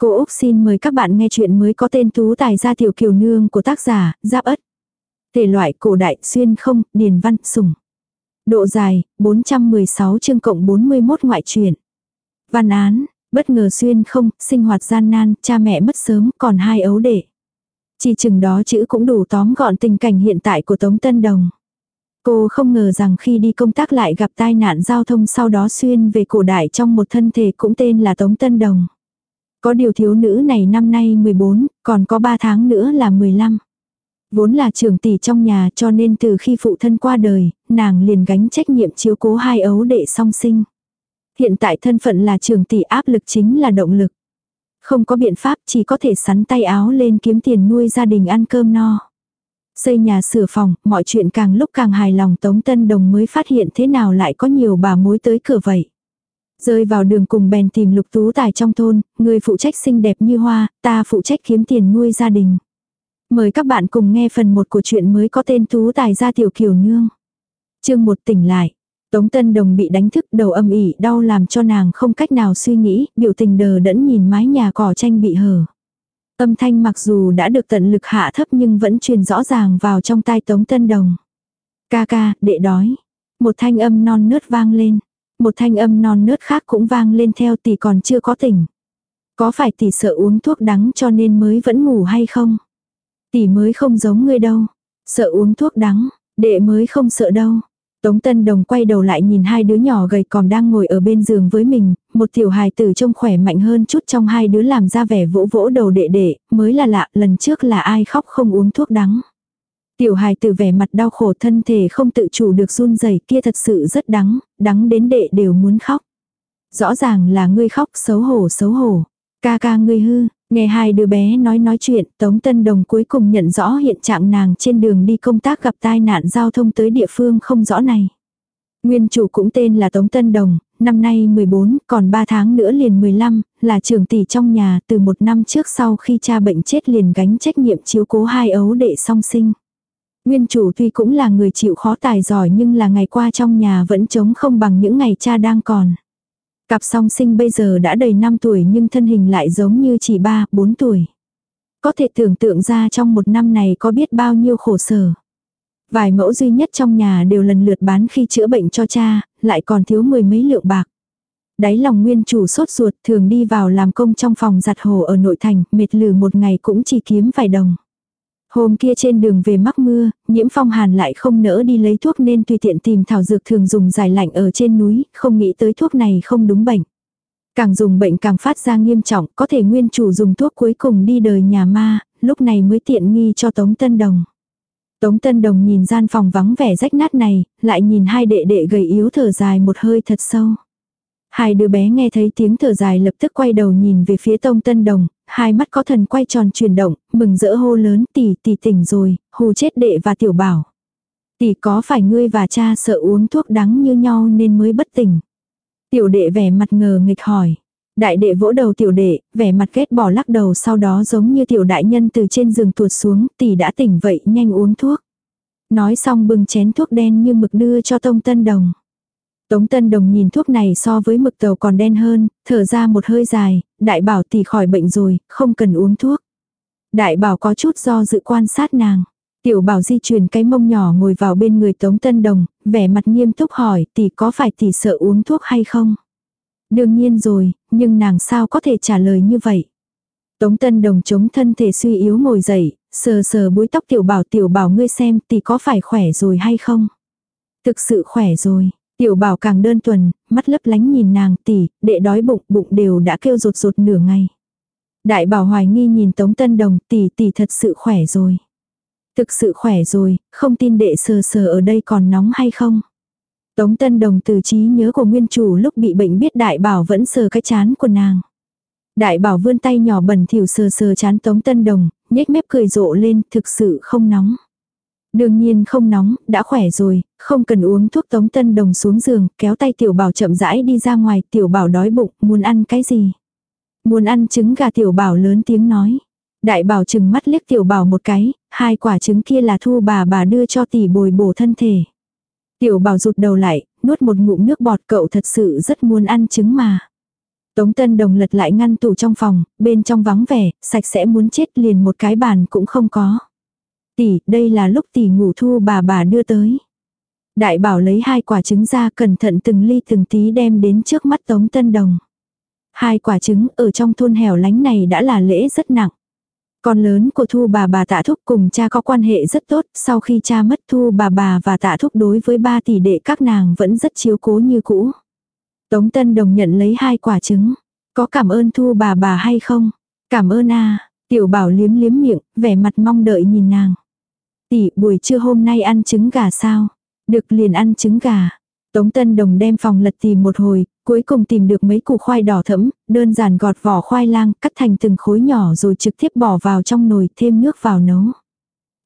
Cô Úc xin mời các bạn nghe chuyện mới có tên Tú Tài gia tiểu kiều nương của tác giả, Giáp Ất. Thể loại cổ đại xuyên không, điền văn, sùng Độ dài, 416 chương cộng 41 ngoại truyện. Văn án, bất ngờ xuyên không, sinh hoạt gian nan, cha mẹ mất sớm, còn hai ấu đệ. Chỉ chừng đó chữ cũng đủ tóm gọn tình cảnh hiện tại của Tống Tân Đồng. Cô không ngờ rằng khi đi công tác lại gặp tai nạn giao thông sau đó xuyên về cổ đại trong một thân thể cũng tên là Tống Tân Đồng. Có điều thiếu nữ này năm nay 14, còn có 3 tháng nữa là 15. Vốn là trưởng tỷ trong nhà cho nên từ khi phụ thân qua đời, nàng liền gánh trách nhiệm chiếu cố hai ấu đệ song sinh. Hiện tại thân phận là trưởng tỷ áp lực chính là động lực. Không có biện pháp chỉ có thể sắn tay áo lên kiếm tiền nuôi gia đình ăn cơm no. Xây nhà sửa phòng, mọi chuyện càng lúc càng hài lòng Tống Tân Đồng mới phát hiện thế nào lại có nhiều bà mối tới cửa vậy. Rơi vào đường cùng bèn tìm lục tú tài trong thôn, người phụ trách xinh đẹp như hoa, ta phụ trách kiếm tiền nuôi gia đình. Mời các bạn cùng nghe phần 1 của chuyện mới có tên tú tài gia tiểu kiều nương. chương một tỉnh lại. Tống Tân Đồng bị đánh thức đầu âm ỉ đau làm cho nàng không cách nào suy nghĩ, biểu tình đờ đẫn nhìn mái nhà cỏ tranh bị hở. Âm thanh mặc dù đã được tận lực hạ thấp nhưng vẫn truyền rõ ràng vào trong tai Tống Tân Đồng. Ca ca, đệ đói. Một thanh âm non nớt vang lên. Một thanh âm non nớt khác cũng vang lên theo tỷ còn chưa có tỉnh. Có phải tỷ sợ uống thuốc đắng cho nên mới vẫn ngủ hay không? Tỷ mới không giống ngươi đâu. Sợ uống thuốc đắng, đệ mới không sợ đâu. Tống Tân Đồng quay đầu lại nhìn hai đứa nhỏ gầy còm đang ngồi ở bên giường với mình, một tiểu hài tử trông khỏe mạnh hơn chút trong hai đứa làm ra vẻ vỗ vỗ đầu đệ đệ, mới là lạ, lần trước là ai khóc không uống thuốc đắng. Tiểu hài từ vẻ mặt đau khổ thân thể không tự chủ được run rẩy kia thật sự rất đắng, đắng đến đệ đều muốn khóc. Rõ ràng là ngươi khóc xấu hổ xấu hổ. Ca ca ngươi hư, nghe hai đứa bé nói nói chuyện, Tống Tân Đồng cuối cùng nhận rõ hiện trạng nàng trên đường đi công tác gặp tai nạn giao thông tới địa phương không rõ này. Nguyên chủ cũng tên là Tống Tân Đồng, năm nay 14, còn 3 tháng nữa liền 15, là trưởng tỷ trong nhà từ một năm trước sau khi cha bệnh chết liền gánh trách nhiệm chiếu cố hai ấu đệ song sinh. Nguyên chủ tuy cũng là người chịu khó tài giỏi nhưng là ngày qua trong nhà vẫn trống không bằng những ngày cha đang còn. Cặp song sinh bây giờ đã đầy 5 tuổi nhưng thân hình lại giống như chỉ 3, 4 tuổi. Có thể tưởng tượng ra trong một năm này có biết bao nhiêu khổ sở. Vài mẫu duy nhất trong nhà đều lần lượt bán khi chữa bệnh cho cha, lại còn thiếu mười mấy lượng bạc. Đáy lòng nguyên chủ sốt ruột thường đi vào làm công trong phòng giặt hồ ở nội thành, mệt lử một ngày cũng chỉ kiếm vài đồng. Hôm kia trên đường về mắc mưa, nhiễm phong hàn lại không nỡ đi lấy thuốc nên tùy tiện tìm thảo dược thường dùng giải lạnh ở trên núi, không nghĩ tới thuốc này không đúng bệnh. Càng dùng bệnh càng phát ra nghiêm trọng, có thể nguyên chủ dùng thuốc cuối cùng đi đời nhà ma, lúc này mới tiện nghi cho Tống Tân Đồng. Tống Tân Đồng nhìn gian phòng vắng vẻ rách nát này, lại nhìn hai đệ đệ gầy yếu thở dài một hơi thật sâu. Hai đứa bé nghe thấy tiếng thở dài lập tức quay đầu nhìn về phía Tông Tân Đồng, hai mắt có thần quay tròn chuyển động, mừng rỡ hô lớn tỷ tỷ tỉnh rồi, hù chết đệ và tiểu bảo. Tỷ có phải ngươi và cha sợ uống thuốc đắng như nhau nên mới bất tỉnh. Tiểu đệ vẻ mặt ngờ nghịch hỏi. Đại đệ vỗ đầu tiểu đệ, vẻ mặt ghét bỏ lắc đầu sau đó giống như tiểu đại nhân từ trên giường tuột xuống, tỷ đã tỉnh vậy nhanh uống thuốc. Nói xong bưng chén thuốc đen như mực đưa cho Tông Tân Đồng. Tống Tân Đồng nhìn thuốc này so với mực tàu còn đen hơn, thở ra một hơi dài, đại bảo tỷ khỏi bệnh rồi, không cần uống thuốc. Đại bảo có chút do dự quan sát nàng. Tiểu bảo di chuyển cái mông nhỏ ngồi vào bên người Tống Tân Đồng, vẻ mặt nghiêm túc hỏi tỷ có phải tỷ sợ uống thuốc hay không? Đương nhiên rồi, nhưng nàng sao có thể trả lời như vậy? Tống Tân Đồng chống thân thể suy yếu ngồi dậy, sờ sờ búi tóc tiểu bảo tiểu bảo ngươi xem tỷ có phải khỏe rồi hay không? Thực sự khỏe rồi. Tiểu bảo càng đơn thuần, mắt lấp lánh nhìn nàng tỷ, đệ đói bụng, bụng đều đã kêu rột rột nửa ngày. Đại bảo hoài nghi nhìn Tống Tân Đồng, tỷ tỷ thật sự khỏe rồi. Thực sự khỏe rồi, không tin đệ sờ sờ ở đây còn nóng hay không. Tống Tân Đồng từ trí nhớ của nguyên chủ lúc bị bệnh biết đại bảo vẫn sờ cái chán của nàng. Đại bảo vươn tay nhỏ bẩn thỉu sờ sờ chán Tống Tân Đồng, nhếch mép cười rộ lên, thực sự không nóng. Đương nhiên không nóng, đã khỏe rồi, không cần uống thuốc tống tân đồng xuống giường, kéo tay tiểu bảo chậm rãi đi ra ngoài, tiểu bảo đói bụng, muốn ăn cái gì? Muốn ăn trứng gà tiểu bảo lớn tiếng nói. Đại bảo chừng mắt liếc tiểu bảo một cái, hai quả trứng kia là thu bà bà đưa cho tỷ bồi bổ thân thể. Tiểu bảo rụt đầu lại, nuốt một ngụm nước bọt cậu thật sự rất muốn ăn trứng mà. Tống Tân Đồng lật lại ngăn tủ trong phòng, bên trong vắng vẻ, sạch sẽ muốn chết liền một cái bàn cũng không có. Tỷ, đây là lúc tỷ ngủ thu bà bà đưa tới. Đại bảo lấy hai quả trứng ra cẩn thận từng ly từng tí đem đến trước mắt Tống Tân Đồng. Hai quả trứng ở trong thôn hẻo lánh này đã là lễ rất nặng. Con lớn của Thu bà bà tạ thúc cùng cha có quan hệ rất tốt, sau khi cha mất Thu bà bà và tạ thúc đối với ba tỷ đệ các nàng vẫn rất chiếu cố như cũ. Tống Tân Đồng nhận lấy hai quả trứng. Có cảm ơn Thu bà bà hay không? Cảm ơn a Tiểu bảo liếm liếm miệng, vẻ mặt mong đợi nhìn nàng. Tỷ, buổi trưa hôm nay ăn trứng gà sao? Được liền ăn trứng gà. Tống Tân Đồng đem phòng lật tìm một hồi, cuối cùng tìm được mấy củ khoai đỏ thẫm, đơn giản gọt vỏ khoai lang, cắt thành từng khối nhỏ rồi trực tiếp bỏ vào trong nồi, thêm nước vào nấu.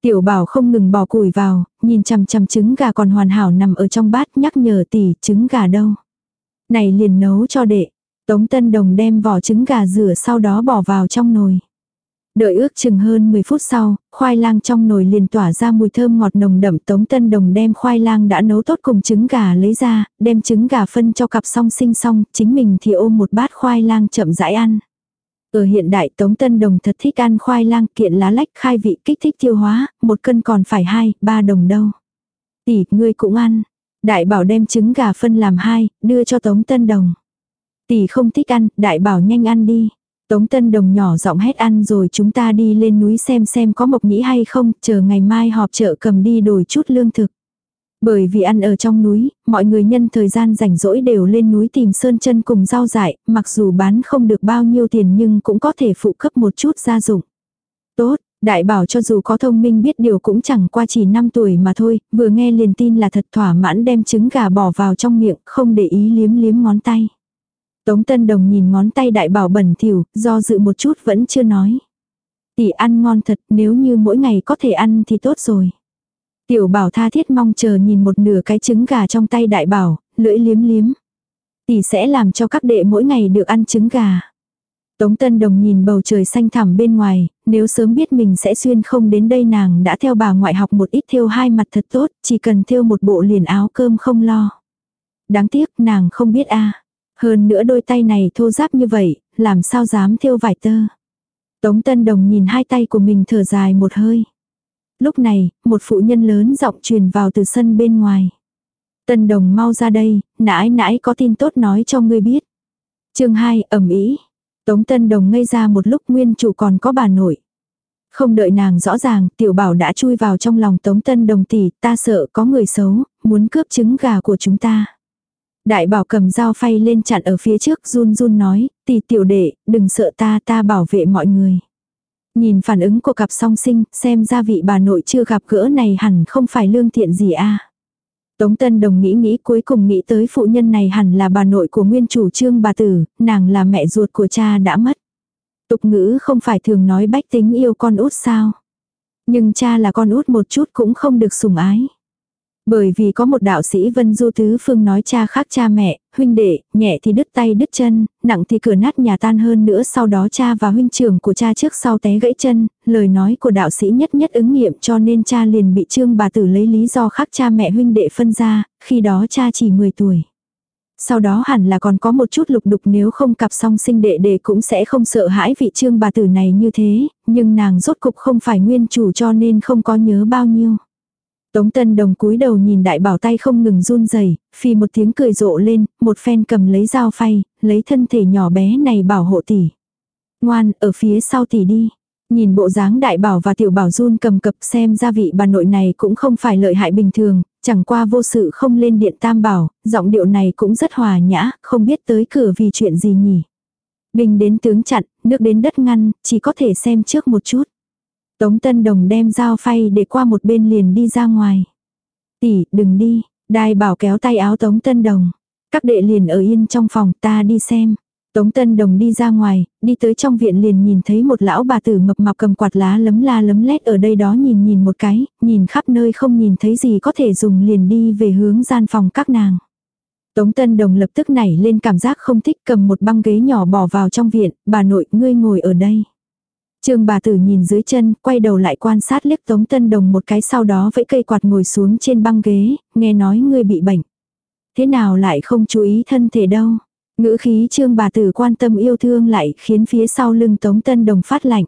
Tiểu bảo không ngừng bỏ củi vào, nhìn chằm chằm trứng gà còn hoàn hảo nằm ở trong bát nhắc nhở tỷ trứng gà đâu. Này liền nấu cho đệ. Tống Tân Đồng đem vỏ trứng gà rửa sau đó bỏ vào trong nồi. Đợi ước chừng hơn 10 phút sau, khoai lang trong nồi liền tỏa ra mùi thơm ngọt nồng đậm Tống Tân Đồng đem khoai lang đã nấu tốt cùng trứng gà lấy ra, đem trứng gà phân cho cặp song sinh xong, chính mình thì ôm một bát khoai lang chậm rãi ăn. Ở hiện đại Tống Tân Đồng thật thích ăn khoai lang kiện lá lách khai vị kích thích tiêu hóa, một cân còn phải hai, ba đồng đâu. Tỷ, ngươi cũng ăn. Đại bảo đem trứng gà phân làm hai, đưa cho Tống Tân Đồng. Tỷ không thích ăn, đại bảo nhanh ăn đi. Tống Tân Đồng nhỏ giọng hét ăn rồi chúng ta đi lên núi xem xem có mộc nhĩ hay không, chờ ngày mai họp chợ cầm đi đổi chút lương thực. Bởi vì ăn ở trong núi, mọi người nhân thời gian rảnh rỗi đều lên núi tìm sơn chân cùng rau dại, mặc dù bán không được bao nhiêu tiền nhưng cũng có thể phụ cấp một chút gia dụng. Tốt, đại bảo cho dù có thông minh biết điều cũng chẳng qua chỉ 5 tuổi mà thôi, vừa nghe liền tin là thật thỏa mãn đem trứng gà bỏ vào trong miệng, không để ý liếm liếm ngón tay. Tống Tân Đồng nhìn ngón tay đại bảo bẩn thỉu, do dự một chút vẫn chưa nói. Tỷ ăn ngon thật, nếu như mỗi ngày có thể ăn thì tốt rồi. Tiểu bảo tha thiết mong chờ nhìn một nửa cái trứng gà trong tay đại bảo, lưỡi liếm liếm. Tỷ sẽ làm cho các đệ mỗi ngày được ăn trứng gà. Tống Tân Đồng nhìn bầu trời xanh thẳm bên ngoài, nếu sớm biết mình sẽ xuyên không đến đây nàng đã theo bà ngoại học một ít thêu hai mặt thật tốt, chỉ cần thêu một bộ liền áo cơm không lo. Đáng tiếc nàng không biết a hơn nữa đôi tay này thô ráp như vậy, làm sao dám thêu vải tơ. Tống Tân Đồng nhìn hai tay của mình thở dài một hơi. Lúc này, một phụ nhân lớn giọng truyền vào từ sân bên ngoài. Tân Đồng mau ra đây, nãi nãi có tin tốt nói cho ngươi biết. chương 2 ẩm ý. Tống Tân Đồng ngây ra một lúc nguyên chủ còn có bà nội. Không đợi nàng rõ ràng, tiểu bảo đã chui vào trong lòng Tống Tân Đồng tỷ, ta sợ có người xấu, muốn cướp trứng gà của chúng ta. Đại bảo cầm dao phay lên chặn ở phía trước run run nói, tỷ tiểu đệ, đừng sợ ta ta bảo vệ mọi người. Nhìn phản ứng của cặp song sinh, xem ra vị bà nội chưa gặp gỡ này hẳn không phải lương thiện gì a. Tống Tân Đồng nghĩ nghĩ cuối cùng nghĩ tới phụ nhân này hẳn là bà nội của nguyên chủ trương bà tử, nàng là mẹ ruột của cha đã mất. Tục ngữ không phải thường nói bách tính yêu con út sao. Nhưng cha là con út một chút cũng không được sủng ái. Bởi vì có một đạo sĩ Vân Du Tứ Phương nói cha khác cha mẹ, huynh đệ, nhẹ thì đứt tay đứt chân, nặng thì cửa nát nhà tan hơn nữa sau đó cha và huynh trưởng của cha trước sau té gãy chân, lời nói của đạo sĩ nhất nhất ứng nghiệm cho nên cha liền bị trương bà tử lấy lý do khác cha mẹ huynh đệ phân ra, khi đó cha chỉ 10 tuổi. Sau đó hẳn là còn có một chút lục đục nếu không cặp song sinh đệ đệ cũng sẽ không sợ hãi vị trương bà tử này như thế, nhưng nàng rốt cục không phải nguyên chủ cho nên không có nhớ bao nhiêu. Tống Tân Đồng cúi đầu nhìn đại bảo tay không ngừng run rẩy, phi một tiếng cười rộ lên, một phen cầm lấy dao phay, lấy thân thể nhỏ bé này bảo hộ tỷ. Ngoan, ở phía sau tỷ đi. Nhìn bộ dáng đại bảo và tiểu bảo run cầm cập xem ra vị bà nội này cũng không phải lợi hại bình thường, chẳng qua vô sự không lên điện tam bảo, giọng điệu này cũng rất hòa nhã, không biết tới cửa vì chuyện gì nhỉ. Bình đến tướng chặn, nước đến đất ngăn, chỉ có thể xem trước một chút. Tống Tân Đồng đem dao phay để qua một bên liền đi ra ngoài. Tỷ, đừng đi, đai bảo kéo tay áo Tống Tân Đồng. Các đệ liền ở yên trong phòng ta đi xem. Tống Tân Đồng đi ra ngoài, đi tới trong viện liền nhìn thấy một lão bà tử mập mạp cầm quạt lá lấm la lấm lét ở đây đó nhìn nhìn một cái, nhìn khắp nơi không nhìn thấy gì có thể dùng liền đi về hướng gian phòng các nàng. Tống Tân Đồng lập tức nảy lên cảm giác không thích cầm một băng ghế nhỏ bỏ vào trong viện, bà nội ngươi ngồi ở đây. Trương bà tử nhìn dưới chân, quay đầu lại quan sát liếc Tống Tân Đồng một cái sau đó vẫy cây quạt ngồi xuống trên băng ghế, nghe nói ngươi bị bệnh. Thế nào lại không chú ý thân thể đâu. Ngữ khí trương bà tử quan tâm yêu thương lại khiến phía sau lưng Tống Tân Đồng phát lạnh.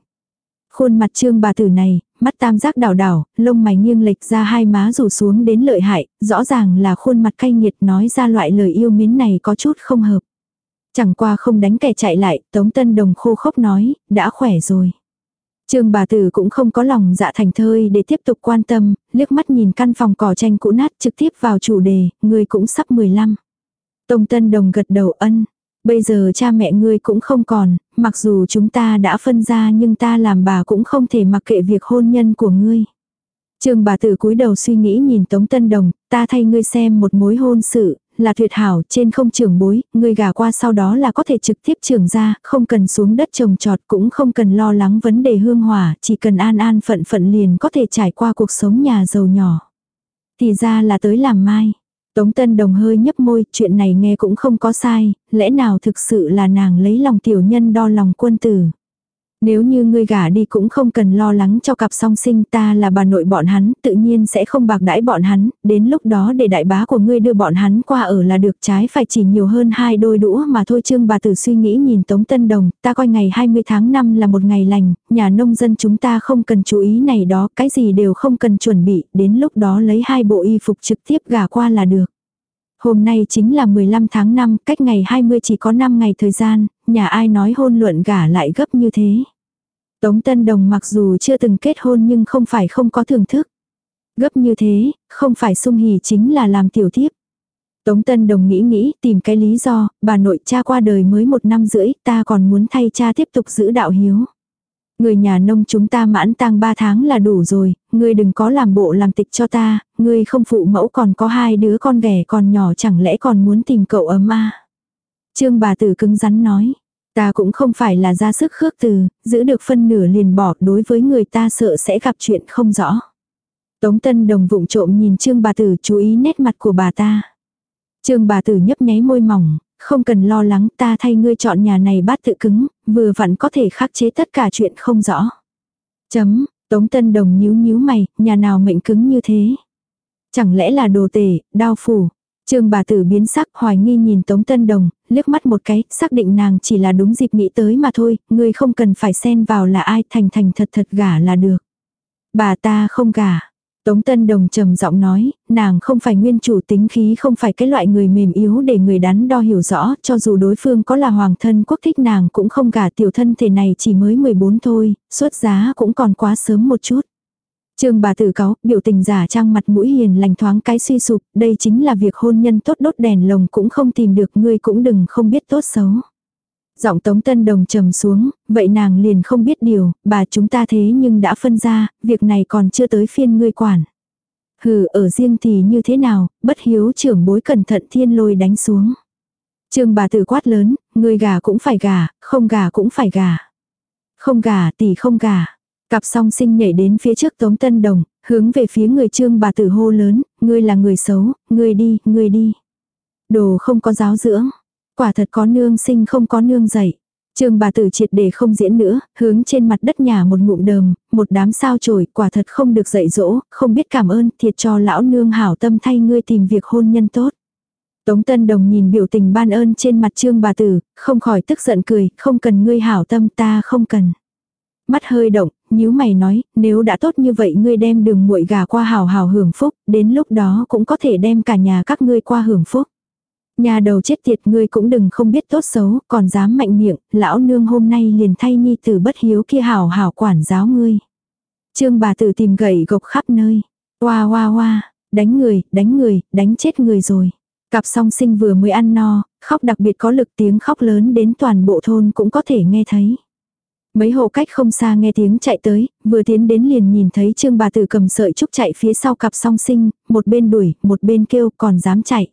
Khuôn mặt trương bà tử này, mắt tam giác đảo đảo, lông mày nghiêng lệch ra hai má rủ xuống đến lợi hại, rõ ràng là khuôn mặt cay nghiệt nói ra loại lời yêu mến này có chút không hợp. Chẳng qua không đánh kẻ chạy lại, Tống Tân Đồng khô khốc nói, đã khỏe rồi. Trương bà tử cũng không có lòng dạ thành thơi để tiếp tục quan tâm, liếc mắt nhìn căn phòng cỏ tranh cũ nát trực tiếp vào chủ đề, người cũng sắp 15. Tông Tân Đồng gật đầu ân. Bây giờ cha mẹ ngươi cũng không còn, mặc dù chúng ta đã phân ra nhưng ta làm bà cũng không thể mặc kệ việc hôn nhân của ngươi. Trương bà tử cúi đầu suy nghĩ nhìn Tống Tân Đồng, ta thay ngươi xem một mối hôn sự, là tuyệt hảo, trên không trưởng bối, ngươi gả qua sau đó là có thể trực tiếp trưởng ra, không cần xuống đất trồng trọt cũng không cần lo lắng vấn đề hương hỏa, chỉ cần an an phận phận liền có thể trải qua cuộc sống nhà giàu nhỏ. Thì ra là tới làm mai. Tống Tân Đồng hơi nhấp môi, chuyện này nghe cũng không có sai, lẽ nào thực sự là nàng lấy lòng tiểu nhân đo lòng quân tử. Nếu như ngươi gả đi cũng không cần lo lắng cho cặp song sinh ta là bà nội bọn hắn, tự nhiên sẽ không bạc đãi bọn hắn, đến lúc đó để đại bá của ngươi đưa bọn hắn qua ở là được trái phải chỉ nhiều hơn hai đôi đũa mà thôi trương bà tử suy nghĩ nhìn Tống Tân Đồng, ta coi ngày 20 tháng 5 là một ngày lành, nhà nông dân chúng ta không cần chú ý này đó, cái gì đều không cần chuẩn bị, đến lúc đó lấy hai bộ y phục trực tiếp gả qua là được. Hôm nay chính là 15 tháng 5, cách ngày 20 chỉ có 5 ngày thời gian, nhà ai nói hôn luận gả lại gấp như thế. Tống Tân Đồng mặc dù chưa từng kết hôn nhưng không phải không có thưởng thức. Gấp như thế, không phải sung hỉ chính là làm tiểu thiếp. Tống Tân Đồng nghĩ nghĩ, tìm cái lý do, bà nội cha qua đời mới một năm rưỡi, ta còn muốn thay cha tiếp tục giữ đạo hiếu. Người nhà nông chúng ta mãn tang ba tháng là đủ rồi, ngươi đừng có làm bộ làm tịch cho ta, ngươi không phụ mẫu còn có hai đứa con ghẻ còn nhỏ chẳng lẽ còn muốn tìm cậu ấm à. Trương bà tử cứng rắn nói, ta cũng không phải là ra sức khước từ, giữ được phân nửa liền bỏ đối với người ta sợ sẽ gặp chuyện không rõ. Tống Tân Đồng vụng trộm nhìn Trương bà tử chú ý nét mặt của bà ta. Trương bà tử nhấp nháy môi mỏng, không cần lo lắng ta thay ngươi chọn nhà này bát tự cứng, vừa vặn có thể khắc chế tất cả chuyện không rõ. Chấm, Tống Tân Đồng nhíu nhíu mày, nhà nào mệnh cứng như thế. Chẳng lẽ là đồ tể, đao phủ. Trương bà tử biến sắc hoài nghi nhìn Tống Tân Đồng, liếc mắt một cái, xác định nàng chỉ là đúng dịp nghĩ tới mà thôi, ngươi không cần phải xen vào là ai thành thành thật thật gả là được. Bà ta không gả, Tống Tân Đồng trầm giọng nói, nàng không phải nguyên chủ tính khí không phải cái loại người mềm yếu để người đắn đo hiểu rõ, cho dù đối phương có là hoàng thân quốc thích nàng cũng không gả tiểu thân thể này chỉ mới 14 thôi, xuất giá cũng còn quá sớm một chút. Trương bà tử cáo, biểu tình giả trang mặt mũi hiền lành thoáng cái suy sụp, đây chính là việc hôn nhân tốt đốt đèn lồng cũng không tìm được ngươi cũng đừng không biết tốt xấu. Giọng Tống Tân Đồng trầm xuống, vậy nàng liền không biết điều, bà chúng ta thế nhưng đã phân ra, việc này còn chưa tới phiên ngươi quản. Hừ ở riêng thì như thế nào, bất hiếu trưởng bối cẩn thận thiên lôi đánh xuống. Trương bà tử quát lớn, ngươi gà cũng phải gà, không gà cũng phải gà. Không gà tỷ không gà. Cặp song sinh nhảy đến phía trước Tống Tân Đồng, hướng về phía người trương bà tử hô lớn, ngươi là người xấu, ngươi đi, ngươi đi. Đồ không có giáo dưỡng. Quả thật có nương sinh không có nương dạy. Trương bà tử triệt để không diễn nữa, hướng trên mặt đất nhà một ngụm đờm, một đám sao trổi, quả thật không được dạy dỗ, không biết cảm ơn, thiệt cho lão nương hảo tâm thay ngươi tìm việc hôn nhân tốt. Tống Tân Đồng nhìn biểu tình ban ơn trên mặt trương bà tử, không khỏi tức giận cười, không cần ngươi hảo tâm ta không cần. Mắt hơi động, nhíu mày nói, nếu đã tốt như vậy ngươi đem đường muội gà qua hào hào hưởng phúc, đến lúc đó cũng có thể đem cả nhà các ngươi qua hưởng phúc. Nhà đầu chết tiệt ngươi cũng đừng không biết tốt xấu, còn dám mạnh miệng, lão nương hôm nay liền thay nhi tử bất hiếu kia hào hào quản giáo ngươi. Trương bà tử tìm gậy gộc khắp nơi. Hoa hoa hoa, đánh người, đánh người, đánh chết người rồi. Cặp song sinh vừa mới ăn no, khóc đặc biệt có lực tiếng khóc lớn đến toàn bộ thôn cũng có thể nghe thấy. Mấy hộ cách không xa nghe tiếng chạy tới, vừa tiến đến liền nhìn thấy trương bà tử cầm sợi trúc chạy phía sau cặp song sinh, một bên đuổi, một bên kêu còn dám chạy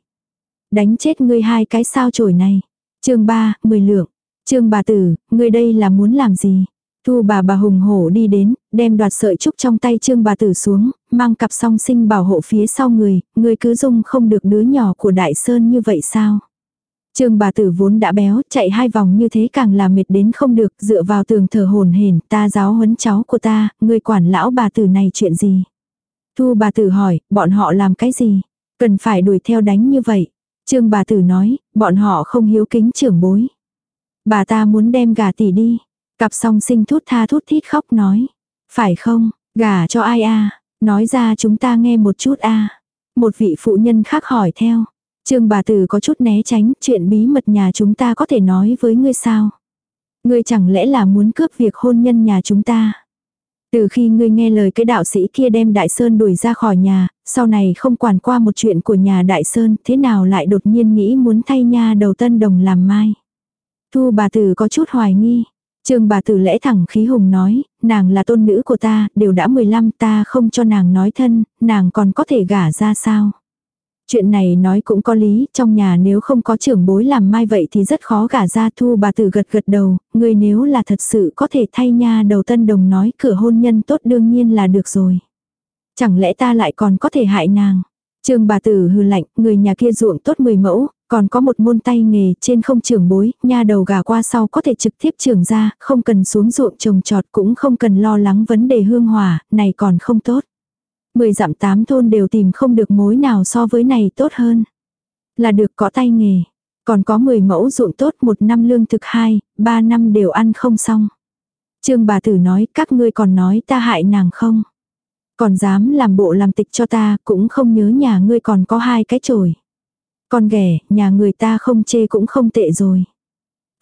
đánh chết ngươi hai cái sao chổi này. chương 3, 10 lượng. trương bà tử, ngươi đây là muốn làm gì? Thu bà bà hùng hổ đi đến, đem đoạt sợi trúc trong tay trương bà tử xuống, mang cặp song sinh bảo hộ phía sau người, người cứ dung không được đứa nhỏ của đại sơn như vậy sao? Trương bà tử vốn đã béo, chạy hai vòng như thế càng là mệt đến không được, dựa vào tường thở hồn hển, ta giáo huấn cháu của ta, người quản lão bà tử này chuyện gì? Thu bà tử hỏi, bọn họ làm cái gì? Cần phải đuổi theo đánh như vậy. Trương bà tử nói, bọn họ không hiếu kính trưởng bối. Bà ta muốn đem gà tỷ đi. Cặp song sinh thút tha thút thít khóc nói. Phải không, gà cho ai a Nói ra chúng ta nghe một chút a Một vị phụ nhân khác hỏi theo. Trương bà tử có chút né tránh, chuyện bí mật nhà chúng ta có thể nói với ngươi sao? Ngươi chẳng lẽ là muốn cướp việc hôn nhân nhà chúng ta? Từ khi ngươi nghe lời cái đạo sĩ kia đem Đại Sơn đuổi ra khỏi nhà, sau này không quản qua một chuyện của nhà Đại Sơn, thế nào lại đột nhiên nghĩ muốn thay nha đầu tân đồng làm mai? Thu bà tử có chút hoài nghi. Trương bà tử lẽ thẳng khí hùng nói, nàng là tôn nữ của ta, đều đã 15 ta không cho nàng nói thân, nàng còn có thể gả ra sao? Chuyện này nói cũng có lý, trong nhà nếu không có trưởng bối làm mai vậy thì rất khó gả ra thu bà tử gật gật đầu, người nếu là thật sự có thể thay nha đầu tân đồng nói cửa hôn nhân tốt đương nhiên là được rồi. Chẳng lẽ ta lại còn có thể hại nàng? Trương bà tử hư lạnh, người nhà kia ruộng tốt 10 mẫu, còn có một môn tay nghề trên không trưởng bối, nha đầu gà qua sau có thể trực tiếp trưởng ra, không cần xuống ruộng trồng trọt cũng không cần lo lắng vấn đề hương hỏa, này còn không tốt. Mười dặm tám thôn đều tìm không được mối nào so với này tốt hơn. Là được có tay nghề. Còn có 10 mẫu ruộng tốt một năm lương thực hai, ba năm đều ăn không xong. Trương bà tử nói các ngươi còn nói ta hại nàng không. Còn dám làm bộ làm tịch cho ta cũng không nhớ nhà ngươi còn có hai cái chổi. Con ghẻ, nhà người ta không chê cũng không tệ rồi.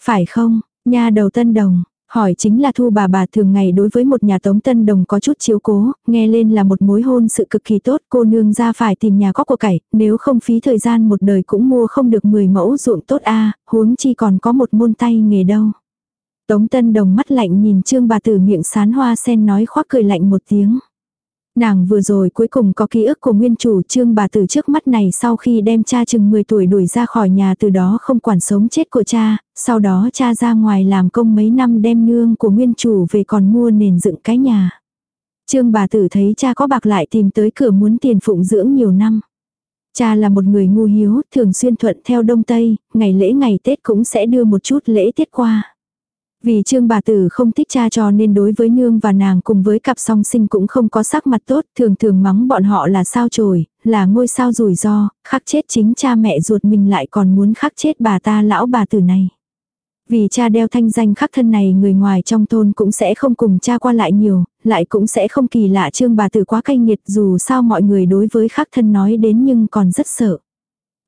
Phải không, nhà đầu tân đồng, Hỏi chính là thu bà bà thường ngày đối với một nhà tống tân đồng có chút chiếu cố, nghe lên là một mối hôn sự cực kỳ tốt, cô nương ra phải tìm nhà có của cải, nếu không phí thời gian một đời cũng mua không được 10 mẫu ruộng tốt a huống chi còn có một môn tay nghề đâu. Tống tân đồng mắt lạnh nhìn trương bà tử miệng sán hoa sen nói khoác cười lạnh một tiếng. Nàng vừa rồi cuối cùng có ký ức của nguyên chủ trương bà tử trước mắt này sau khi đem cha chừng 10 tuổi đuổi ra khỏi nhà từ đó không quản sống chết của cha, sau đó cha ra ngoài làm công mấy năm đem nương của nguyên chủ về còn mua nền dựng cái nhà. Trương bà tử thấy cha có bạc lại tìm tới cửa muốn tiền phụng dưỡng nhiều năm. Cha là một người ngu hiếu, thường xuyên thuận theo đông tây, ngày lễ ngày Tết cũng sẽ đưa một chút lễ tiết qua. Vì trương bà tử không thích cha cho nên đối với nương và nàng cùng với cặp song sinh cũng không có sắc mặt tốt, thường thường mắng bọn họ là sao trồi, là ngôi sao rủi ro, khắc chết chính cha mẹ ruột mình lại còn muốn khắc chết bà ta lão bà tử này. Vì cha đeo thanh danh khắc thân này người ngoài trong thôn cũng sẽ không cùng cha qua lại nhiều, lại cũng sẽ không kỳ lạ trương bà tử quá cay nghiệt dù sao mọi người đối với khắc thân nói đến nhưng còn rất sợ.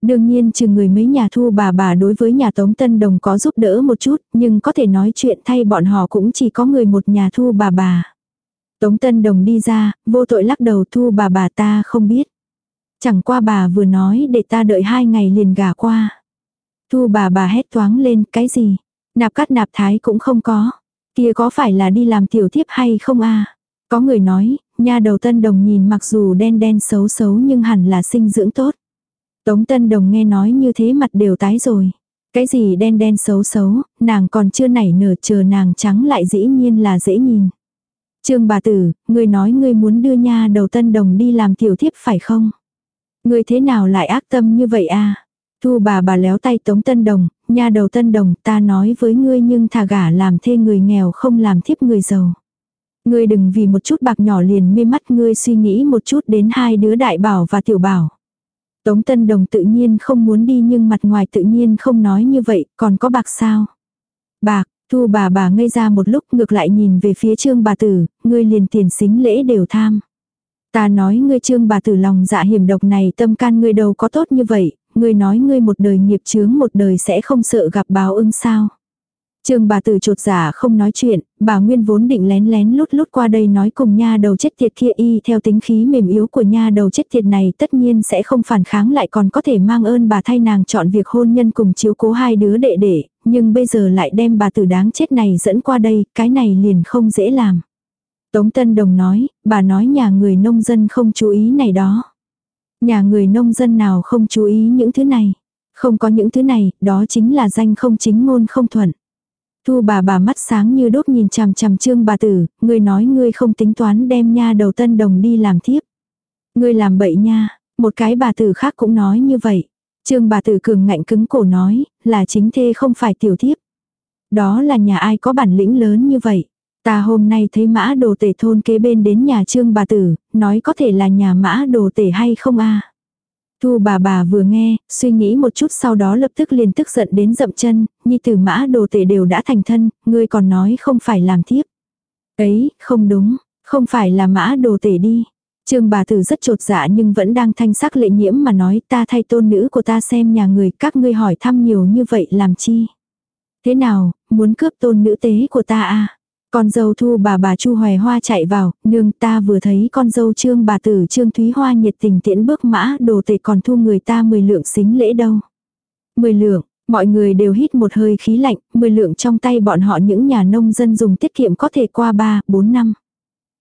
Đương nhiên trừ người mấy nhà thu bà bà đối với nhà Tống Tân Đồng có giúp đỡ một chút, nhưng có thể nói chuyện thay bọn họ cũng chỉ có người một nhà thu bà bà. Tống Tân Đồng đi ra, vô tội lắc đầu thu bà bà ta không biết. Chẳng qua bà vừa nói để ta đợi hai ngày liền gả qua. Thu bà bà hét toáng lên cái gì? Nạp cắt nạp thái cũng không có. Kia có phải là đi làm tiểu thiếp hay không a Có người nói, nhà đầu tân đồng nhìn mặc dù đen đen xấu xấu nhưng hẳn là sinh dưỡng tốt. Tống Tân Đồng nghe nói như thế mặt đều tái rồi. Cái gì đen đen xấu xấu, nàng còn chưa nảy nở chờ nàng trắng lại dĩ nhiên là dễ nhìn. Trương bà tử, ngươi nói ngươi muốn đưa nha đầu Tân Đồng đi làm tiểu thiếp phải không? Ngươi thế nào lại ác tâm như vậy a? Thu bà bà léo tay Tống Tân Đồng, nha đầu Tân Đồng ta nói với ngươi nhưng thà gả làm thê người nghèo không làm thiếp người giàu. Ngươi đừng vì một chút bạc nhỏ liền mê mắt ngươi suy nghĩ một chút đến hai đứa đại bảo và tiểu bảo. Tống Tân Đồng tự nhiên không muốn đi nhưng mặt ngoài tự nhiên không nói như vậy, còn có bạc sao? Bạc, thu bà bà ngây ra một lúc ngược lại nhìn về phía trương bà tử, ngươi liền tiền xính lễ đều tham. Ta nói ngươi trương bà tử lòng dạ hiểm độc này tâm can ngươi đâu có tốt như vậy, ngươi nói ngươi một đời nghiệp chướng một đời sẽ không sợ gặp báo ưng sao. Trương bà tử trột giả không nói chuyện, bà Nguyên vốn định lén lén lút lút qua đây nói cùng nha đầu chết tiệt kia y theo tính khí mềm yếu của nha đầu chết tiệt này tất nhiên sẽ không phản kháng lại còn có thể mang ơn bà thay nàng chọn việc hôn nhân cùng chiếu cố hai đứa đệ đệ, nhưng bây giờ lại đem bà tử đáng chết này dẫn qua đây, cái này liền không dễ làm. Tống Tân Đồng nói, bà nói nhà người nông dân không chú ý này đó. Nhà người nông dân nào không chú ý những thứ này. Không có những thứ này, đó chính là danh không chính ngôn không thuận. Thu bà bà mắt sáng như đốt nhìn chằm chằm trương bà tử, ngươi nói ngươi không tính toán đem nha đầu tân đồng đi làm thiếp. Ngươi làm bậy nha, một cái bà tử khác cũng nói như vậy. Trương bà tử cường ngạnh cứng cổ nói, là chính thê không phải tiểu thiếp. Đó là nhà ai có bản lĩnh lớn như vậy. Ta hôm nay thấy mã đồ tể thôn kế bên đến nhà trương bà tử, nói có thể là nhà mã đồ tể hay không a Thu bà bà vừa nghe, suy nghĩ một chút sau đó lập tức liền tức giận đến dậm chân, nhi tử mã đồ tể đều đã thành thân, ngươi còn nói không phải làm thiếp. Ấy, không đúng, không phải là mã đồ tể đi. Trương bà tử rất trột dạ nhưng vẫn đang thanh sắc lệ nhiễm mà nói ta thay tôn nữ của ta xem nhà người các ngươi hỏi thăm nhiều như vậy làm chi. Thế nào, muốn cướp tôn nữ tế của ta à? Con dâu thu bà bà Chu Hoài Hoa chạy vào, nương ta vừa thấy con dâu trương bà tử trương Thúy Hoa nhiệt tình tiễn bước mã đồ tể còn thu người ta 10 lượng xính lễ đâu. 10 lượng, mọi người đều hít một hơi khí lạnh, 10 lượng trong tay bọn họ những nhà nông dân dùng tiết kiệm có thể qua 3, 4 năm.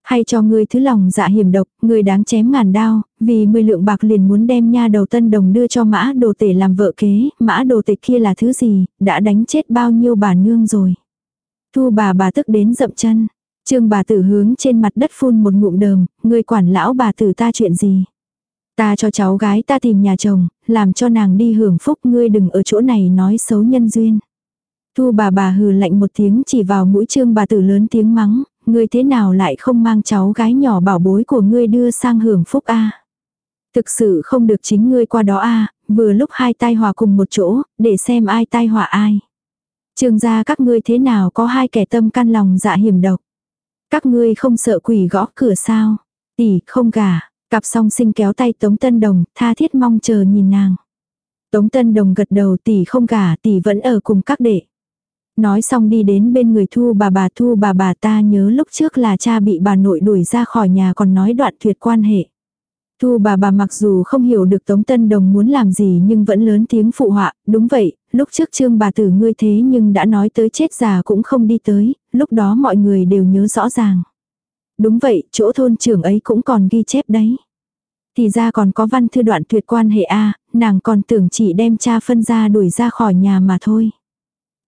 Hay cho người thứ lòng dạ hiểm độc, người đáng chém ngàn đao, vì 10 lượng bạc liền muốn đem nha đầu tân đồng đưa cho mã đồ tể làm vợ kế, mã đồ tể kia là thứ gì, đã đánh chết bao nhiêu bà nương rồi. Thu bà bà tức đến dậm chân. Trương bà tử hướng trên mặt đất phun một ngụm đờm, người quản lão bà tử ta chuyện gì. Ta cho cháu gái ta tìm nhà chồng, làm cho nàng đi hưởng phúc ngươi đừng ở chỗ này nói xấu nhân duyên. Thu bà bà hừ lạnh một tiếng chỉ vào mũi trương bà tử lớn tiếng mắng, ngươi thế nào lại không mang cháu gái nhỏ bảo bối của ngươi đưa sang hưởng phúc a Thực sự không được chính ngươi qua đó a vừa lúc hai tai hòa cùng một chỗ, để xem ai tai họa ai. Trương gia các ngươi thế nào có hai kẻ tâm căn lòng dạ hiểm độc. Các ngươi không sợ quỷ gõ cửa sao. Tỷ không gả. Cặp song sinh kéo tay Tống Tân Đồng, tha thiết mong chờ nhìn nàng. Tống Tân Đồng gật đầu tỷ không gả tỷ vẫn ở cùng các đệ. Nói xong đi đến bên người thu bà bà thu bà bà ta nhớ lúc trước là cha bị bà nội đuổi ra khỏi nhà còn nói đoạn tuyệt quan hệ. Thu bà bà mặc dù không hiểu được Tống Tân Đồng muốn làm gì nhưng vẫn lớn tiếng phụ họa, đúng vậy, lúc trước trương bà tử ngươi thế nhưng đã nói tới chết già cũng không đi tới, lúc đó mọi người đều nhớ rõ ràng. Đúng vậy, chỗ thôn trưởng ấy cũng còn ghi chép đấy. Thì ra còn có văn thư đoạn tuyệt quan hệ A, nàng còn tưởng chỉ đem cha phân ra đuổi ra khỏi nhà mà thôi.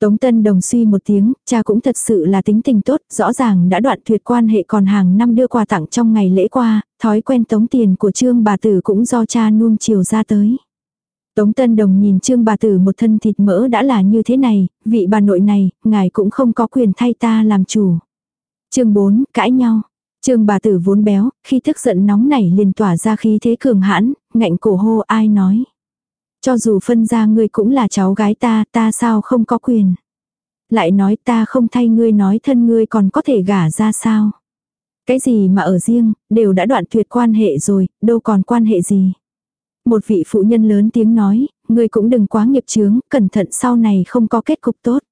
Tống Tân Đồng suy một tiếng, cha cũng thật sự là tính tình tốt, rõ ràng đã đoạn tuyệt quan hệ còn hàng năm đưa quà tặng trong ngày lễ qua, thói quen tống tiền của trương bà tử cũng do cha nuông chiều ra tới. Tống Tân Đồng nhìn trương bà tử một thân thịt mỡ đã là như thế này, vị bà nội này, ngài cũng không có quyền thay ta làm chủ. chương 4, cãi nhau. Trương bà tử vốn béo, khi tức giận nóng nảy liền tỏa ra khí thế cường hãn, ngạnh cổ hô ai nói. Cho dù phân ra ngươi cũng là cháu gái ta, ta sao không có quyền. Lại nói ta không thay ngươi nói thân ngươi còn có thể gả ra sao. Cái gì mà ở riêng, đều đã đoạn tuyệt quan hệ rồi, đâu còn quan hệ gì. Một vị phụ nhân lớn tiếng nói, ngươi cũng đừng quá nghiệp chướng, cẩn thận sau này không có kết cục tốt.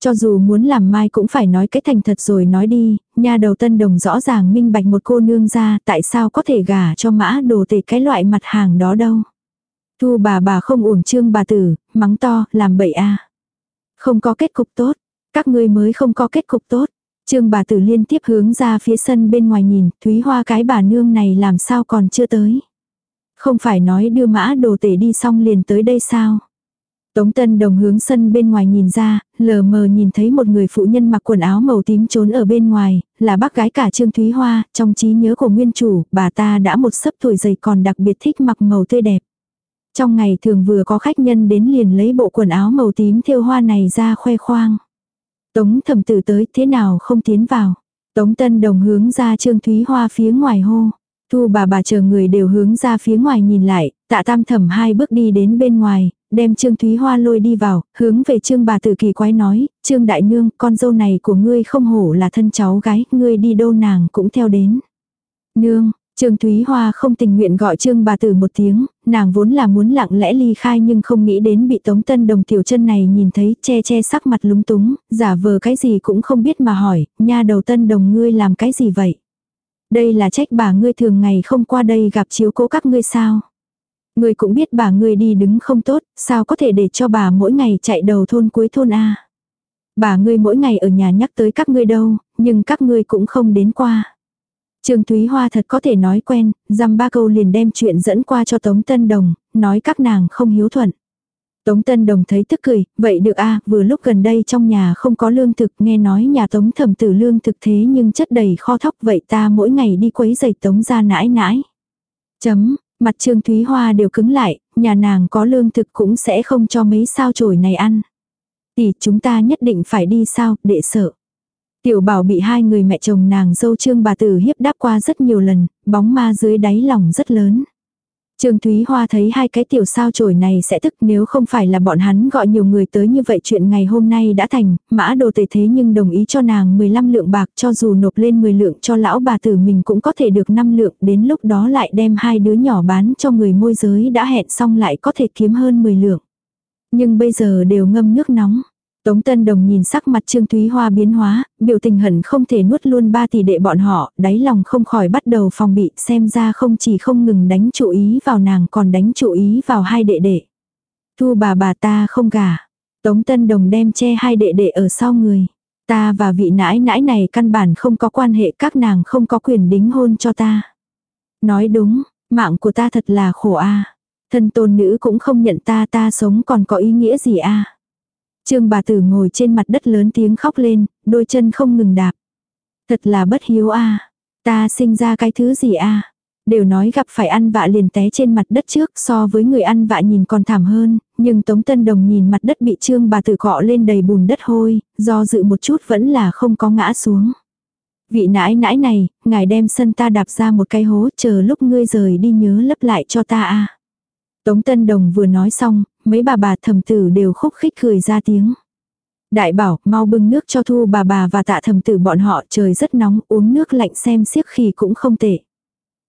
Cho dù muốn làm mai cũng phải nói cái thành thật rồi nói đi, nhà đầu tân đồng rõ ràng minh bạch một cô nương ra tại sao có thể gả cho mã đồ tề cái loại mặt hàng đó đâu. Thu bà bà không uổng trương bà tử, mắng to, làm bậy a Không có kết cục tốt, các ngươi mới không có kết cục tốt. Trương bà tử liên tiếp hướng ra phía sân bên ngoài nhìn, Thúy Hoa cái bà nương này làm sao còn chưa tới. Không phải nói đưa mã đồ tể đi xong liền tới đây sao. Tống Tân Đồng hướng sân bên ngoài nhìn ra, lờ mờ nhìn thấy một người phụ nhân mặc quần áo màu tím trốn ở bên ngoài, là bác gái cả Trương Thúy Hoa, trong trí nhớ của nguyên chủ, bà ta đã một sấp tuổi dày còn đặc biệt thích mặc màu tươi đẹp. Trong ngày thường vừa có khách nhân đến liền lấy bộ quần áo màu tím thêu hoa này ra khoe khoang. Tống thẩm tử tới thế nào không tiến vào. Tống tân đồng hướng ra Trương Thúy Hoa phía ngoài hô. Thu bà bà chờ người đều hướng ra phía ngoài nhìn lại, tạ tam thẩm hai bước đi đến bên ngoài, đem Trương Thúy Hoa lôi đi vào, hướng về Trương bà tử kỳ quái nói, Trương đại nương, con dâu này của ngươi không hổ là thân cháu gái, ngươi đi đâu nàng cũng theo đến. Nương, Trương Thúy Hoa không tình nguyện gọi Trương bà tử một tiếng, nàng vốn là muốn lặng lẽ ly khai nhưng không nghĩ đến bị Tống Tân Đồng tiểu chân này nhìn thấy che che sắc mặt lúng túng, giả vờ cái gì cũng không biết mà hỏi, nha đầu Tân Đồng ngươi làm cái gì vậy? Đây là trách bà ngươi thường ngày không qua đây gặp chiếu cố các ngươi sao? Ngươi cũng biết bà ngươi đi đứng không tốt, sao có thể để cho bà mỗi ngày chạy đầu thôn cuối thôn A? Bà ngươi mỗi ngày ở nhà nhắc tới các ngươi đâu, nhưng các ngươi cũng không đến qua. Trương Thúy Hoa thật có thể nói quen, dăm ba câu liền đem chuyện dẫn qua cho Tống Tân Đồng, nói các nàng không hiếu thuận. Tống Tân Đồng thấy tức cười, vậy được a vừa lúc gần đây trong nhà không có lương thực, nghe nói nhà Tống thẩm tử lương thực thế nhưng chất đầy kho thóc vậy ta mỗi ngày đi quấy giày Tống ra nãi nãi. Chấm, mặt Trương Thúy Hoa đều cứng lại, nhà nàng có lương thực cũng sẽ không cho mấy sao chổi này ăn. Thì chúng ta nhất định phải đi sao, để sợ. Tiểu bảo bị hai người mẹ chồng nàng dâu trương bà tử hiếp đáp qua rất nhiều lần, bóng ma dưới đáy lòng rất lớn. Trương Thúy Hoa thấy hai cái tiểu sao chổi này sẽ tức nếu không phải là bọn hắn gọi nhiều người tới như vậy chuyện ngày hôm nay đã thành, mã đồ tề thế nhưng đồng ý cho nàng 15 lượng bạc cho dù nộp lên 10 lượng cho lão bà tử mình cũng có thể được 5 lượng, đến lúc đó lại đem hai đứa nhỏ bán cho người môi giới đã hẹn xong lại có thể kiếm hơn 10 lượng. Nhưng bây giờ đều ngâm nước nóng. Tống Tân Đồng nhìn sắc mặt Trương Thúy Hoa biến hóa, biểu tình hận không thể nuốt luôn ba tỷ đệ bọn họ, đáy lòng không khỏi bắt đầu phòng bị, xem ra không chỉ không ngừng đánh chủ ý vào nàng còn đánh chủ ý vào hai đệ đệ. Thu bà bà ta không gả. Tống Tân Đồng đem che hai đệ đệ ở sau người. Ta và vị nãi nãi này căn bản không có quan hệ các nàng không có quyền đính hôn cho ta. Nói đúng, mạng của ta thật là khổ a Thân tôn nữ cũng không nhận ta ta sống còn có ý nghĩa gì a Trương bà tử ngồi trên mặt đất lớn tiếng khóc lên, đôi chân không ngừng đạp. Thật là bất hiếu a Ta sinh ra cái thứ gì a Đều nói gặp phải ăn vạ liền té trên mặt đất trước so với người ăn vạ nhìn còn thảm hơn, nhưng Tống Tân Đồng nhìn mặt đất bị trương bà tử cọ lên đầy bùn đất hôi, do dự một chút vẫn là không có ngã xuống. Vị nãi nãi này, ngài đem sân ta đạp ra một cái hố chờ lúc ngươi rời đi nhớ lấp lại cho ta a Tống Tân Đồng vừa nói xong, mấy bà bà thầm tử đều khúc khích cười ra tiếng. Đại bảo, mau bưng nước cho thu bà bà và tạ thầm tử bọn họ trời rất nóng uống nước lạnh xem siếc khi cũng không tệ.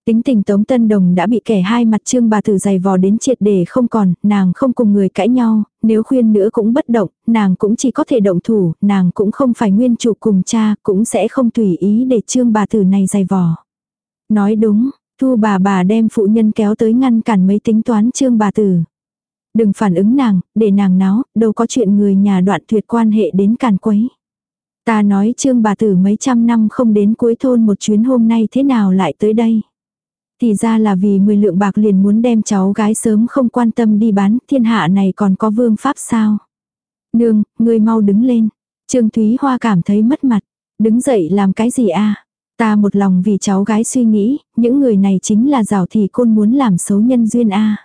Tính tình Tống Tân Đồng đã bị kẻ hai mặt trương bà tử dày vò đến triệt để không còn, nàng không cùng người cãi nhau, nếu khuyên nữa cũng bất động, nàng cũng chỉ có thể động thủ, nàng cũng không phải nguyên chủ cùng cha, cũng sẽ không tùy ý để trương bà tử này dày vò. Nói đúng, thu bà bà đem phụ nhân kéo tới ngăn cản mấy tính toán trương bà tử. Đừng phản ứng nàng, để nàng náo, đâu có chuyện người nhà đoạn tuyệt quan hệ đến càn quấy. Ta nói trương bà tử mấy trăm năm không đến cuối thôn một chuyến hôm nay thế nào lại tới đây. Thì ra là vì 10 lượng bạc liền muốn đem cháu gái sớm không quan tâm đi bán, thiên hạ này còn có vương pháp sao. Nương, ngươi mau đứng lên. Trương Thúy Hoa cảm thấy mất mặt. Đứng dậy làm cái gì a Ta một lòng vì cháu gái suy nghĩ, những người này chính là rào thì côn muốn làm xấu nhân duyên a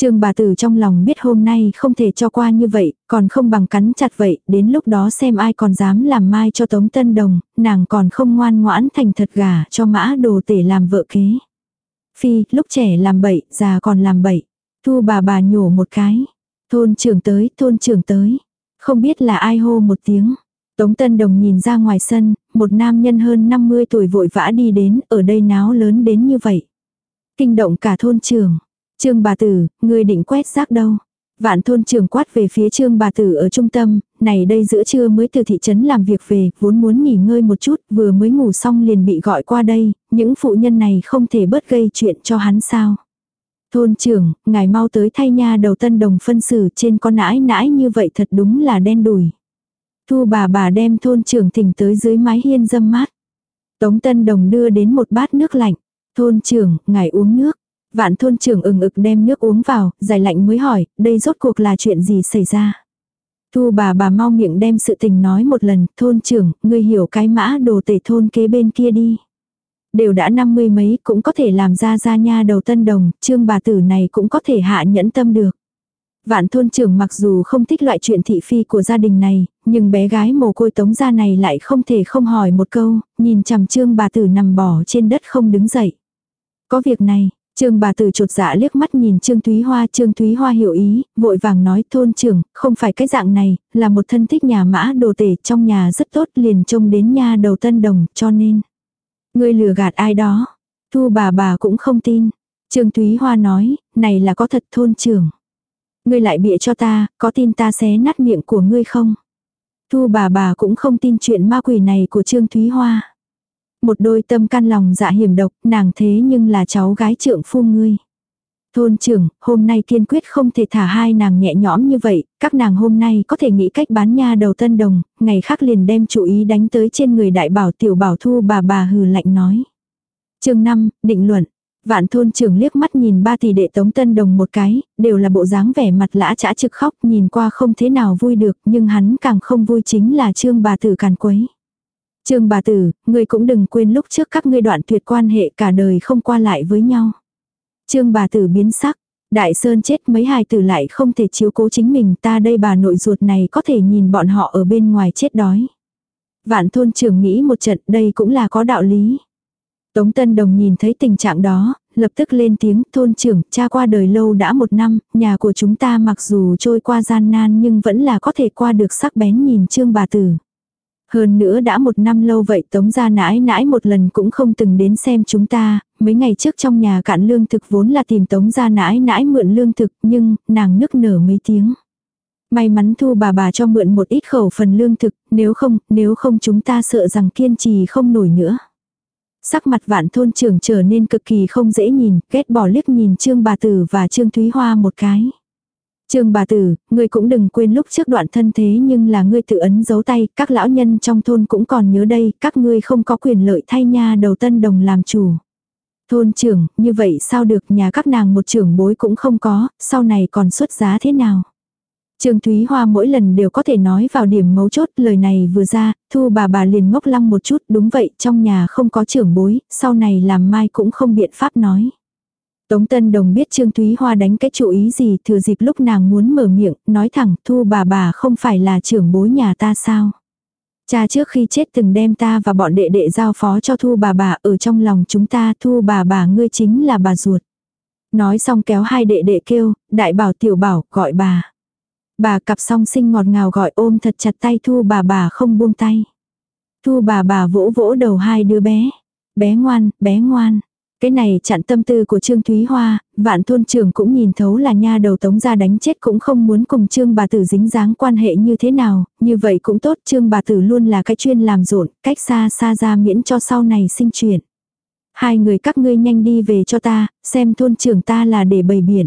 Trương bà tử trong lòng biết hôm nay không thể cho qua như vậy, còn không bằng cắn chặt vậy, đến lúc đó xem ai còn dám làm mai cho Tống Tân Đồng, nàng còn không ngoan ngoãn thành thật gà cho mã đồ tể làm vợ kế. Phi, lúc trẻ làm bậy, già còn làm bậy. Thu bà bà nhổ một cái. Thôn trưởng tới, thôn trưởng tới. Không biết là ai hô một tiếng. Tống Tân Đồng nhìn ra ngoài sân, một nam nhân hơn 50 tuổi vội vã đi đến, ở đây náo lớn đến như vậy. Kinh động cả thôn trưởng. Trương bà tử, người định quét rác đâu? Vạn thôn trưởng quát về phía trương bà tử ở trung tâm, này đây giữa trưa mới từ thị trấn làm việc về, vốn muốn nghỉ ngơi một chút, vừa mới ngủ xong liền bị gọi qua đây, những phụ nhân này không thể bớt gây chuyện cho hắn sao. Thôn trưởng, ngài mau tới thay nha đầu tân đồng phân xử trên con nãi nãi như vậy thật đúng là đen đùi. Thu bà bà đem thôn trưởng thỉnh tới dưới mái hiên dâm mát. Tống tân đồng đưa đến một bát nước lạnh. Thôn trưởng, ngài uống nước. Vạn thôn trưởng ừng ực đem nước uống vào, dài lạnh mới hỏi, đây rốt cuộc là chuyện gì xảy ra. Thu bà bà mau miệng đem sự tình nói một lần, thôn trưởng, ngươi hiểu cái mã đồ tể thôn kế bên kia đi. Đều đã năm mươi mấy cũng có thể làm ra ra nha đầu tân đồng, trương bà tử này cũng có thể hạ nhẫn tâm được. Vạn thôn trưởng mặc dù không thích loại chuyện thị phi của gia đình này, nhưng bé gái mồ côi tống gia này lại không thể không hỏi một câu, nhìn chằm trương bà tử nằm bỏ trên đất không đứng dậy. Có việc này, Trương bà tử chột dạ liếc mắt nhìn Trương Thúy Hoa, Trương Thúy Hoa hiểu ý, vội vàng nói thôn trưởng, không phải cái dạng này, là một thân thích nhà mã đồ tể trong nhà rất tốt liền trông đến nhà đầu tân đồng, cho nên. Ngươi lừa gạt ai đó. Thu bà bà cũng không tin. Trương Thúy Hoa nói, này là có thật thôn trưởng. Ngươi lại bịa cho ta, có tin ta xé nát miệng của ngươi không? Thu bà bà cũng không tin chuyện ma quỷ này của Trương Thúy Hoa một đôi tâm can lòng dạ hiểm độc, nàng thế nhưng là cháu gái trượng phu ngươi. Thôn trưởng, hôm nay kiên quyết không thể thả hai nàng nhẹ nhõm như vậy, các nàng hôm nay có thể nghĩ cách bán nha đầu tân đồng, ngày khác liền đem chủ ý đánh tới trên người đại bảo tiểu bảo thu bà bà hừ lạnh nói. chương 5, định luận. Vạn thôn trưởng liếc mắt nhìn ba tỷ đệ tống tân đồng một cái, đều là bộ dáng vẻ mặt lã chã trực khóc nhìn qua không thế nào vui được nhưng hắn càng không vui chính là trương bà tử càn quấy. Trương bà tử, ngươi cũng đừng quên lúc trước các ngươi đoạn tuyệt quan hệ cả đời không qua lại với nhau. Trương bà tử biến sắc, đại sơn chết mấy hài tử lại không thể chiếu cố chính mình ta đây bà nội ruột này có thể nhìn bọn họ ở bên ngoài chết đói. Vạn thôn trưởng nghĩ một trận đây cũng là có đạo lý. Tống Tân Đồng nhìn thấy tình trạng đó, lập tức lên tiếng thôn trưởng, cha qua đời lâu đã một năm, nhà của chúng ta mặc dù trôi qua gian nan nhưng vẫn là có thể qua được sắc bén nhìn trương bà tử. Hơn nữa đã một năm lâu vậy tống gia nãi nãi một lần cũng không từng đến xem chúng ta, mấy ngày trước trong nhà cạn lương thực vốn là tìm tống gia nãi nãi mượn lương thực nhưng nàng nức nở mấy tiếng. May mắn thu bà bà cho mượn một ít khẩu phần lương thực, nếu không, nếu không chúng ta sợ rằng kiên trì không nổi nữa. Sắc mặt vạn thôn trưởng trở nên cực kỳ không dễ nhìn, ghét bỏ liếc nhìn Trương bà tử và Trương Thúy Hoa một cái. Trương bà tử, ngươi cũng đừng quên lúc trước đoạn thân thế nhưng là ngươi tự ấn dấu tay, các lão nhân trong thôn cũng còn nhớ đây, các ngươi không có quyền lợi thay nha đầu tân đồng làm chủ. Thôn trưởng, như vậy sao được nhà các nàng một trưởng bối cũng không có, sau này còn xuất giá thế nào? Trương Thúy Hoa mỗi lần đều có thể nói vào điểm mấu chốt, lời này vừa ra, thu bà bà liền ngốc lăng một chút, đúng vậy, trong nhà không có trưởng bối, sau này làm mai cũng không biện pháp nói. Tống Tân Đồng biết Trương Thúy Hoa đánh cái chủ ý gì thừa dịp lúc nàng muốn mở miệng, nói thẳng, thu bà bà không phải là trưởng bối nhà ta sao. Cha trước khi chết từng đem ta và bọn đệ đệ giao phó cho thu bà bà ở trong lòng chúng ta thu bà bà ngươi chính là bà ruột. Nói xong kéo hai đệ đệ kêu, đại bảo tiểu bảo gọi bà. Bà cặp song sinh ngọt ngào gọi ôm thật chặt tay thu bà bà không buông tay. Thu bà bà vỗ vỗ đầu hai đứa bé. Bé ngoan, bé ngoan. Cái này chặn tâm tư của Trương Thúy Hoa, vạn thôn trưởng cũng nhìn thấu là nha đầu tống ra đánh chết cũng không muốn cùng Trương bà tử dính dáng quan hệ như thế nào, như vậy cũng tốt Trương bà tử luôn là cái chuyên làm rộn, cách xa xa ra miễn cho sau này sinh chuyện. Hai người các ngươi nhanh đi về cho ta, xem thôn trưởng ta là để bày biển.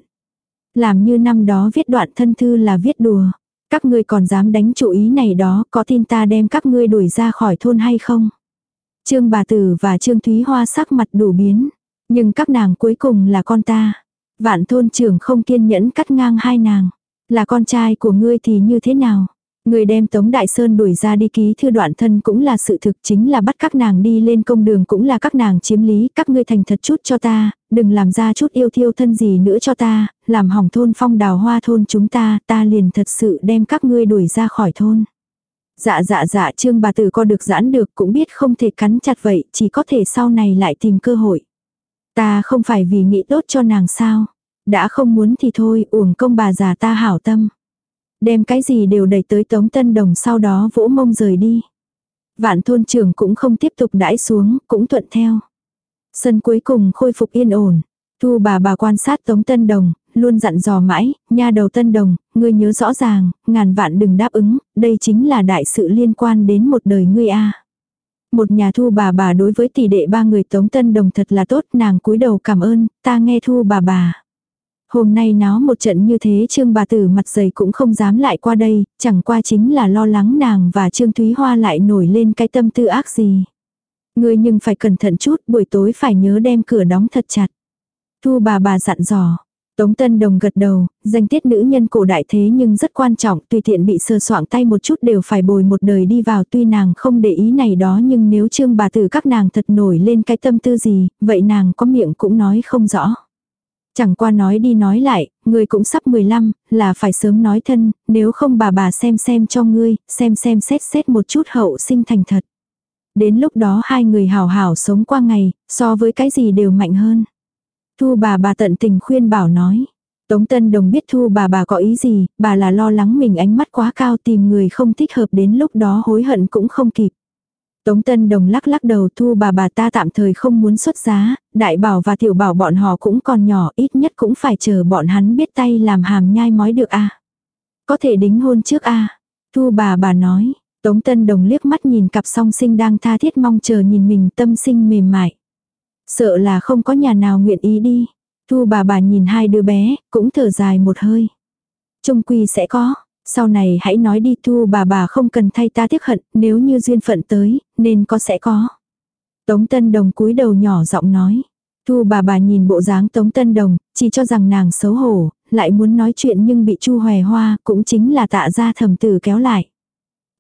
Làm như năm đó viết đoạn thân thư là viết đùa. Các ngươi còn dám đánh chủ ý này đó, có tin ta đem các ngươi đuổi ra khỏi thôn hay không? Trương bà tử và Trương Thúy Hoa sắc mặt đủ biến. Nhưng các nàng cuối cùng là con ta. Vạn thôn trưởng không kiên nhẫn cắt ngang hai nàng. Là con trai của ngươi thì như thế nào? Người đem Tống Đại Sơn đuổi ra đi ký thư đoạn thân cũng là sự thực chính là bắt các nàng đi lên công đường cũng là các nàng chiếm lý, các ngươi thành thật chút cho ta, đừng làm ra chút yêu thiêu thân gì nữa cho ta, làm hỏng thôn phong đào hoa thôn chúng ta, ta liền thật sự đem các ngươi đuổi ra khỏi thôn. Dạ dạ dạ trương bà tử co được giãn được cũng biết không thể cắn chặt vậy, chỉ có thể sau này lại tìm cơ hội. Ta không phải vì nghĩ tốt cho nàng sao. Đã không muốn thì thôi, uổng công bà già ta hảo tâm. Đem cái gì đều đẩy tới Tống Tân Đồng sau đó vỗ mông rời đi. Vạn thôn trưởng cũng không tiếp tục đãi xuống, cũng thuận theo. Sân cuối cùng khôi phục yên ổn. Thu bà bà quan sát Tống Tân Đồng, luôn dặn dò mãi, nha đầu Tân Đồng, ngươi nhớ rõ ràng, ngàn vạn đừng đáp ứng, đây chính là đại sự liên quan đến một đời ngươi a. Một nhà thu bà bà đối với tỷ đệ ba người Tống Tân Đồng thật là tốt, nàng cúi đầu cảm ơn, ta nghe thu bà bà. Hôm nay nó một trận như thế Trương bà tử mặt dày cũng không dám lại qua đây, chẳng qua chính là lo lắng nàng và Trương Thúy Hoa lại nổi lên cái tâm tư ác gì. Ngươi nhưng phải cẩn thận chút, buổi tối phải nhớ đem cửa đóng thật chặt. Thu bà bà dặn dò. Tống Tân Đồng gật đầu, danh tiết nữ nhân cổ đại thế nhưng rất quan trọng, tùy tiện bị sơ soạn tay một chút đều phải bồi một đời đi vào tuy nàng không để ý này đó nhưng nếu trương bà tử các nàng thật nổi lên cái tâm tư gì, vậy nàng có miệng cũng nói không rõ. Chẳng qua nói đi nói lại, người cũng sắp 15, là phải sớm nói thân, nếu không bà bà xem xem cho ngươi, xem xem xét xét một chút hậu sinh thành thật. Đến lúc đó hai người hảo hảo sống qua ngày, so với cái gì đều mạnh hơn. Thu bà bà tận tình khuyên bảo nói. Tống Tân Đồng biết Thu bà bà có ý gì, bà là lo lắng mình ánh mắt quá cao tìm người không thích hợp đến lúc đó hối hận cũng không kịp. Tống Tân Đồng lắc lắc đầu thu bà bà ta tạm thời không muốn xuất giá, đại bảo và tiểu bảo bọn họ cũng còn nhỏ ít nhất cũng phải chờ bọn hắn biết tay làm hàm nhai mói được a Có thể đính hôn trước a Thu bà bà nói, Tống Tân Đồng liếc mắt nhìn cặp song sinh đang tha thiết mong chờ nhìn mình tâm sinh mềm mại. Sợ là không có nhà nào nguyện ý đi. Thu bà bà nhìn hai đứa bé, cũng thở dài một hơi. Trung quy sẽ có, sau này hãy nói đi thu bà bà không cần thay ta tiếc hận, nếu như duyên phận tới, nên có sẽ có. Tống Tân Đồng cúi đầu nhỏ giọng nói. Thu bà bà nhìn bộ dáng Tống Tân Đồng, chỉ cho rằng nàng xấu hổ, lại muốn nói chuyện nhưng bị Chu hoè Hoa, cũng chính là tạ ra thầm tử kéo lại.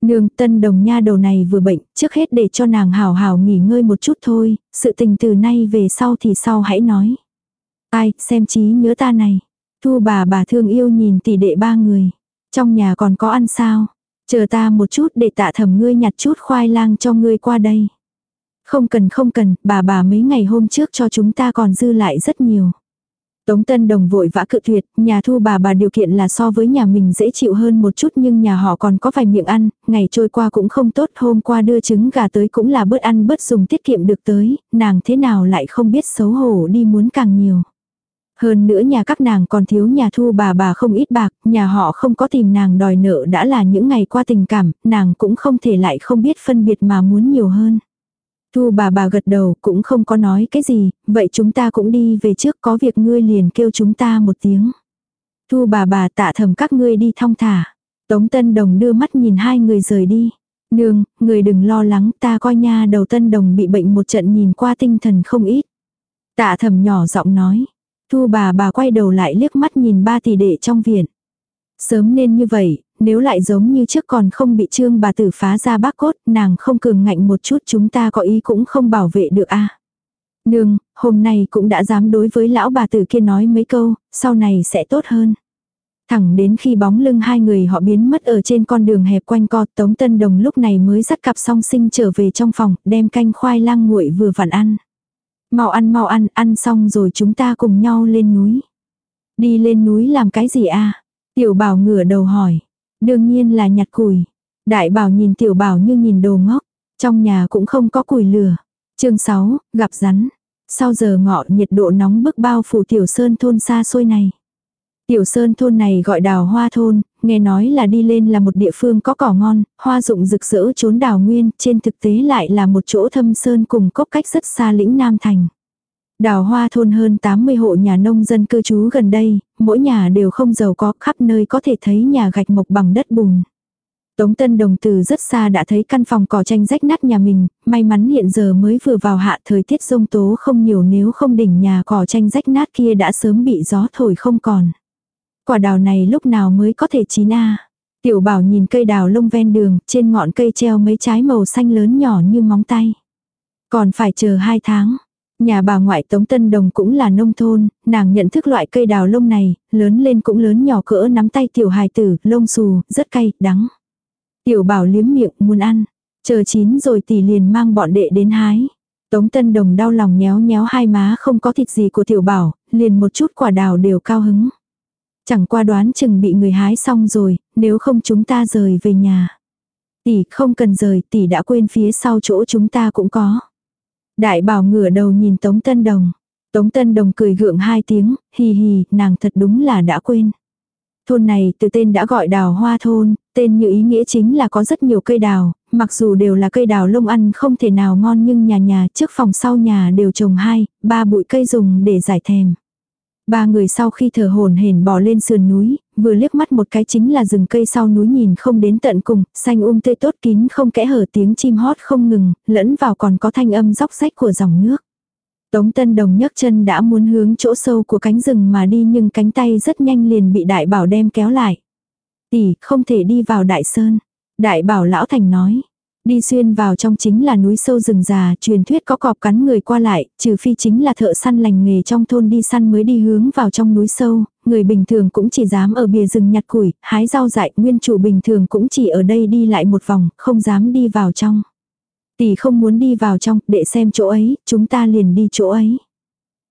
Nương Tân Đồng nha đầu này vừa bệnh, trước hết để cho nàng hào hào nghỉ ngơi một chút thôi, sự tình từ nay về sau thì sau hãy nói. Ai, xem trí nhớ ta này. Thu bà bà thương yêu nhìn tỷ đệ ba người. Trong nhà còn có ăn sao? Chờ ta một chút để tạ thầm ngươi nhặt chút khoai lang cho ngươi qua đây. Không cần không cần, bà bà mấy ngày hôm trước cho chúng ta còn dư lại rất nhiều. Tống Tân Đồng vội vã cự tuyệt, nhà thu bà bà điều kiện là so với nhà mình dễ chịu hơn một chút nhưng nhà họ còn có vài miệng ăn, ngày trôi qua cũng không tốt, hôm qua đưa trứng gà tới cũng là bớt ăn bớt dùng tiết kiệm được tới, nàng thế nào lại không biết xấu hổ đi muốn càng nhiều. Hơn nữa nhà các nàng còn thiếu nhà thu bà bà không ít bạc, nhà họ không có tìm nàng đòi nợ đã là những ngày qua tình cảm, nàng cũng không thể lại không biết phân biệt mà muốn nhiều hơn. Thu bà bà gật đầu cũng không có nói cái gì, vậy chúng ta cũng đi về trước có việc ngươi liền kêu chúng ta một tiếng. Thu bà bà tạ thầm các ngươi đi thong thả. Tống Tân Đồng đưa mắt nhìn hai người rời đi. Nương, người đừng lo lắng ta coi nha đầu Tân Đồng bị bệnh một trận nhìn qua tinh thần không ít. Tạ thầm nhỏ giọng nói. Thu bà bà quay đầu lại liếc mắt nhìn ba tỷ đệ trong viện. Sớm nên như vậy, nếu lại giống như trước còn không bị trương bà tử phá ra bác cốt, nàng không cường ngạnh một chút chúng ta có ý cũng không bảo vệ được a Nương, hôm nay cũng đã dám đối với lão bà tử kia nói mấy câu, sau này sẽ tốt hơn. Thẳng đến khi bóng lưng hai người họ biến mất ở trên con đường hẹp quanh co, Tống Tân Đồng lúc này mới dắt cặp song sinh trở về trong phòng, đem canh khoai lang nguội vừa vặn ăn. Mau ăn mau ăn, ăn xong rồi chúng ta cùng nhau lên núi. Đi lên núi làm cái gì a Tiểu bảo ngửa đầu hỏi. Đương nhiên là nhặt củi. Đại bảo nhìn tiểu bảo như nhìn đồ ngốc. Trong nhà cũng không có củi lửa. chương 6, gặp rắn. Sau giờ ngọ nhiệt độ nóng bức bao phủ tiểu sơn thôn xa xôi này. Tiểu sơn thôn này gọi đào hoa thôn, nghe nói là đi lên là một địa phương có cỏ ngon, hoa rụng rực rỡ trốn đào nguyên, trên thực tế lại là một chỗ thâm sơn cùng cốc cách rất xa lĩnh Nam Thành. Đào hoa thôn hơn 80 hộ nhà nông dân cư trú gần đây, mỗi nhà đều không giàu có, khắp nơi có thể thấy nhà gạch mộc bằng đất bùn. Tống Tân Đồng từ rất xa đã thấy căn phòng cỏ tranh rách nát nhà mình, may mắn hiện giờ mới vừa vào hạ thời tiết rông tố không nhiều nếu không đỉnh nhà cỏ tranh rách nát kia đã sớm bị gió thổi không còn. Quả đào này lúc nào mới có thể chín a Tiểu bảo nhìn cây đào lông ven đường, trên ngọn cây treo mấy trái màu xanh lớn nhỏ như móng tay. Còn phải chờ hai tháng. Nhà bà ngoại Tống Tân Đồng cũng là nông thôn, nàng nhận thức loại cây đào lông này, lớn lên cũng lớn nhỏ cỡ nắm tay tiểu hài tử, lông xù, rất cay, đắng. Tiểu bảo liếm miệng muốn ăn, chờ chín rồi tỷ liền mang bọn đệ đến hái. Tống Tân Đồng đau lòng nhéo nhéo hai má không có thịt gì của tiểu bảo, liền một chút quả đào đều cao hứng. Chẳng qua đoán chừng bị người hái xong rồi, nếu không chúng ta rời về nhà. Tỷ không cần rời, tỷ đã quên phía sau chỗ chúng ta cũng có. Đại bảo ngửa đầu nhìn Tống Tân Đồng. Tống Tân Đồng cười gượng hai tiếng, hì hì, nàng thật đúng là đã quên. Thôn này từ tên đã gọi đào hoa thôn, tên như ý nghĩa chính là có rất nhiều cây đào, mặc dù đều là cây đào lông ăn không thể nào ngon nhưng nhà nhà trước phòng sau nhà đều trồng hai, ba bụi cây dùng để giải thèm. Ba người sau khi thở hồn hển bò lên sườn núi, vừa liếc mắt một cái chính là rừng cây sau núi nhìn không đến tận cùng, xanh um tươi tốt kín không kẽ hở tiếng chim hót không ngừng, lẫn vào còn có thanh âm róc rách của dòng nước. Tống Tân Đồng nhấc chân đã muốn hướng chỗ sâu của cánh rừng mà đi nhưng cánh tay rất nhanh liền bị đại bảo đem kéo lại. Tỷ, không thể đi vào đại sơn. Đại bảo lão thành nói. Đi xuyên vào trong chính là núi sâu rừng già, truyền thuyết có cọp cắn người qua lại, trừ phi chính là thợ săn lành nghề trong thôn đi săn mới đi hướng vào trong núi sâu, người bình thường cũng chỉ dám ở bìa rừng nhặt củi, hái rau dại, nguyên chủ bình thường cũng chỉ ở đây đi lại một vòng, không dám đi vào trong. Tỷ không muốn đi vào trong, để xem chỗ ấy, chúng ta liền đi chỗ ấy.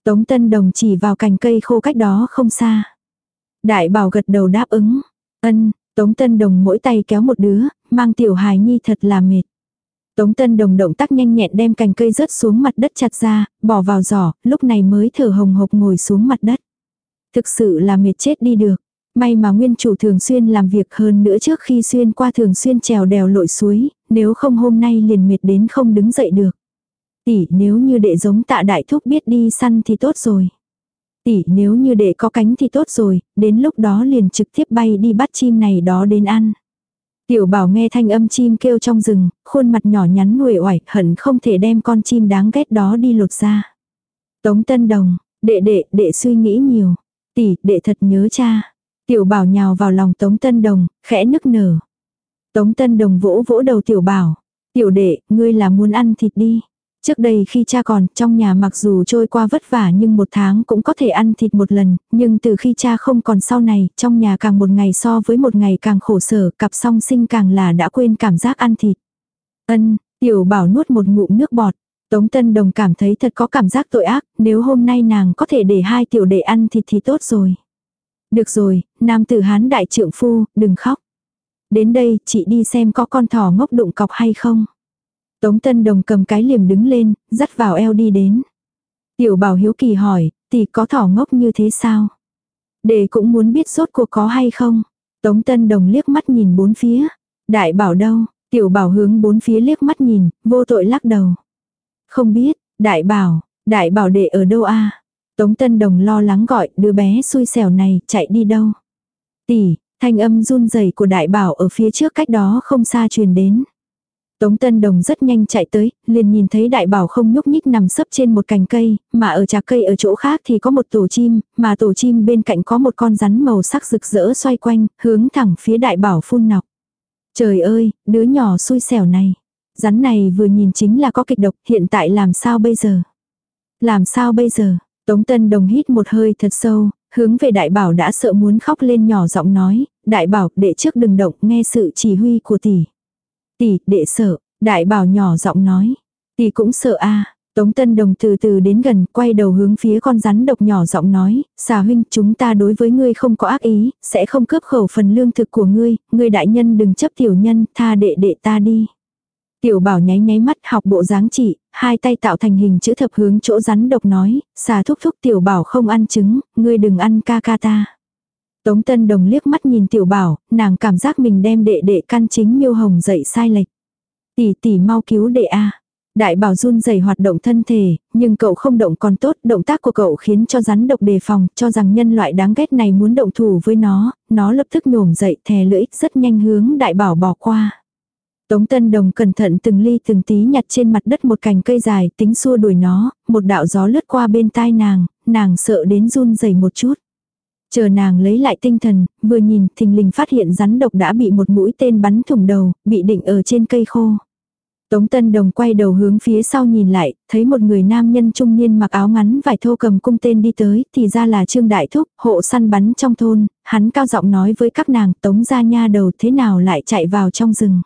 Tống Tân Đồng chỉ vào cành cây khô cách đó không xa. Đại bảo gật đầu đáp ứng. Ân, Tống Tân Đồng mỗi tay kéo một đứa, mang tiểu hài nhi thật là mệt. Tống Tân Đồng động tác nhanh nhẹn đem cành cây rớt xuống mặt đất chặt ra, bỏ vào giỏ, lúc này mới thở hồng hộc ngồi xuống mặt đất. Thực sự là mệt chết đi được. May mà nguyên chủ thường xuyên làm việc hơn nữa trước khi xuyên qua thường xuyên trèo đèo lội suối, nếu không hôm nay liền mệt đến không đứng dậy được. Tỷ nếu như đệ giống tạ đại thúc biết đi săn thì tốt rồi. Tỷ nếu như để có cánh thì tốt rồi, đến lúc đó liền trực tiếp bay đi bắt chim này đó đến ăn. Tiểu bảo nghe thanh âm chim kêu trong rừng, khuôn mặt nhỏ nhắn nguội oải, hận không thể đem con chim đáng ghét đó đi lột ra. Tống Tân Đồng, đệ đệ, đệ suy nghĩ nhiều. Tỷ, đệ thật nhớ cha. Tiểu bảo nhào vào lòng Tống Tân Đồng, khẽ nức nở. Tống Tân Đồng vỗ vỗ đầu tiểu bảo. Tiểu đệ, ngươi là muốn ăn thịt đi. Trước đây khi cha còn, trong nhà mặc dù trôi qua vất vả nhưng một tháng cũng có thể ăn thịt một lần, nhưng từ khi cha không còn sau này, trong nhà càng một ngày so với một ngày càng khổ sở, cặp song sinh càng là đã quên cảm giác ăn thịt. Ân, tiểu bảo nuốt một ngụm nước bọt. Tống Tân Đồng cảm thấy thật có cảm giác tội ác, nếu hôm nay nàng có thể để hai tiểu đệ ăn thịt thì tốt rồi. Được rồi, nam tử hán đại trượng phu, đừng khóc. Đến đây, chị đi xem có con thỏ ngốc đụng cọc hay không. Tống Tân Đồng cầm cái liềm đứng lên, dắt vào eo đi đến. Tiểu bảo hiếu kỳ hỏi, tỷ có thỏ ngốc như thế sao? Để cũng muốn biết rốt cuộc có hay không? Tống Tân Đồng liếc mắt nhìn bốn phía. Đại bảo đâu? Tiểu bảo hướng bốn phía liếc mắt nhìn, vô tội lắc đầu. Không biết, đại bảo, đại bảo đệ ở đâu a? Tống Tân Đồng lo lắng gọi đứa bé xui xẻo này chạy đi đâu. Tỷ, thanh âm run rẩy của đại bảo ở phía trước cách đó không xa truyền đến. Tống Tân Đồng rất nhanh chạy tới, liền nhìn thấy đại bảo không nhúc nhích nằm sấp trên một cành cây, mà ở trà cây ở chỗ khác thì có một tổ chim, mà tổ chim bên cạnh có một con rắn màu sắc rực rỡ xoay quanh, hướng thẳng phía đại bảo phun nọc. Trời ơi, đứa nhỏ xui xẻo này. Rắn này vừa nhìn chính là có kịch độc, hiện tại làm sao bây giờ? Làm sao bây giờ? Tống Tân Đồng hít một hơi thật sâu, hướng về đại bảo đã sợ muốn khóc lên nhỏ giọng nói, đại bảo, đệ trước đừng động, nghe sự chỉ huy của tỷ. Tỷ, đệ sợ, đại bảo nhỏ giọng nói. Tỷ cũng sợ a Tống Tân Đồng từ từ đến gần, quay đầu hướng phía con rắn độc nhỏ giọng nói, xà huynh chúng ta đối với ngươi không có ác ý, sẽ không cướp khẩu phần lương thực của ngươi, ngươi đại nhân đừng chấp tiểu nhân, tha đệ đệ ta đi. Tiểu bảo nháy nháy mắt học bộ dáng chỉ, hai tay tạo thành hình chữ thập hướng chỗ rắn độc nói, xà thúc thúc tiểu bảo không ăn trứng, ngươi đừng ăn ca ca ta. Tống Tân Đồng liếc mắt nhìn tiểu bảo, nàng cảm giác mình đem đệ đệ căn chính miêu hồng dậy sai lệch. Tỷ tỷ mau cứu đệ a. Đại bảo run rẩy hoạt động thân thể, nhưng cậu không động còn tốt, động tác của cậu khiến cho rắn độc đề phòng, cho rằng nhân loại đáng ghét này muốn động thủ với nó, nó lập tức nhổm dậy thè lưỡi, rất nhanh hướng đại bảo bỏ qua. Tống Tân Đồng cẩn thận từng ly từng tí nhặt trên mặt đất một cành cây dài, tính xua đuổi nó, một đạo gió lướt qua bên tai nàng, nàng sợ đến run rẩy một chút. Chờ nàng lấy lại tinh thần, vừa nhìn thình lình phát hiện rắn độc đã bị một mũi tên bắn thủng đầu, bị định ở trên cây khô. Tống Tân Đồng quay đầu hướng phía sau nhìn lại, thấy một người nam nhân trung niên mặc áo ngắn vải thô cầm cung tên đi tới, thì ra là Trương Đại Thúc, hộ săn bắn trong thôn, hắn cao giọng nói với các nàng tống ra nha đầu thế nào lại chạy vào trong rừng.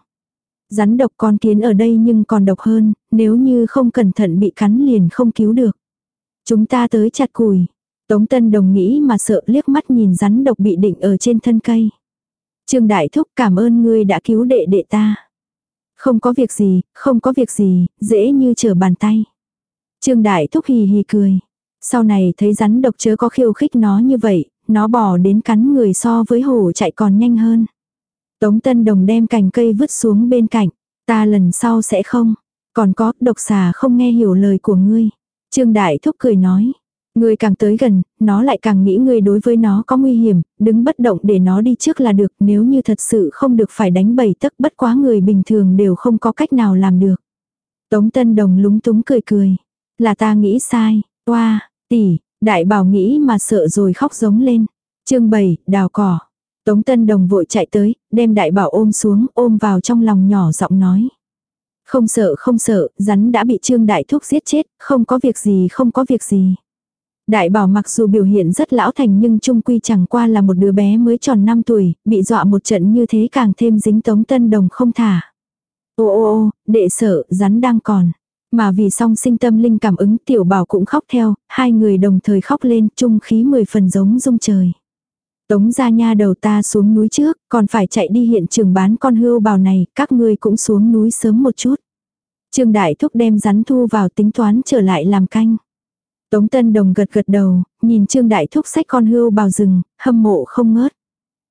Rắn độc con kiến ở đây nhưng còn độc hơn, nếu như không cẩn thận bị cắn liền không cứu được. Chúng ta tới chặt củi Tống Tân Đồng nghĩ mà sợ liếc mắt nhìn rắn độc bị định ở trên thân cây. Trương Đại Thúc cảm ơn ngươi đã cứu đệ đệ ta. Không có việc gì, không có việc gì, dễ như trở bàn tay. Trương Đại Thúc hì hì cười. Sau này thấy rắn độc chớ có khiêu khích nó như vậy, nó bỏ đến cắn người so với hổ chạy còn nhanh hơn. Tống Tân Đồng đem cành cây vứt xuống bên cạnh. Ta lần sau sẽ không. Còn có, độc xà không nghe hiểu lời của ngươi. Trương Đại Thúc cười nói người càng tới gần, nó lại càng nghĩ người đối với nó có nguy hiểm, đứng bất động để nó đi trước là được, nếu như thật sự không được phải đánh bầy tất bất quá người bình thường đều không có cách nào làm được. Tống Tân Đồng lúng túng cười cười. Là ta nghĩ sai, oa, tỷ, đại bảo nghĩ mà sợ rồi khóc giống lên. chương 7, đào cỏ. Tống Tân Đồng vội chạy tới, đem đại bảo ôm xuống, ôm vào trong lòng nhỏ giọng nói. Không sợ không sợ, rắn đã bị Trương Đại Thúc giết chết, không có việc gì không có việc gì. Đại bảo mặc dù biểu hiện rất lão thành nhưng trung quy chẳng qua là một đứa bé mới tròn 5 tuổi, bị dọa một trận như thế càng thêm dính Tống Tân Đồng không thả. Ô ô ô, đệ sợ, rắn đang còn. Mà vì song sinh tâm linh cảm ứng tiểu bảo cũng khóc theo, hai người đồng thời khóc lên trung khí mười phần giống rung trời. Tống ra nha đầu ta xuống núi trước, còn phải chạy đi hiện trường bán con hươu bào này, các ngươi cũng xuống núi sớm một chút. Trương Đại Thúc đem rắn thu vào tính toán trở lại làm canh. Tống Tân Đồng gật gật đầu, nhìn Trương Đại Thúc sách con hươu bào rừng, hâm mộ không ngớt.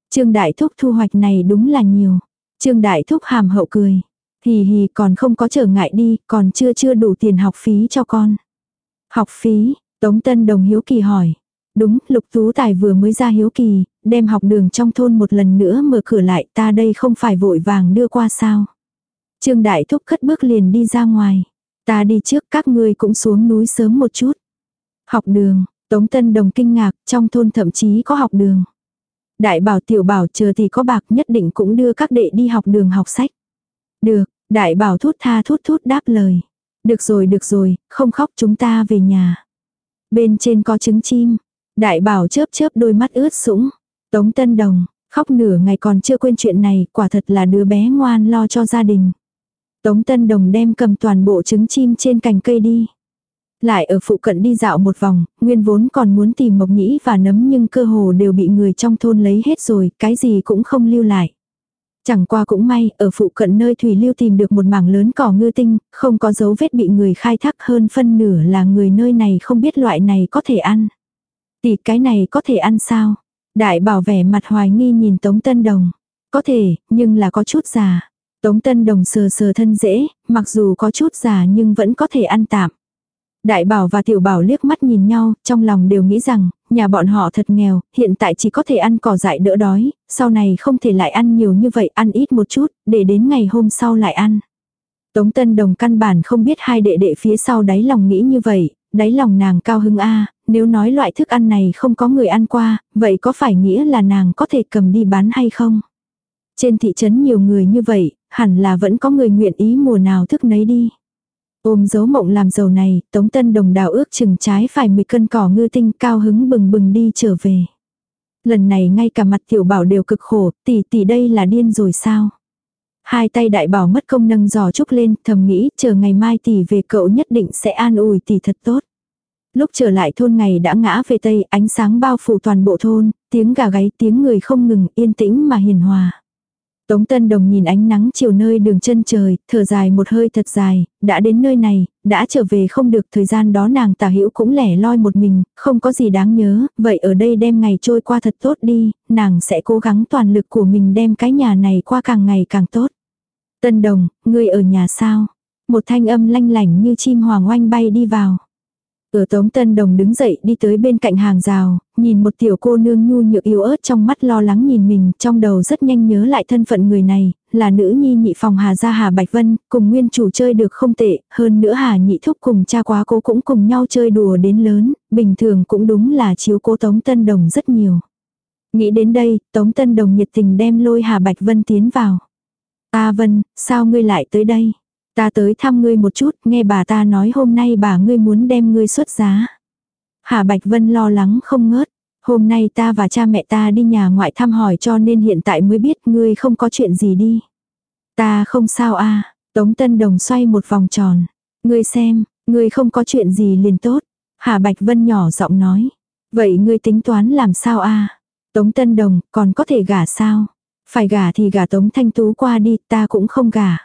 Trương Đại Thúc thu hoạch này đúng là nhiều. Trương Đại Thúc hàm hậu cười. Hì hì còn không có trở ngại đi, còn chưa chưa đủ tiền học phí cho con. Học phí, Tống Tân Đồng hiếu kỳ hỏi. Đúng, Lục Tú Tài vừa mới ra hiếu kỳ, đem học đường trong thôn một lần nữa mở cửa lại ta đây không phải vội vàng đưa qua sao. Trương Đại Thúc cất bước liền đi ra ngoài. Ta đi trước các ngươi cũng xuống núi sớm một chút. Học đường, Tống Tân Đồng kinh ngạc, trong thôn thậm chí có học đường. Đại bảo tiểu bảo chờ thì có bạc nhất định cũng đưa các đệ đi học đường học sách. Được, đại bảo thút tha thút thút đáp lời. Được rồi được rồi, không khóc chúng ta về nhà. Bên trên có trứng chim. Đại bảo chớp chớp đôi mắt ướt sũng. Tống Tân Đồng, khóc nửa ngày còn chưa quên chuyện này, quả thật là đứa bé ngoan lo cho gia đình. Tống Tân Đồng đem cầm toàn bộ trứng chim trên cành cây đi. Lại ở phụ cận đi dạo một vòng, nguyên vốn còn muốn tìm mộc nhĩ và nấm nhưng cơ hồ đều bị người trong thôn lấy hết rồi, cái gì cũng không lưu lại. Chẳng qua cũng may, ở phụ cận nơi Thủy Lưu tìm được một mảng lớn cỏ ngư tinh, không có dấu vết bị người khai thác hơn phân nửa là người nơi này không biết loại này có thể ăn. Tỷ cái này có thể ăn sao? Đại bảo vẻ mặt hoài nghi nhìn Tống Tân Đồng. Có thể, nhưng là có chút già. Tống Tân Đồng sờ sờ thân dễ, mặc dù có chút già nhưng vẫn có thể ăn tạm. Đại bảo và tiểu bảo liếc mắt nhìn nhau, trong lòng đều nghĩ rằng, nhà bọn họ thật nghèo, hiện tại chỉ có thể ăn cỏ dại đỡ đói, sau này không thể lại ăn nhiều như vậy, ăn ít một chút, để đến ngày hôm sau lại ăn. Tống Tân Đồng căn bản không biết hai đệ đệ phía sau đáy lòng nghĩ như vậy, đáy lòng nàng cao hứng a nếu nói loại thức ăn này không có người ăn qua, vậy có phải nghĩa là nàng có thể cầm đi bán hay không? Trên thị trấn nhiều người như vậy, hẳn là vẫn có người nguyện ý mùa nào thức nấy đi. Ôm dấu mộng làm giàu này, Tống Tân Đồng đào ước chừng trái phải 10 cân cỏ ngư tinh cao hứng bừng bừng đi trở về. Lần này ngay cả mặt tiểu bảo đều cực khổ, tỷ tỷ đây là điên rồi sao? Hai tay đại bảo mất công nâng giò trúc lên, thầm nghĩ, chờ ngày mai tỷ về cậu nhất định sẽ an ủi tỷ thật tốt. Lúc trở lại thôn ngày đã ngã về tây, ánh sáng bao phủ toàn bộ thôn, tiếng gà gáy tiếng người không ngừng, yên tĩnh mà hiền hòa. Tống Tân Đồng nhìn ánh nắng chiều nơi đường chân trời, thở dài một hơi thật dài, đã đến nơi này, đã trở về không được thời gian đó nàng tả hữu cũng lẻ loi một mình, không có gì đáng nhớ, vậy ở đây đem ngày trôi qua thật tốt đi, nàng sẽ cố gắng toàn lực của mình đem cái nhà này qua càng ngày càng tốt. Tân Đồng, ngươi ở nhà sao? Một thanh âm lanh lảnh như chim hoàng oanh bay đi vào. Ở Tống Tân Đồng đứng dậy đi tới bên cạnh hàng rào, nhìn một tiểu cô nương nhu nhược yếu ớt trong mắt lo lắng nhìn mình, trong đầu rất nhanh nhớ lại thân phận người này, là nữ nhi nhị phòng Hà Gia Hà Bạch Vân, cùng nguyên chủ chơi được không tệ, hơn nữa Hà nhị thúc cùng cha quá cố cũng cùng nhau chơi đùa đến lớn, bình thường cũng đúng là chiếu cố Tống Tân Đồng rất nhiều. Nghĩ đến đây, Tống Tân Đồng nhiệt tình đem lôi Hà Bạch Vân tiến vào. Ta Vân, sao ngươi lại tới đây? Ta tới thăm ngươi một chút, nghe bà ta nói hôm nay bà ngươi muốn đem ngươi xuất giá. Hà Bạch Vân lo lắng không ngớt. Hôm nay ta và cha mẹ ta đi nhà ngoại thăm hỏi cho nên hiện tại mới biết ngươi không có chuyện gì đi. Ta không sao a Tống Tân Đồng xoay một vòng tròn. Ngươi xem, ngươi không có chuyện gì liền tốt. Hà Bạch Vân nhỏ giọng nói. Vậy ngươi tính toán làm sao a Tống Tân Đồng còn có thể gả sao? Phải gả thì gả Tống Thanh Tú qua đi ta cũng không gả.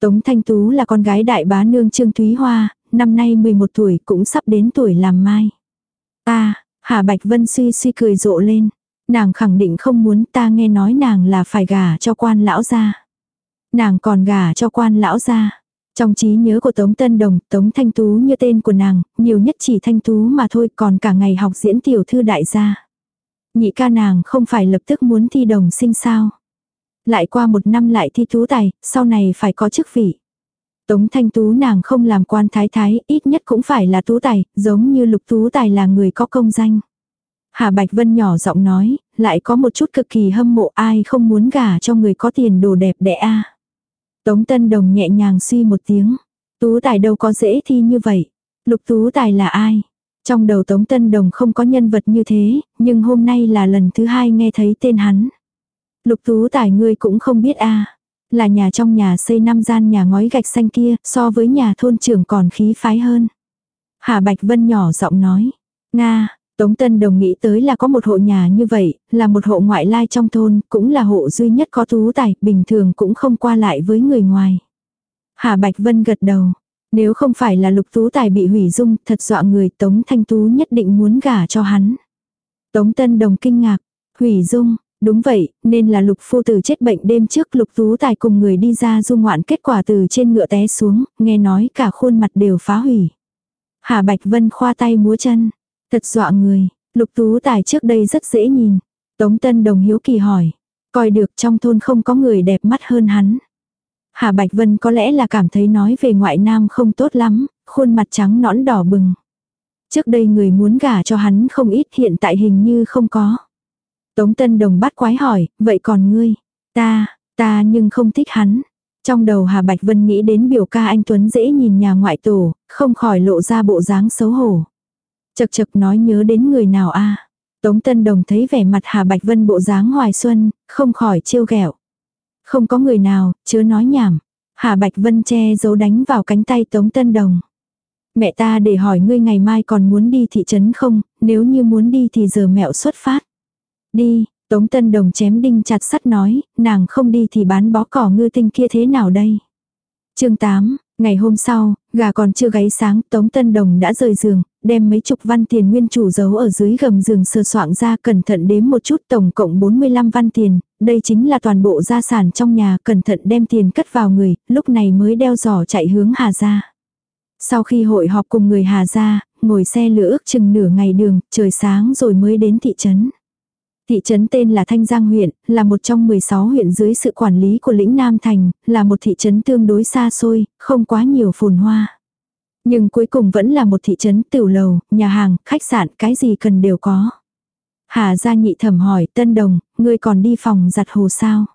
Tống Thanh Tú là con gái đại bá nương Trương Thúy Hoa, năm nay 11 tuổi cũng sắp đến tuổi làm mai. Ta, Hà Bạch Vân suy suy cười rộ lên. Nàng khẳng định không muốn ta nghe nói nàng là phải gả cho quan lão gia. Nàng còn gả cho quan lão gia. Trong trí nhớ của Tống Tân Đồng, Tống Thanh Tú như tên của nàng, nhiều nhất chỉ Thanh Tú mà thôi còn cả ngày học diễn tiểu thư đại gia. Nhị ca nàng không phải lập tức muốn thi đồng sinh sao lại qua một năm lại thi tú tài, sau này phải có chức vị. Tống thanh tú nàng không làm quan thái thái, ít nhất cũng phải là tú tài, giống như lục tú tài là người có công danh. Hà Bạch Vân nhỏ giọng nói, lại có một chút cực kỳ hâm mộ ai không muốn gả cho người có tiền đồ đẹp đẽ a. Tống Tân Đồng nhẹ nhàng suy một tiếng, tú tài đâu có dễ thi như vậy. Lục tú tài là ai? Trong đầu Tống Tân Đồng không có nhân vật như thế, nhưng hôm nay là lần thứ hai nghe thấy tên hắn. Lục tú tài ngươi cũng không biết a Là nhà trong nhà xây năm gian nhà ngói gạch xanh kia, so với nhà thôn trưởng còn khí phái hơn. Hà Bạch Vân nhỏ giọng nói. Nga, Tống Tân Đồng nghĩ tới là có một hộ nhà như vậy, là một hộ ngoại lai trong thôn, cũng là hộ duy nhất có tú tài, bình thường cũng không qua lại với người ngoài. Hà Bạch Vân gật đầu. Nếu không phải là lục tú tài bị hủy dung, thật dọa người Tống Thanh Tú nhất định muốn gả cho hắn. Tống Tân Đồng kinh ngạc, hủy dung, Đúng vậy, nên là lục phu tử chết bệnh đêm trước lục tú tài cùng người đi ra du ngoạn kết quả từ trên ngựa té xuống, nghe nói cả khuôn mặt đều phá hủy. Hà Bạch Vân khoa tay múa chân, thật dọa người, lục tú tài trước đây rất dễ nhìn. Tống Tân Đồng hiếu kỳ hỏi, coi được trong thôn không có người đẹp mắt hơn hắn. Hà Bạch Vân có lẽ là cảm thấy nói về ngoại nam không tốt lắm, khuôn mặt trắng nõn đỏ bừng. Trước đây người muốn gả cho hắn không ít hiện tại hình như không có. Tống Tân Đồng bắt quái hỏi, vậy còn ngươi? Ta, ta nhưng không thích hắn. Trong đầu Hà Bạch Vân nghĩ đến biểu ca anh Tuấn dễ nhìn nhà ngoại tổ, không khỏi lộ ra bộ dáng xấu hổ. Chật chật nói nhớ đến người nào a Tống Tân Đồng thấy vẻ mặt Hà Bạch Vân bộ dáng hoài xuân, không khỏi trêu ghẹo. Không có người nào, chớ nói nhảm. Hà Bạch Vân che giấu đánh vào cánh tay Tống Tân Đồng. Mẹ ta để hỏi ngươi ngày mai còn muốn đi thị trấn không, nếu như muốn đi thì giờ mẹo xuất phát. Đi, Tống Tân Đồng chém đinh chặt sắt nói, nàng không đi thì bán bó cỏ ngư tinh kia thế nào đây? chương 8, ngày hôm sau, gà còn chưa gáy sáng, Tống Tân Đồng đã rời giường, đem mấy chục văn tiền nguyên chủ giấu ở dưới gầm giường sơ soạn ra cẩn thận đếm một chút tổng cộng 45 văn tiền, đây chính là toàn bộ gia sản trong nhà cẩn thận đem tiền cất vào người, lúc này mới đeo giỏ chạy hướng Hà Gia. Sau khi hội họp cùng người Hà Gia, ngồi xe lửa ước chừng nửa ngày đường, trời sáng rồi mới đến thị trấn. Thị trấn tên là Thanh Giang huyện, là một trong 16 huyện dưới sự quản lý của lĩnh Nam Thành, là một thị trấn tương đối xa xôi, không quá nhiều phồn hoa. Nhưng cuối cùng vẫn là một thị trấn tiểu lầu, nhà hàng, khách sạn, cái gì cần đều có. Hà gia nhị thẩm hỏi, Tân Đồng, ngươi còn đi phòng giặt hồ sao?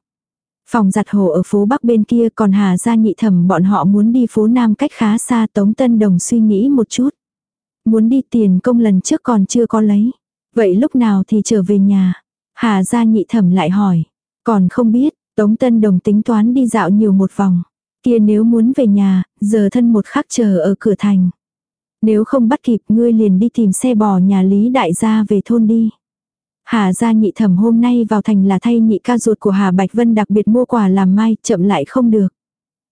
Phòng giặt hồ ở phố Bắc bên kia còn Hà gia nhị thẩm bọn họ muốn đi phố Nam cách khá xa Tống Tân Đồng suy nghĩ một chút. Muốn đi tiền công lần trước còn chưa có lấy. Vậy lúc nào thì trở về nhà? Hà gia nhị thẩm lại hỏi. Còn không biết, Tống Tân Đồng tính toán đi dạo nhiều một vòng. Kia nếu muốn về nhà, giờ thân một khắc chờ ở cửa thành. Nếu không bắt kịp ngươi liền đi tìm xe bò nhà Lý Đại gia về thôn đi. Hà gia nhị thẩm hôm nay vào thành là thay nhị ca ruột của Hà Bạch Vân đặc biệt mua quà làm mai, chậm lại không được.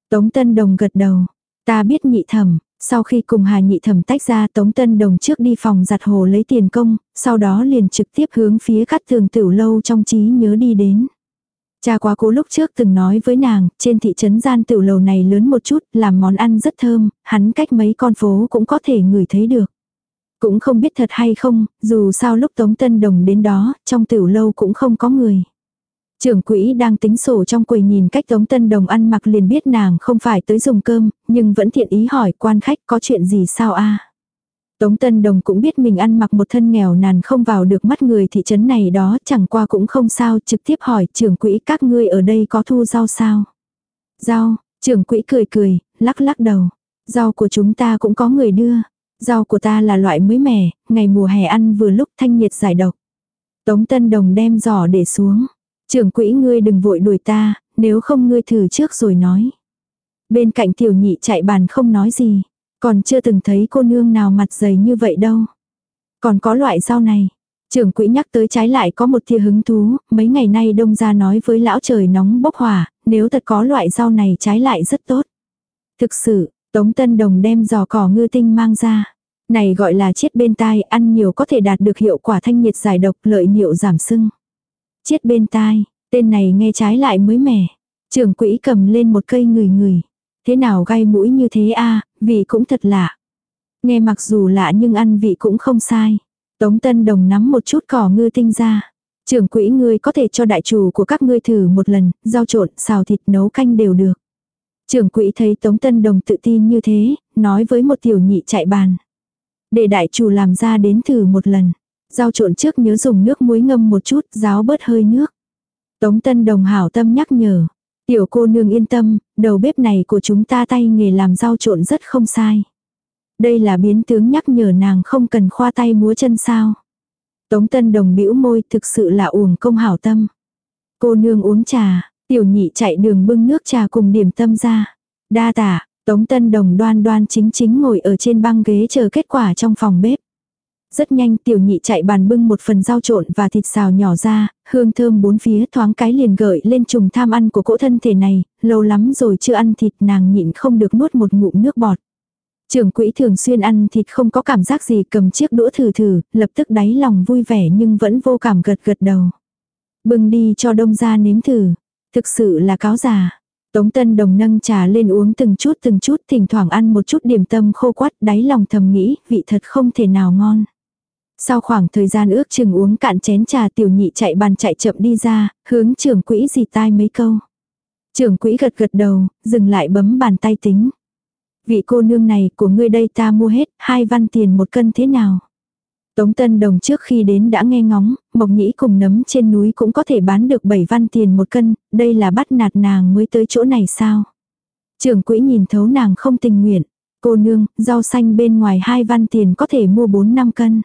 Tống Tân Đồng gật đầu. Ta biết nhị thẩm, sau khi cùng Hà nhị thẩm tách ra Tống Tân Đồng trước đi phòng giặt hồ lấy tiền công, sau đó liền trực tiếp hướng phía cắt tường tiểu lâu trong trí nhớ đi đến. Cha quá cố lúc trước từng nói với nàng, trên thị trấn gian tiểu lầu này lớn một chút, làm món ăn rất thơm, hắn cách mấy con phố cũng có thể ngửi thấy được. Cũng không biết thật hay không, dù sao lúc Tống Tân Đồng đến đó, trong tiểu lâu cũng không có người. Trưởng quỹ đang tính sổ trong quầy nhìn cách Tống Tân Đồng ăn mặc liền biết nàng không phải tới dùng cơm, nhưng vẫn thiện ý hỏi quan khách có chuyện gì sao a Tống Tân Đồng cũng biết mình ăn mặc một thân nghèo nàn không vào được mắt người thị trấn này đó, chẳng qua cũng không sao, trực tiếp hỏi trưởng quỹ các ngươi ở đây có thu rau sao? Rau, trưởng quỹ cười cười, lắc lắc đầu. Rau của chúng ta cũng có người đưa. Rau của ta là loại mới mẻ, ngày mùa hè ăn vừa lúc thanh nhiệt giải độc. Tống Tân Đồng đem giỏ để xuống. Trưởng quỹ ngươi đừng vội đuổi ta, nếu không ngươi thử trước rồi nói. Bên cạnh tiểu nhị chạy bàn không nói gì. Còn chưa từng thấy cô nương nào mặt dày như vậy đâu. Còn có loại rau này. Trưởng quỹ nhắc tới trái lại có một tia hứng thú, mấy ngày nay đông ra nói với lão trời nóng bốc hỏa, nếu thật có loại rau này trái lại rất tốt. Thực sự, Tống Tân Đồng đem giò cỏ ngư tinh mang ra. Này gọi là chiết bên tai, ăn nhiều có thể đạt được hiệu quả thanh nhiệt giải độc lợi niệu giảm sưng. Chiết bên tai, tên này nghe trái lại mới mẻ. Trưởng quỹ cầm lên một cây người người. Thế nào gai mũi như thế a vị cũng thật lạ. Nghe mặc dù lạ nhưng ăn vị cũng không sai. Tống Tân Đồng nắm một chút cỏ ngư tinh ra. Trưởng quỹ ngươi có thể cho đại chủ của các ngươi thử một lần, rau trộn, xào thịt nấu canh đều được. Trưởng quỹ thấy Tống Tân Đồng tự tin như thế, nói với một tiểu nhị chạy bàn. Để đại chủ làm ra đến thử một lần. Rau trộn trước nhớ dùng nước muối ngâm một chút, ráo bớt hơi nước. Tống Tân Đồng hảo tâm nhắc nhở. Tiểu cô nương yên tâm, đầu bếp này của chúng ta tay nghề làm rau trộn rất không sai. Đây là biến tướng nhắc nhở nàng không cần khoa tay múa chân sao. Tống Tân Đồng bĩu môi thực sự là uổng công hảo tâm. Cô nương uống trà, tiểu nhị chạy đường bưng nước trà cùng điểm tâm ra. Đa tả, Tống Tân Đồng đoan đoan chính chính ngồi ở trên băng ghế chờ kết quả trong phòng bếp. Rất nhanh tiểu nhị chạy bàn bưng một phần rau trộn và thịt xào nhỏ ra, hương thơm bốn phía thoáng cái liền gợi lên trùng tham ăn của cỗ thân thể này, lâu lắm rồi chưa ăn thịt nàng nhịn không được nuốt một ngụm nước bọt. Trưởng quỹ thường xuyên ăn thịt không có cảm giác gì cầm chiếc đũa thử thử, lập tức đáy lòng vui vẻ nhưng vẫn vô cảm gật gật đầu. Bưng đi cho đông ra nếm thử. Thực sự là cáo già. Tống Tân Đồng nâng trà lên uống từng chút từng chút thỉnh thoảng ăn một chút điểm tâm khô quắt đáy lòng thầm nghĩ vị thật không thể nào ngon. Sau khoảng thời gian ước chừng uống cạn chén trà tiểu nhị chạy bàn chạy chậm đi ra, hướng trưởng quỹ gì tai mấy câu. Trưởng quỹ gật gật đầu, dừng lại bấm bàn tay tính. Vị cô nương này của ngươi đây ta mua hết, hai văn tiền một cân thế nào? Tống Tân Đồng trước khi đến đã nghe ngóng, mộc nhĩ cùng nấm trên núi cũng có thể bán được 7 văn tiền một cân, đây là bắt nạt nàng mới tới chỗ này sao? Trưởng quỹ nhìn thấu nàng không tình nguyện, cô nương, rau xanh bên ngoài hai văn tiền có thể mua 4 năm cân.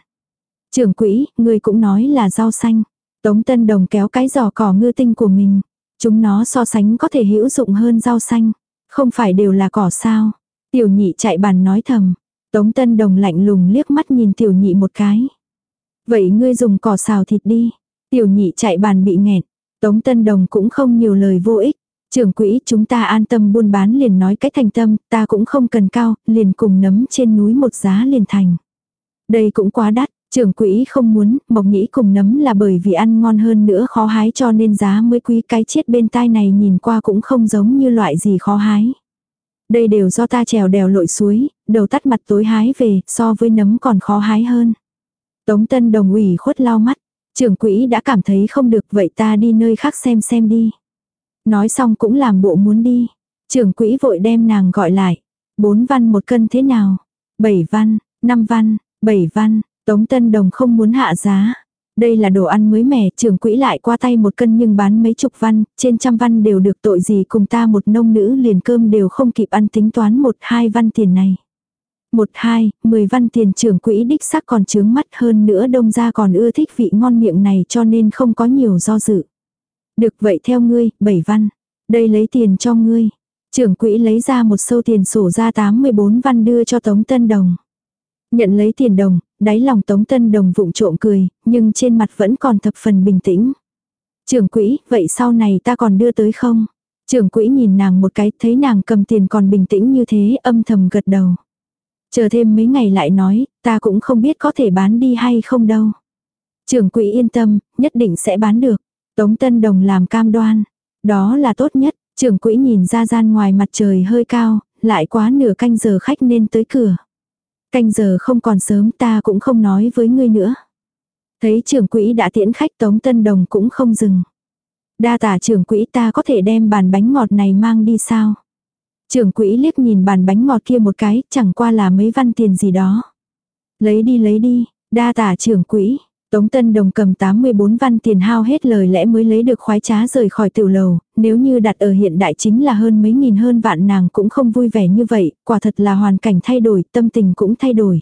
Trưởng quỹ, người cũng nói là rau xanh. Tống Tân Đồng kéo cái giỏ cỏ ngư tinh của mình. Chúng nó so sánh có thể hữu dụng hơn rau xanh. Không phải đều là cỏ sao. Tiểu nhị chạy bàn nói thầm. Tống Tân Đồng lạnh lùng liếc mắt nhìn tiểu nhị một cái. Vậy ngươi dùng cỏ xào thịt đi. Tiểu nhị chạy bàn bị nghẹt. Tống Tân Đồng cũng không nhiều lời vô ích. Trưởng quỹ chúng ta an tâm buôn bán liền nói cách thành tâm, ta cũng không cần cao, liền cùng nấm trên núi một giá liền thành. Đây cũng quá đắt, trưởng quỹ không muốn, mộc nhĩ cùng nấm là bởi vì ăn ngon hơn nữa khó hái cho nên giá mới quý cái chết bên tai này nhìn qua cũng không giống như loại gì khó hái. Đây đều do ta trèo đèo lội suối, đầu tắt mặt tối hái về, so với nấm còn khó hái hơn. Tống Tân Đồng ủy khuất lau mắt, trưởng quỹ đã cảm thấy không được vậy ta đi nơi khác xem xem đi. Nói xong cũng làm bộ muốn đi. Trưởng quỹ vội đem nàng gọi lại. Bốn văn một cân thế nào? Bảy văn, năm văn, bảy văn, Tống Tân Đồng không muốn hạ giá. Đây là đồ ăn mới mẻ, trưởng quỹ lại qua tay một cân nhưng bán mấy chục văn, trên trăm văn đều được tội gì cùng ta một nông nữ liền cơm đều không kịp ăn tính toán một hai văn tiền này. Một hai, mười văn tiền trưởng quỹ đích xác còn trướng mắt hơn nữa đông ra còn ưa thích vị ngon miệng này cho nên không có nhiều do dự. Được vậy theo ngươi, bảy văn. Đây lấy tiền cho ngươi. Trưởng quỹ lấy ra một sâu tiền sổ ra 84 văn đưa cho Tống Tân Đồng. Nhận lấy tiền đồng, đáy lòng Tống Tân Đồng vụng trộm cười, nhưng trên mặt vẫn còn thập phần bình tĩnh. Trưởng quỹ, vậy sau này ta còn đưa tới không? Trưởng quỹ nhìn nàng một cái, thấy nàng cầm tiền còn bình tĩnh như thế, âm thầm gật đầu. Chờ thêm mấy ngày lại nói, ta cũng không biết có thể bán đi hay không đâu. Trưởng quỹ yên tâm, nhất định sẽ bán được. Tống Tân Đồng làm cam đoan. Đó là tốt nhất, trưởng quỹ nhìn ra gian ngoài mặt trời hơi cao, lại quá nửa canh giờ khách nên tới cửa. Canh giờ không còn sớm ta cũng không nói với ngươi nữa. Thấy trưởng quỹ đã tiễn khách Tống Tân Đồng cũng không dừng. Đa tả trưởng quỹ ta có thể đem bàn bánh ngọt này mang đi sao? Trưởng quỹ liếc nhìn bàn bánh ngọt kia một cái, chẳng qua là mấy văn tiền gì đó. Lấy đi lấy đi, đa tả trưởng quỹ, Tống Tân Đồng cầm 84 văn tiền hao hết lời lẽ mới lấy được khoái trá rời khỏi tiểu lầu, nếu như đặt ở hiện đại chính là hơn mấy nghìn hơn vạn nàng cũng không vui vẻ như vậy, quả thật là hoàn cảnh thay đổi, tâm tình cũng thay đổi.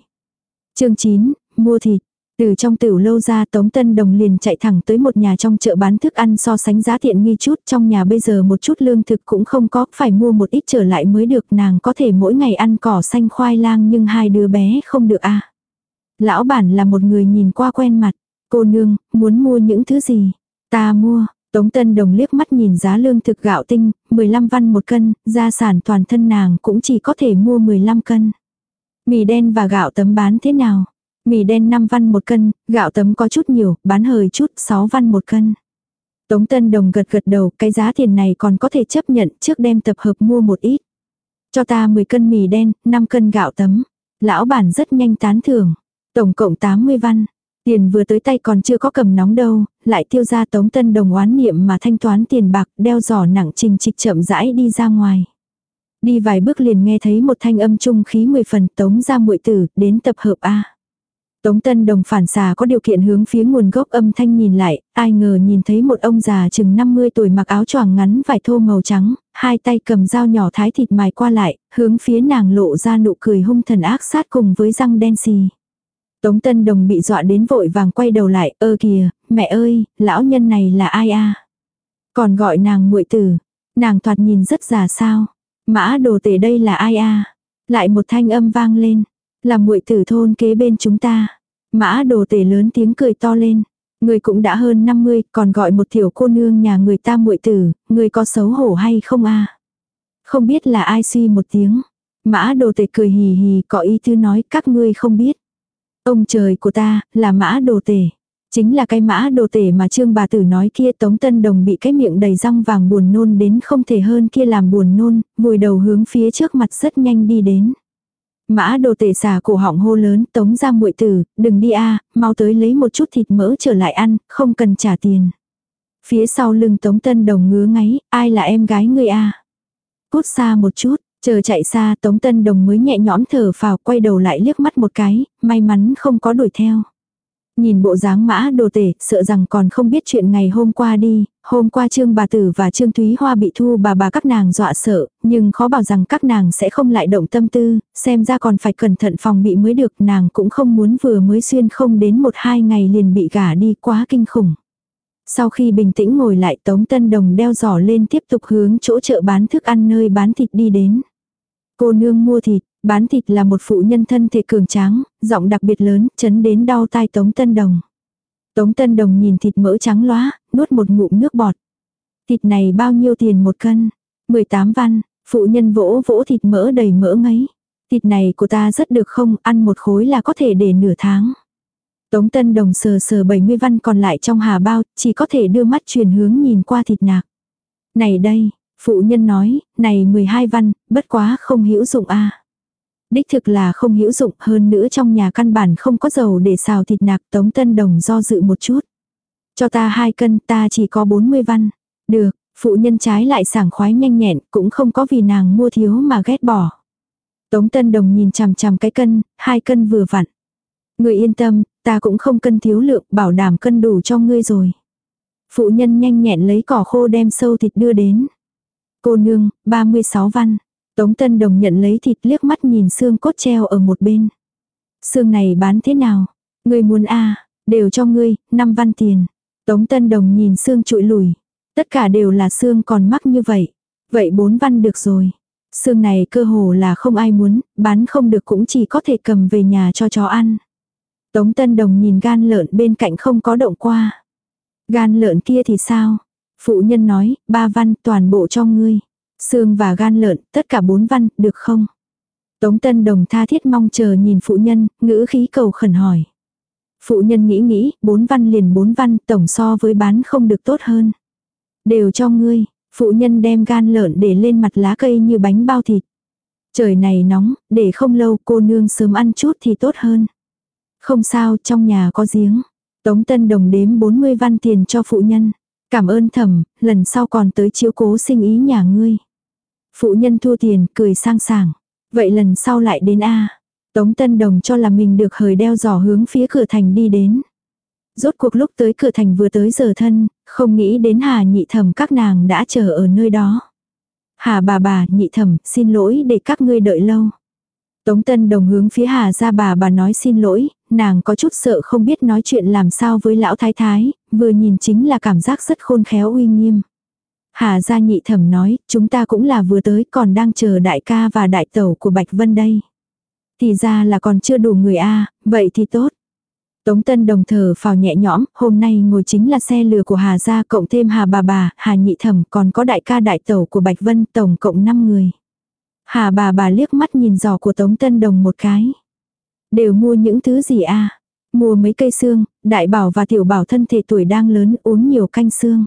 chương 9, mua thịt. Từ trong tiểu lâu ra Tống Tân Đồng liền chạy thẳng tới một nhà trong chợ bán thức ăn so sánh giá tiện nghi chút, trong nhà bây giờ một chút lương thực cũng không có, phải mua một ít trở lại mới được, nàng có thể mỗi ngày ăn cỏ xanh khoai lang nhưng hai đứa bé không được à. Lão bản là một người nhìn qua quen mặt. Cô nương, muốn mua những thứ gì? Ta mua. Tống Tân Đồng liếc mắt nhìn giá lương thực gạo tinh, 15 văn một cân, gia sản toàn thân nàng cũng chỉ có thể mua 15 cân. Mì đen và gạo tấm bán thế nào? Mì đen 5 văn một cân, gạo tấm có chút nhiều, bán hời chút, 6 văn một cân. Tống Tân Đồng gật gật đầu, cái giá tiền này còn có thể chấp nhận trước đem tập hợp mua một ít. Cho ta 10 cân mì đen, 5 cân gạo tấm. Lão bản rất nhanh tán thưởng. Tổng cộng 80 văn. Tiền vừa tới tay còn chưa có cầm nóng đâu, lại tiêu ra tống tân đồng oán niệm mà thanh toán tiền bạc đeo giỏ nặng trình trịch chậm rãi đi ra ngoài. Đi vài bước liền nghe thấy một thanh âm trung khí mười phần tống ra muội tử, đến tập hợp A. Tống Tân Đồng phản xà có điều kiện hướng phía nguồn gốc âm thanh nhìn lại, ai ngờ nhìn thấy một ông già chừng 50 tuổi mặc áo choàng ngắn vải thô màu trắng, hai tay cầm dao nhỏ thái thịt mài qua lại, hướng phía nàng lộ ra nụ cười hung thần ác sát cùng với răng đen xì. Tống Tân Đồng bị dọa đến vội vàng quay đầu lại, ơ kìa, mẹ ơi, lão nhân này là ai a? Còn gọi nàng muội tử, nàng thoạt nhìn rất già sao. Mã đồ tể đây là ai a? Lại một thanh âm vang lên, là muội tử thôn kế bên chúng ta. Mã đồ tể lớn tiếng cười to lên. Người cũng đã hơn 50, còn gọi một tiểu cô nương nhà người ta muội tử, người có xấu hổ hay không a? Không biết là ai suy một tiếng. Mã đồ tể cười hì hì có ý tư nói các ngươi không biết. Ông trời của ta, là mã đồ tể. Chính là cái mã đồ tể mà trương bà tử nói kia tống tân đồng bị cái miệng đầy răng vàng buồn nôn đến không thể hơn kia làm buồn nôn, vùi đầu hướng phía trước mặt rất nhanh đi đến. Mã đồ tể xà cổ họng hô lớn tống ra muội tử, đừng đi a mau tới lấy một chút thịt mỡ trở lại ăn, không cần trả tiền. Phía sau lưng tống tân đồng ngứa ngáy, ai là em gái người a Cút xa một chút, Chờ chạy xa Tống Tân Đồng mới nhẹ nhõm thở phào quay đầu lại liếc mắt một cái, may mắn không có đuổi theo. Nhìn bộ dáng mã đồ tể, sợ rằng còn không biết chuyện ngày hôm qua đi, hôm qua Trương bà tử và Trương Thúy Hoa bị thu bà bà các nàng dọa sợ, nhưng khó bảo rằng các nàng sẽ không lại động tâm tư, xem ra còn phải cẩn thận phòng bị mới được, nàng cũng không muốn vừa mới xuyên không đến một hai ngày liền bị gả đi quá kinh khủng. Sau khi bình tĩnh ngồi lại Tống Tân Đồng đeo giỏ lên tiếp tục hướng chỗ chợ bán thức ăn nơi bán thịt đi đến. Cô nương mua thịt, bán thịt là một phụ nhân thân thể cường tráng, giọng đặc biệt lớn, chấn đến đau tai Tống Tân Đồng. Tống Tân Đồng nhìn thịt mỡ trắng lóa, nuốt một ngụm nước bọt. Thịt này bao nhiêu tiền một cân? 18 văn, phụ nhân vỗ vỗ thịt mỡ đầy mỡ ngấy. Thịt này của ta rất được không, ăn một khối là có thể để nửa tháng. Tống Tân Đồng sờ sờ 70 văn còn lại trong hà bao, chỉ có thể đưa mắt truyền hướng nhìn qua thịt nạc. Này đây, phụ nhân nói, này 12 văn, bất quá không hữu dụng a. Đích thực là không hữu dụng hơn nữa trong nhà căn bản không có dầu để xào thịt nạc Tống Tân Đồng do dự một chút. Cho ta hai cân ta chỉ có 40 văn. Được, phụ nhân trái lại sảng khoái nhanh nhẹn cũng không có vì nàng mua thiếu mà ghét bỏ. Tống Tân Đồng nhìn chằm chằm cái cân, hai cân vừa vặn. Người yên tâm, ta cũng không cân thiếu lượng, bảo đảm cân đủ cho ngươi rồi. Phụ nhân nhanh nhẹn lấy cỏ khô đem sâu thịt đưa đến. Cô nương, 36 văn. Tống Tân Đồng nhận lấy thịt liếc mắt nhìn xương cốt treo ở một bên. Xương này bán thế nào? Ngươi muốn a đều cho ngươi, 5 văn tiền. Tống Tân Đồng nhìn xương trụi lùi. Tất cả đều là xương còn mắc như vậy. Vậy 4 văn được rồi. Xương này cơ hồ là không ai muốn, bán không được cũng chỉ có thể cầm về nhà cho chó ăn. Tống Tân Đồng nhìn gan lợn bên cạnh không có động qua. Gan lợn kia thì sao? Phụ nhân nói, ba văn toàn bộ cho ngươi. Xương và gan lợn, tất cả bốn văn, được không? Tống Tân Đồng tha thiết mong chờ nhìn phụ nhân, ngữ khí cầu khẩn hỏi. Phụ nhân nghĩ nghĩ, bốn văn liền bốn văn, tổng so với bán không được tốt hơn. Đều cho ngươi, phụ nhân đem gan lợn để lên mặt lá cây như bánh bao thịt. Trời này nóng, để không lâu cô nương sớm ăn chút thì tốt hơn. Không sao, trong nhà có giếng. Tống Tân Đồng đếm 40 văn tiền cho phụ nhân. Cảm ơn thầm, lần sau còn tới chiếu cố sinh ý nhà ngươi. Phụ nhân thua tiền, cười sang sảng. Vậy lần sau lại đến A. Tống Tân Đồng cho là mình được hời đeo giỏ hướng phía cửa thành đi đến. Rốt cuộc lúc tới cửa thành vừa tới giờ thân, không nghĩ đến Hà nhị thẩm các nàng đã chờ ở nơi đó. Hà bà bà, nhị thẩm, xin lỗi để các ngươi đợi lâu. Tống Tân Đồng hướng phía Hà ra bà bà nói xin lỗi, nàng có chút sợ không biết nói chuyện làm sao với lão thái thái, vừa nhìn chính là cảm giác rất khôn khéo uy nghiêm. Hà gia nhị thẩm nói, chúng ta cũng là vừa tới còn đang chờ đại ca và đại tẩu của Bạch Vân đây. Thì ra là còn chưa đủ người a vậy thì tốt. Tống Tân đồng thở phào nhẹ nhõm, hôm nay ngồi chính là xe lừa của Hà gia cộng thêm Hà bà bà, Hà nhị thẩm còn có đại ca đại tẩu của Bạch Vân tổng cộng 5 người. Hà bà bà liếc mắt nhìn giò của Tống Tân đồng một cái. Đều mua những thứ gì a Mua mấy cây xương, đại bảo và tiểu bảo thân thể tuổi đang lớn uống nhiều canh xương.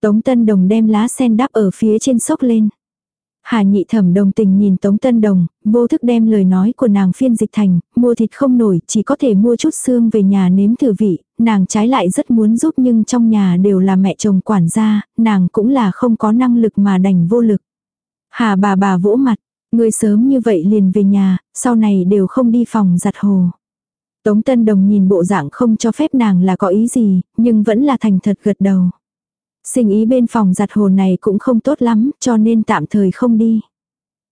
Tống Tân Đồng đem lá sen đắp ở phía trên sốc lên. Hà nhị thẩm đồng tình nhìn Tống Tân Đồng, vô thức đem lời nói của nàng phiên dịch thành, mua thịt không nổi, chỉ có thể mua chút xương về nhà nếm thử vị, nàng trái lại rất muốn giúp nhưng trong nhà đều là mẹ chồng quản gia, nàng cũng là không có năng lực mà đành vô lực. Hà bà bà vỗ mặt, người sớm như vậy liền về nhà, sau này đều không đi phòng giặt hồ. Tống Tân Đồng nhìn bộ dạng không cho phép nàng là có ý gì, nhưng vẫn là thành thật gật đầu. Sinh ý bên phòng giặt hồ này cũng không tốt lắm, cho nên tạm thời không đi.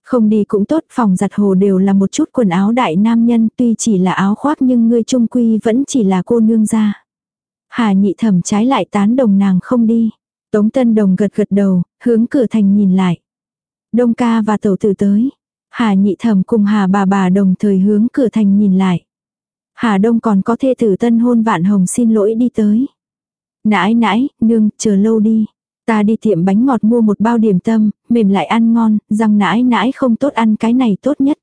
Không đi cũng tốt, phòng giặt hồ đều là một chút quần áo đại nam nhân, tuy chỉ là áo khoác nhưng ngươi trung quy vẫn chỉ là cô nương gia. Hà nhị thẩm trái lại tán đồng nàng không đi. Tống Tân Đồng gật gật đầu, hướng cửa thành nhìn lại. Đông ca và tẩu tử tới. Hà nhị thẩm cùng Hà bà bà đồng thời hướng cửa thành nhìn lại. Hà Đông còn có thê tử tân hôn vạn hồng xin lỗi đi tới. Nãi nãi, nương, chờ lâu đi. Ta đi tiệm bánh ngọt mua một bao điểm tâm, mềm lại ăn ngon, rằng nãi nãi không tốt ăn cái này tốt nhất.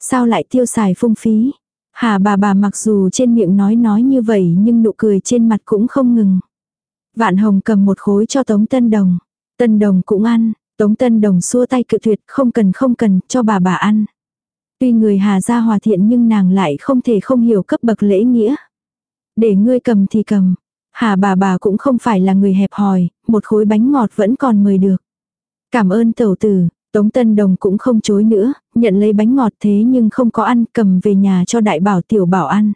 Sao lại tiêu xài phung phí? Hà bà bà mặc dù trên miệng nói nói như vậy nhưng nụ cười trên mặt cũng không ngừng. Vạn hồng cầm một khối cho Tống Tân Đồng. Tân Đồng cũng ăn, Tống Tân Đồng xua tay cự tuyệt không cần không cần cho bà bà ăn. Tuy người Hà gia hòa thiện nhưng nàng lại không thể không hiểu cấp bậc lễ nghĩa. Để ngươi cầm thì cầm, Hà bà bà cũng không phải là người hẹp hòi, một khối bánh ngọt vẫn còn mời được. Cảm ơn tẩu tử, Tống Tân Đồng cũng không chối nữa, nhận lấy bánh ngọt thế nhưng không có ăn, cầm về nhà cho đại bảo tiểu bảo ăn.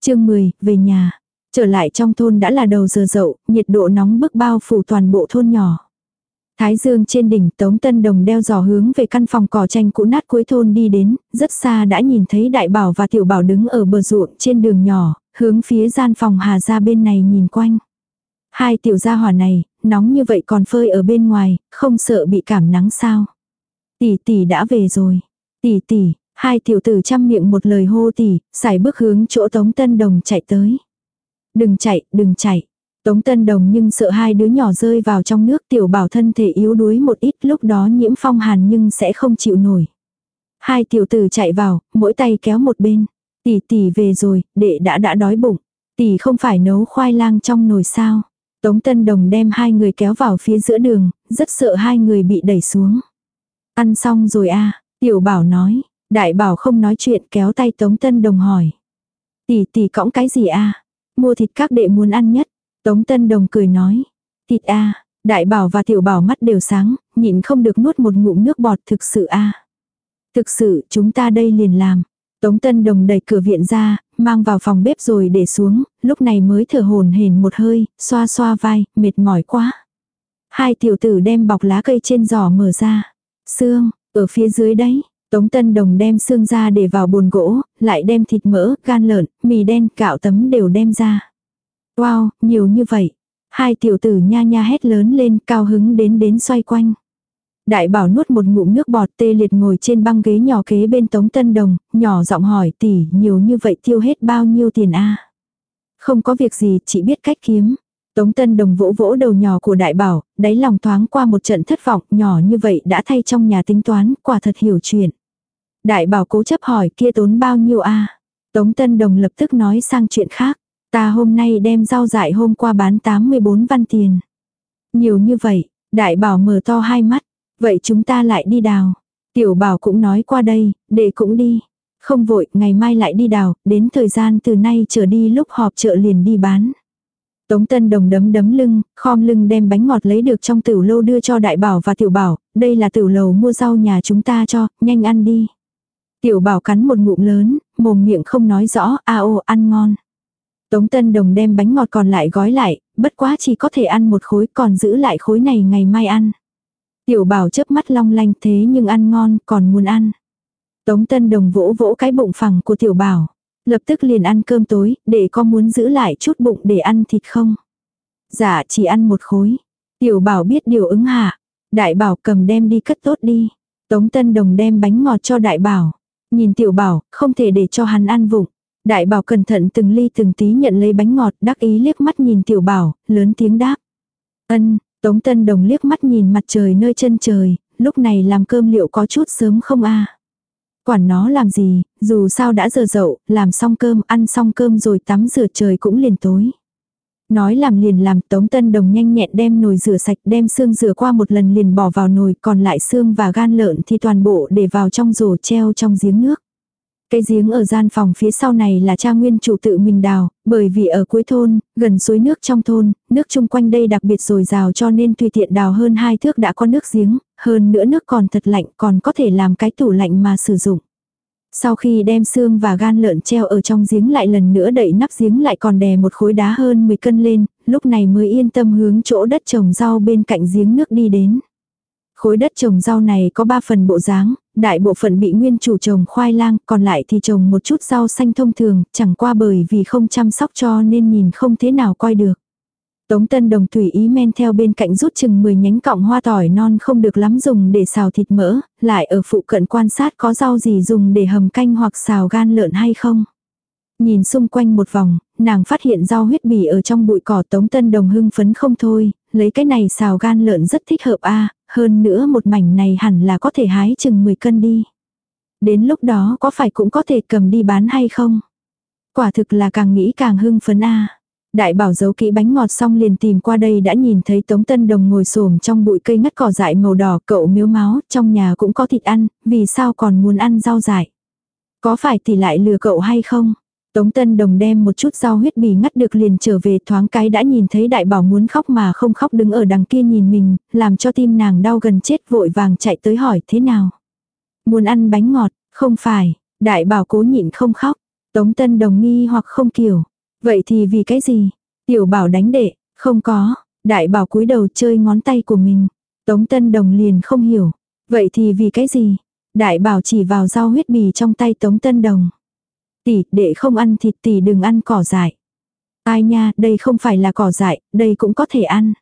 chương 10, về nhà. Trở lại trong thôn đã là đầu giờ dậu, nhiệt độ nóng bức bao phủ toàn bộ thôn nhỏ. Thái dương trên đỉnh Tống Tân Đồng đeo giò hướng về căn phòng cỏ tranh cũ nát cuối thôn đi đến, rất xa đã nhìn thấy đại bảo và tiểu bảo đứng ở bờ ruộng trên đường nhỏ, hướng phía gian phòng Hà ra bên này nhìn quanh. Hai tiểu gia hỏa này, nóng như vậy còn phơi ở bên ngoài, không sợ bị cảm nắng sao. Tỷ tỷ đã về rồi. Tỷ tỷ, hai tiểu tử chăm miệng một lời hô tỷ, xài bước hướng chỗ Tống Tân Đồng chạy tới. Đừng chạy, đừng chạy. Tống Tân Đồng nhưng sợ hai đứa nhỏ rơi vào trong nước tiểu bảo thân thể yếu đuối một ít lúc đó nhiễm phong hàn nhưng sẽ không chịu nổi. Hai tiểu tử chạy vào, mỗi tay kéo một bên. Tỷ tỷ về rồi, đệ đã đã đói bụng. Tỷ không phải nấu khoai lang trong nồi sao. Tống Tân Đồng đem hai người kéo vào phía giữa đường, rất sợ hai người bị đẩy xuống. Ăn xong rồi a à, tiểu bảo nói. Đại bảo không nói chuyện kéo tay Tống Tân Đồng hỏi. Tỷ tỷ cõng cái gì a à? Mua thịt các đệ muốn ăn nhất. Tống Tân Đồng cười nói. Thịt a à? Đại bảo và tiểu bảo mắt đều sáng, nhịn không được nuốt một ngụm nước bọt thực sự a à? Thực sự chúng ta đây liền làm. Tống Tân Đồng đẩy cửa viện ra, mang vào phòng bếp rồi để xuống, lúc này mới thở hồn hển một hơi, xoa xoa vai, mệt mỏi quá. Hai tiểu tử đem bọc lá cây trên giỏ mở ra. Xương, ở phía dưới đấy. Tống Tân Đồng đem xương ra để vào bồn gỗ, lại đem thịt mỡ, gan lợn, mì đen, gạo tấm đều đem ra. Wow, nhiều như vậy. Hai tiểu tử nha nha hét lớn lên cao hứng đến đến xoay quanh. Đại bảo nuốt một ngụm nước bọt tê liệt ngồi trên băng ghế nhỏ kế bên Tống Tân Đồng, nhỏ giọng hỏi tỷ nhiều như vậy tiêu hết bao nhiêu tiền a Không có việc gì, chỉ biết cách kiếm. Tống Tân Đồng vỗ vỗ đầu nhỏ của đại bảo, đáy lòng thoáng qua một trận thất vọng, nhỏ như vậy đã thay trong nhà tính toán, quả thật hiểu chuyện. Đại bảo cố chấp hỏi kia tốn bao nhiêu a Tống Tân Đồng lập tức nói sang chuyện khác. Ta hôm nay đem rau dại hôm qua bán 84 văn tiền. Nhiều như vậy, đại bảo mở to hai mắt. Vậy chúng ta lại đi đào. Tiểu bảo cũng nói qua đây, để cũng đi. Không vội, ngày mai lại đi đào, đến thời gian từ nay trở đi lúc họp chợ liền đi bán. Tống Tân Đồng đấm đấm lưng, khom lưng đem bánh ngọt lấy được trong tiểu lâu đưa cho đại bảo và tiểu bảo, đây là tiểu lầu mua rau nhà chúng ta cho, nhanh ăn đi. Tiểu bảo cắn một ngụm lớn, mồm miệng không nói rõ, a ô ăn ngon. Tống Tân Đồng đem bánh ngọt còn lại gói lại, bất quá chỉ có thể ăn một khối còn giữ lại khối này ngày mai ăn. Tiểu bảo chớp mắt long lanh thế nhưng ăn ngon còn muốn ăn. Tống Tân Đồng vỗ vỗ cái bụng phẳng của tiểu bảo. Lập tức liền ăn cơm tối, để con muốn giữ lại chút bụng để ăn thịt không? Dạ chỉ ăn một khối. Tiểu bảo biết điều ứng hạ. Đại bảo cầm đem đi cất tốt đi. Tống Tân Đồng đem bánh ngọt cho đại bảo. Nhìn tiểu bảo, không thể để cho hắn ăn vụng. Đại bảo cẩn thận từng ly từng tí nhận lấy bánh ngọt, đắc ý liếc mắt nhìn tiểu bảo, lớn tiếng đáp. Ân, Tống Tân Đồng liếc mắt nhìn mặt trời nơi chân trời, lúc này làm cơm liệu có chút sớm không a? Quản nó làm gì, dù sao đã giờ dậu, làm xong cơm, ăn xong cơm rồi tắm rửa trời cũng liền tối. Nói làm liền làm Tống Tân Đồng nhanh nhẹn đem nồi rửa sạch đem xương rửa qua một lần liền bỏ vào nồi còn lại xương và gan lợn thì toàn bộ để vào trong rổ treo trong giếng nước. Cái giếng ở gian phòng phía sau này là cha nguyên chủ tự mình đào, bởi vì ở cuối thôn, gần suối nước trong thôn, nước chung quanh đây đặc biệt dồi dào cho nên tùy tiện đào hơn hai thước đã có nước giếng, hơn nữa nước còn thật lạnh còn có thể làm cái tủ lạnh mà sử dụng. Sau khi đem xương và gan lợn treo ở trong giếng lại lần nữa đậy nắp giếng lại còn đè một khối đá hơn 10 cân lên, lúc này mới yên tâm hướng chỗ đất trồng rau bên cạnh giếng nước đi đến. Khối đất trồng rau này có 3 phần bộ dáng, đại bộ phận bị nguyên chủ trồng khoai lang, còn lại thì trồng một chút rau xanh thông thường, chẳng qua bởi vì không chăm sóc cho nên nhìn không thế nào coi được. Tống Tân Đồng tùy ý men theo bên cạnh rút chừng 10 nhánh cọng hoa tỏi non không được lắm dùng để xào thịt mỡ, lại ở phụ cận quan sát có rau gì dùng để hầm canh hoặc xào gan lợn hay không. Nhìn xung quanh một vòng, nàng phát hiện rau huyết bì ở trong bụi cỏ Tống Tân Đồng hưng phấn không thôi, lấy cái này xào gan lợn rất thích hợp a hơn nữa một mảnh này hẳn là có thể hái chừng 10 cân đi. Đến lúc đó có phải cũng có thể cầm đi bán hay không? Quả thực là càng nghĩ càng hưng phấn a Đại bảo giấu kỹ bánh ngọt xong liền tìm qua đây đã nhìn thấy Tống Tân Đồng ngồi xổm trong bụi cây ngắt cỏ dại màu đỏ cậu miếu máu, trong nhà cũng có thịt ăn, vì sao còn muốn ăn rau dại? Có phải thì lại lừa cậu hay không? Tống Tân Đồng đem một chút rau huyết bì ngắt được liền trở về thoáng cái đã nhìn thấy đại bảo muốn khóc mà không khóc đứng ở đằng kia nhìn mình, làm cho tim nàng đau gần chết vội vàng chạy tới hỏi thế nào. Muốn ăn bánh ngọt, không phải, đại bảo cố nhịn không khóc. Tống Tân Đồng nghi hoặc không kiểu. Vậy thì vì cái gì? Tiểu bảo đánh đệ, không có, đại bảo cúi đầu chơi ngón tay của mình. Tống Tân Đồng liền không hiểu. Vậy thì vì cái gì? Đại bảo chỉ vào rau huyết bì trong tay Tống Tân Đồng. Tỷ, đệ không ăn thịt tỷ đừng ăn cỏ dại. Ai nha, đây không phải là cỏ dại, đây cũng có thể ăn.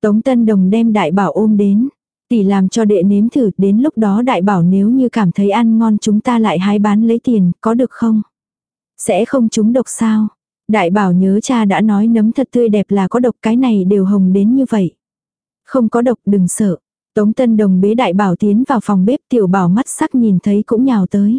Tống Tân Đồng đem đại bảo ôm đến. Tỷ làm cho đệ nếm thử, đến lúc đó đại bảo nếu như cảm thấy ăn ngon chúng ta lại hái bán lấy tiền, có được không? Sẽ không trúng độc sao? Đại bảo nhớ cha đã nói nấm thật tươi đẹp là có độc cái này đều hồng đến như vậy. Không có độc đừng sợ. Tống Tân Đồng bế đại bảo tiến vào phòng bếp tiểu bảo mắt sắc nhìn thấy cũng nhào tới.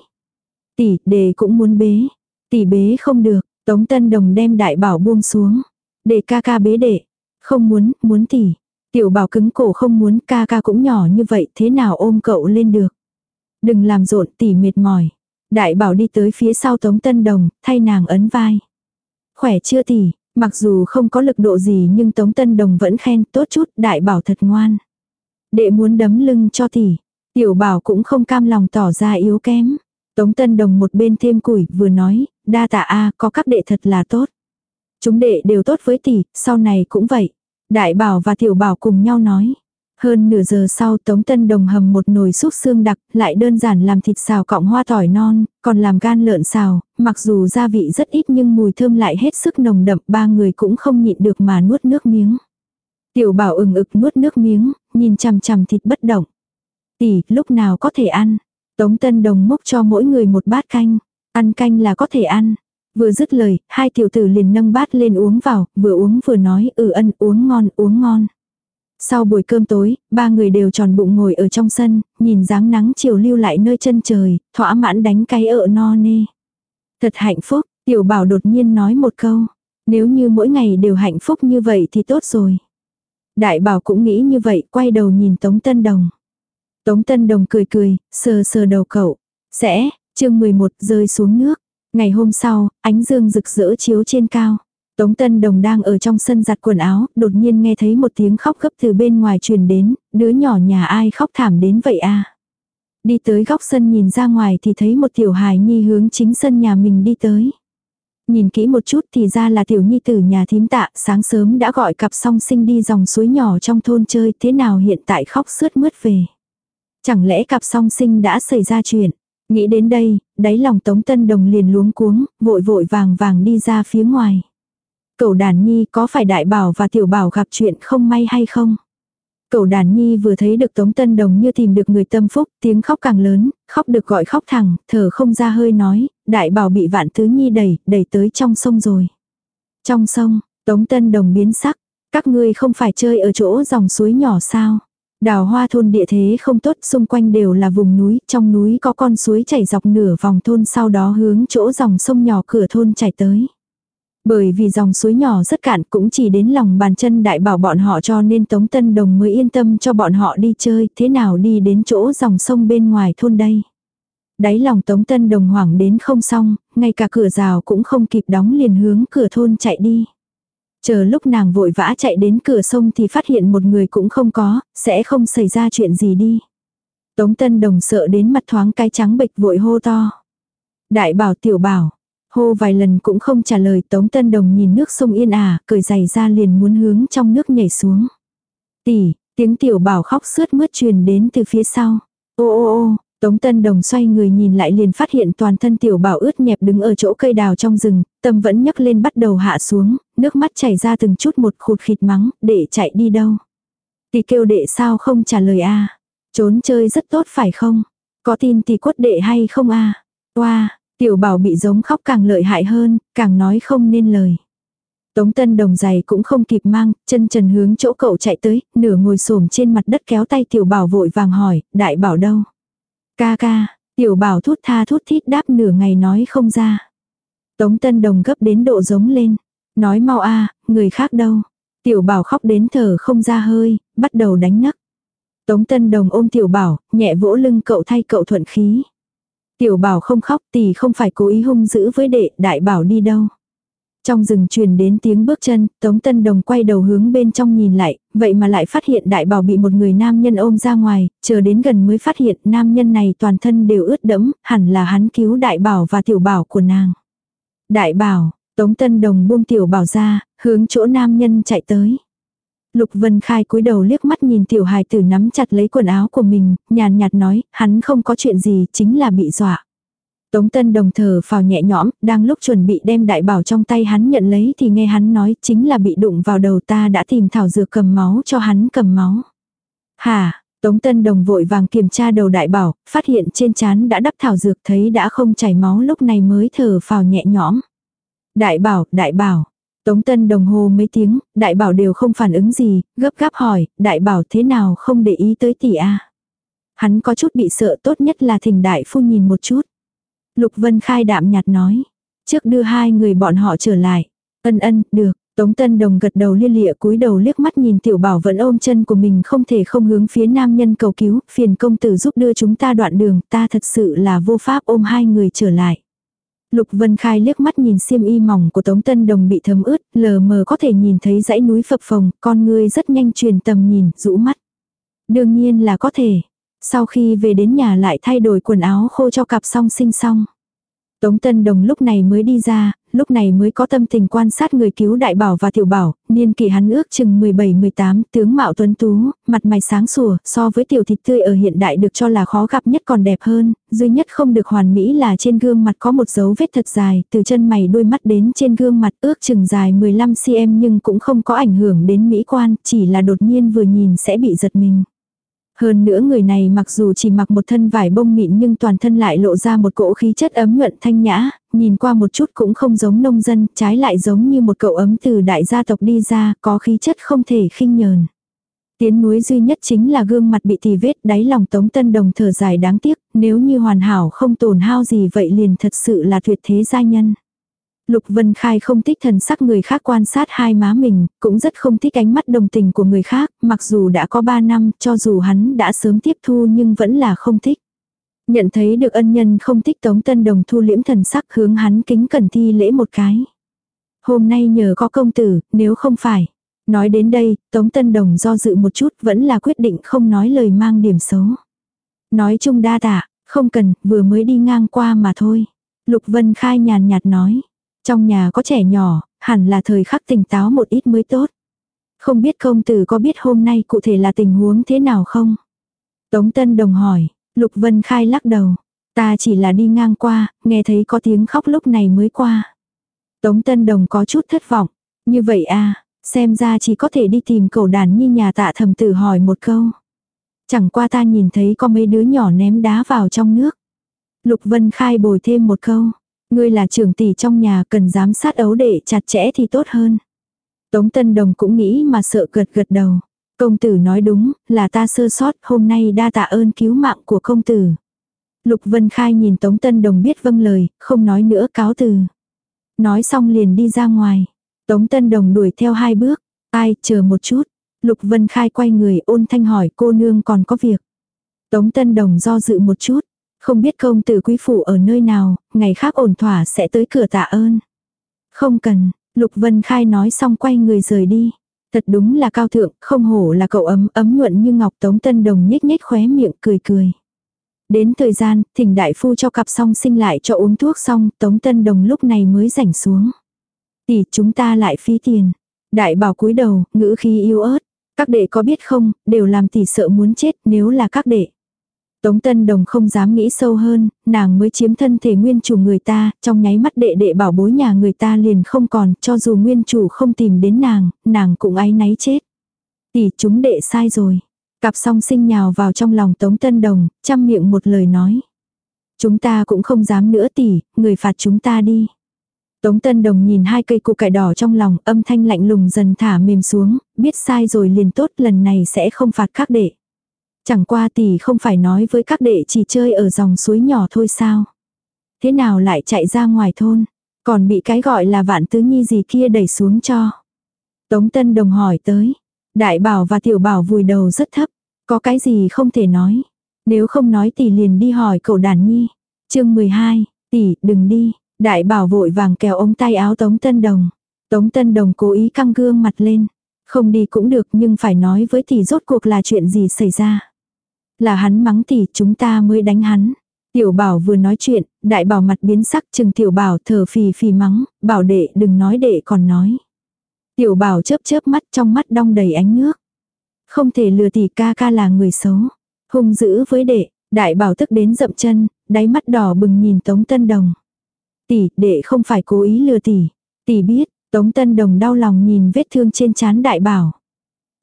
Tỷ, đề cũng muốn bế. Tỷ bế không được, Tống Tân Đồng đem đại bảo buông xuống. Để ca ca bế đệ. Không muốn, muốn tỷ. Tiểu bảo cứng cổ không muốn ca ca cũng nhỏ như vậy thế nào ôm cậu lên được. Đừng làm rộn tỷ mệt mỏi. Đại bảo đi tới phía sau Tống Tân Đồng, thay nàng ấn vai. Khỏe chưa tỷ, mặc dù không có lực độ gì nhưng Tống Tân Đồng vẫn khen tốt chút, đại bảo thật ngoan. Đệ muốn đấm lưng cho tỷ. Tiểu bảo cũng không cam lòng tỏ ra yếu kém. Tống Tân Đồng một bên thêm củi vừa nói, đa tạ a có các đệ thật là tốt. Chúng đệ đều tốt với tỷ, sau này cũng vậy. Đại bảo và tiểu bảo cùng nhau nói. Hơn nửa giờ sau Tống Tân Đồng hầm một nồi súp xương đặc, lại đơn giản làm thịt xào cọng hoa tỏi non, còn làm gan lợn xào, mặc dù gia vị rất ít nhưng mùi thơm lại hết sức nồng đậm, ba người cũng không nhịn được mà nuốt nước miếng. Tiểu bảo ừng ực nuốt nước miếng, nhìn chằm chằm thịt bất động. Tỷ, lúc nào có thể ăn? Tống Tân Đồng múc cho mỗi người một bát canh. Ăn canh là có thể ăn. Vừa dứt lời, hai tiểu tử liền nâng bát lên uống vào, vừa uống vừa nói ừ ân uống ngon uống ngon. Sau buổi cơm tối, ba người đều tròn bụng ngồi ở trong sân, nhìn dáng nắng chiều lưu lại nơi chân trời, thỏa mãn đánh cái ợ no nê. Thật hạnh phúc, tiểu bảo đột nhiên nói một câu. Nếu như mỗi ngày đều hạnh phúc như vậy thì tốt rồi. Đại bảo cũng nghĩ như vậy, quay đầu nhìn Tống Tân Đồng. Tống Tân Đồng cười cười, sờ sờ đầu cậu. Sẽ, chương 11 rơi xuống nước. Ngày hôm sau, ánh dương rực rỡ chiếu trên cao. Tống Tân Đồng đang ở trong sân giặt quần áo, đột nhiên nghe thấy một tiếng khóc gấp từ bên ngoài truyền đến, đứa nhỏ nhà ai khóc thảm đến vậy à. Đi tới góc sân nhìn ra ngoài thì thấy một tiểu hài nhi hướng chính sân nhà mình đi tới. Nhìn kỹ một chút thì ra là tiểu nhi tử nhà thím tạ, sáng sớm đã gọi cặp song sinh đi dòng suối nhỏ trong thôn chơi, thế nào hiện tại khóc sướt mướt về. Chẳng lẽ cặp song sinh đã xảy ra chuyện. Nghĩ đến đây, đáy lòng Tống Tân Đồng liền luống cuống, vội vội vàng vàng đi ra phía ngoài. Cậu đàn nhi có phải đại bảo và tiểu bảo gặp chuyện không may hay không? Cậu đàn nhi vừa thấy được Tống Tân Đồng như tìm được người tâm phúc, tiếng khóc càng lớn, khóc được gọi khóc thẳng, thở không ra hơi nói, đại bảo bị vạn tứ nhi đẩy, đẩy tới trong sông rồi. Trong sông, Tống Tân Đồng biến sắc, các ngươi không phải chơi ở chỗ dòng suối nhỏ sao? Đào hoa thôn địa thế không tốt, xung quanh đều là vùng núi, trong núi có con suối chảy dọc nửa vòng thôn sau đó hướng chỗ dòng sông nhỏ cửa thôn chảy tới. Bởi vì dòng suối nhỏ rất cạn cũng chỉ đến lòng bàn chân đại bảo bọn họ cho nên Tống Tân Đồng mới yên tâm cho bọn họ đi chơi, thế nào đi đến chỗ dòng sông bên ngoài thôn đây. Đáy lòng Tống Tân Đồng hoảng đến không xong, ngay cả cửa rào cũng không kịp đóng liền hướng cửa thôn chạy đi. Chờ lúc nàng vội vã chạy đến cửa sông thì phát hiện một người cũng không có, sẽ không xảy ra chuyện gì đi. Tống Tân Đồng sợ đến mặt thoáng cái trắng bệch vội hô to. Đại bảo tiểu bảo, hô vài lần cũng không trả lời Tống Tân Đồng nhìn nước sông yên ả, cởi giày ra liền muốn hướng trong nước nhảy xuống. Tỷ, tiếng tiểu bảo khóc sướt mướt truyền đến từ phía sau. Ô ô ô, Tống Tân Đồng xoay người nhìn lại liền phát hiện toàn thân tiểu bảo ướt nhẹp đứng ở chỗ cây đào trong rừng, tâm vẫn nhấc lên bắt đầu hạ xuống, nước mắt chảy ra từng chút một khụt khịt mắng, Để chạy đi đâu. Tỷ kêu đệ sao không trả lời a Trốn chơi rất tốt phải không? Có tin tỷ quất đệ hay không a Oa, tiểu bảo bị giống khóc càng lợi hại hơn, càng nói không nên lời. Tống tân đồng giày cũng không kịp mang, chân trần hướng chỗ cậu chạy tới, nửa ngồi xổm trên mặt đất kéo tay tiểu bảo vội vàng hỏi, đại bảo đâu? Ca ca, tiểu bảo thút tha thút thít đáp nửa ngày nói không ra. Tống Tân Đồng gấp đến độ giống lên. Nói mau a người khác đâu. Tiểu bảo khóc đến thở không ra hơi, bắt đầu đánh nấc. Tống Tân Đồng ôm tiểu bảo, nhẹ vỗ lưng cậu thay cậu thuận khí. Tiểu bảo không khóc tỷ không phải cố ý hung dữ với đệ, đại bảo đi đâu. Trong rừng truyền đến tiếng bước chân, Tống Tân Đồng quay đầu hướng bên trong nhìn lại, vậy mà lại phát hiện đại bảo bị một người nam nhân ôm ra ngoài, chờ đến gần mới phát hiện nam nhân này toàn thân đều ướt đẫm, hẳn là hắn cứu đại bảo và tiểu bảo của nàng. Đại bảo, Tống Tân Đồng buông tiểu bảo ra, hướng chỗ nam nhân chạy tới. Lục Vân Khai cúi đầu liếc mắt nhìn tiểu hài tử nắm chặt lấy quần áo của mình, nhàn nhạt nói, hắn không có chuyện gì, chính là bị dọa. Tống Tân Đồng thở phào nhẹ nhõm, đang lúc chuẩn bị đem đại bảo trong tay hắn nhận lấy thì nghe hắn nói chính là bị đụng vào đầu ta đã tìm thảo dược cầm máu cho hắn cầm máu. Hà, Tống Tân Đồng vội vàng kiểm tra đầu đại bảo, phát hiện trên chán đã đắp thảo dược thấy đã không chảy máu lúc này mới thở phào nhẹ nhõm. Đại bảo, đại bảo. Tống Tân Đồng hồ mấy tiếng, đại bảo đều không phản ứng gì, gấp gáp hỏi, đại bảo thế nào không để ý tới tỷ a Hắn có chút bị sợ tốt nhất là thỉnh đại phu nhìn một chút. Lục Vân Khai đạm nhạt nói. Trước đưa hai người bọn họ trở lại. Ân ân, được. Tống Tân Đồng gật đầu liên lịa cúi đầu liếc mắt nhìn tiểu bảo vẫn ôm chân của mình không thể không hướng phía nam nhân cầu cứu, phiền công tử giúp đưa chúng ta đoạn đường, ta thật sự là vô pháp ôm hai người trở lại. Lục Vân Khai liếc mắt nhìn xiêm y mỏng của Tống Tân Đồng bị thấm ướt, lờ mờ có thể nhìn thấy dãy núi phập phồng, con ngươi rất nhanh truyền tầm nhìn, rũ mắt. Đương nhiên là có thể. Sau khi về đến nhà lại thay đổi quần áo khô cho cặp song sinh xong. Tống Tân Đồng lúc này mới đi ra, lúc này mới có tâm tình quan sát người cứu đại bảo và tiểu bảo, niên kỷ hắn ước chừng 17-18, tướng mạo tuấn tú, mặt mày sáng sủa, so với tiểu thịt tươi ở hiện đại được cho là khó gặp nhất còn đẹp hơn, duy nhất không được hoàn mỹ là trên gương mặt có một dấu vết thật dài, từ chân mày đôi mắt đến trên gương mặt ước chừng dài 15cm nhưng cũng không có ảnh hưởng đến mỹ quan, chỉ là đột nhiên vừa nhìn sẽ bị giật mình. Hơn nữa người này mặc dù chỉ mặc một thân vải bông mịn nhưng toàn thân lại lộ ra một cỗ khí chất ấm nhuận thanh nhã, nhìn qua một chút cũng không giống nông dân, trái lại giống như một cậu ấm từ đại gia tộc đi ra, có khí chất không thể khinh nhờn. Tiến núi duy nhất chính là gương mặt bị tì vết đáy lòng tống tân đồng thở dài đáng tiếc, nếu như hoàn hảo không tổn hao gì vậy liền thật sự là tuyệt thế gia nhân. Lục Vân Khai không thích thần sắc người khác quan sát hai má mình, cũng rất không thích ánh mắt đồng tình của người khác, mặc dù đã có ba năm, cho dù hắn đã sớm tiếp thu nhưng vẫn là không thích. Nhận thấy được ân nhân không thích Tống Tân Đồng thu liễm thần sắc hướng hắn kính cẩn thi lễ một cái. Hôm nay nhờ có công tử, nếu không phải. Nói đến đây, Tống Tân Đồng do dự một chút vẫn là quyết định không nói lời mang điểm xấu. Nói chung đa tạ, không cần, vừa mới đi ngang qua mà thôi. Lục Vân Khai nhàn nhạt nói. Trong nhà có trẻ nhỏ, hẳn là thời khắc tỉnh táo một ít mới tốt. Không biết công tử có biết hôm nay cụ thể là tình huống thế nào không? Tống Tân Đồng hỏi, Lục Vân Khai lắc đầu. Ta chỉ là đi ngang qua, nghe thấy có tiếng khóc lúc này mới qua. Tống Tân Đồng có chút thất vọng. Như vậy à, xem ra chỉ có thể đi tìm cầu đàn như nhà tạ thầm tử hỏi một câu. Chẳng qua ta nhìn thấy có mấy đứa nhỏ ném đá vào trong nước. Lục Vân Khai bồi thêm một câu. Ngươi là trưởng tỷ trong nhà cần giám sát ấu đệ chặt chẽ thì tốt hơn. Tống Tân Đồng cũng nghĩ mà sợ gật gật đầu. Công tử nói đúng, là ta sơ sót, hôm nay đa tạ ơn cứu mạng của công tử. Lục Vân Khai nhìn Tống Tân Đồng biết vâng lời, không nói nữa cáo từ. Nói xong liền đi ra ngoài. Tống Tân Đồng đuổi theo hai bước. Ai, chờ một chút. Lục Vân Khai quay người ôn thanh hỏi cô nương còn có việc. Tống Tân Đồng do dự một chút. Không biết công tử quý phủ ở nơi nào, ngày khác ổn thỏa sẽ tới cửa tạ ơn. Không cần, Lục Vân Khai nói xong quay người rời đi. Thật đúng là cao thượng, không hổ là cậu ấm ấm nhuận như ngọc Tống Tân Đồng nhếch nhếch khóe miệng cười cười. Đến thời gian, thỉnh đại phu cho cặp xong sinh lại cho uống thuốc xong, Tống Tân Đồng lúc này mới rảnh xuống. Tỷ chúng ta lại phí tiền. Đại bảo cúi đầu, ngữ khí yếu ớt. Các đệ có biết không, đều làm tỷ sợ muốn chết nếu là các đệ. Tống Tân Đồng không dám nghĩ sâu hơn, nàng mới chiếm thân thể nguyên chủ người ta, trong nháy mắt đệ đệ bảo bối nhà người ta liền không còn, cho dù nguyên chủ không tìm đến nàng, nàng cũng áy náy chết. Tỷ chúng đệ sai rồi. Cặp song sinh nhào vào trong lòng Tống Tân Đồng, chăm miệng một lời nói. Chúng ta cũng không dám nữa tỷ, người phạt chúng ta đi. Tống Tân Đồng nhìn hai cây củ cải đỏ trong lòng, âm thanh lạnh lùng dần thả mềm xuống, biết sai rồi liền tốt lần này sẽ không phạt các đệ. Chẳng qua tỷ không phải nói với các đệ chỉ chơi ở dòng suối nhỏ thôi sao. Thế nào lại chạy ra ngoài thôn, còn bị cái gọi là vạn tứ nhi gì kia đẩy xuống cho. Tống Tân Đồng hỏi tới, đại bảo và tiểu bảo vùi đầu rất thấp, có cái gì không thể nói. Nếu không nói tỷ liền đi hỏi cậu đàn nhi. chương 12, tỷ đừng đi, đại bảo vội vàng kéo ống tay áo Tống Tân Đồng. Tống Tân Đồng cố ý căng gương mặt lên. Không đi cũng được nhưng phải nói với tỷ rốt cuộc là chuyện gì xảy ra là hắn mắng tỷ chúng ta mới đánh hắn. Tiểu bảo vừa nói chuyện, đại bảo mặt biến sắc chừng tiểu bảo thở phì phì mắng, bảo đệ đừng nói đệ còn nói. Tiểu bảo chớp chớp mắt trong mắt đong đầy ánh nước. Không thể lừa tỷ ca ca là người xấu. Hung dữ với đệ, đại bảo tức đến dậm chân, đáy mắt đỏ bừng nhìn Tống Tân Đồng. Tỷ, đệ không phải cố ý lừa tỷ. Tỷ biết, Tống Tân Đồng đau lòng nhìn vết thương trên trán đại bảo.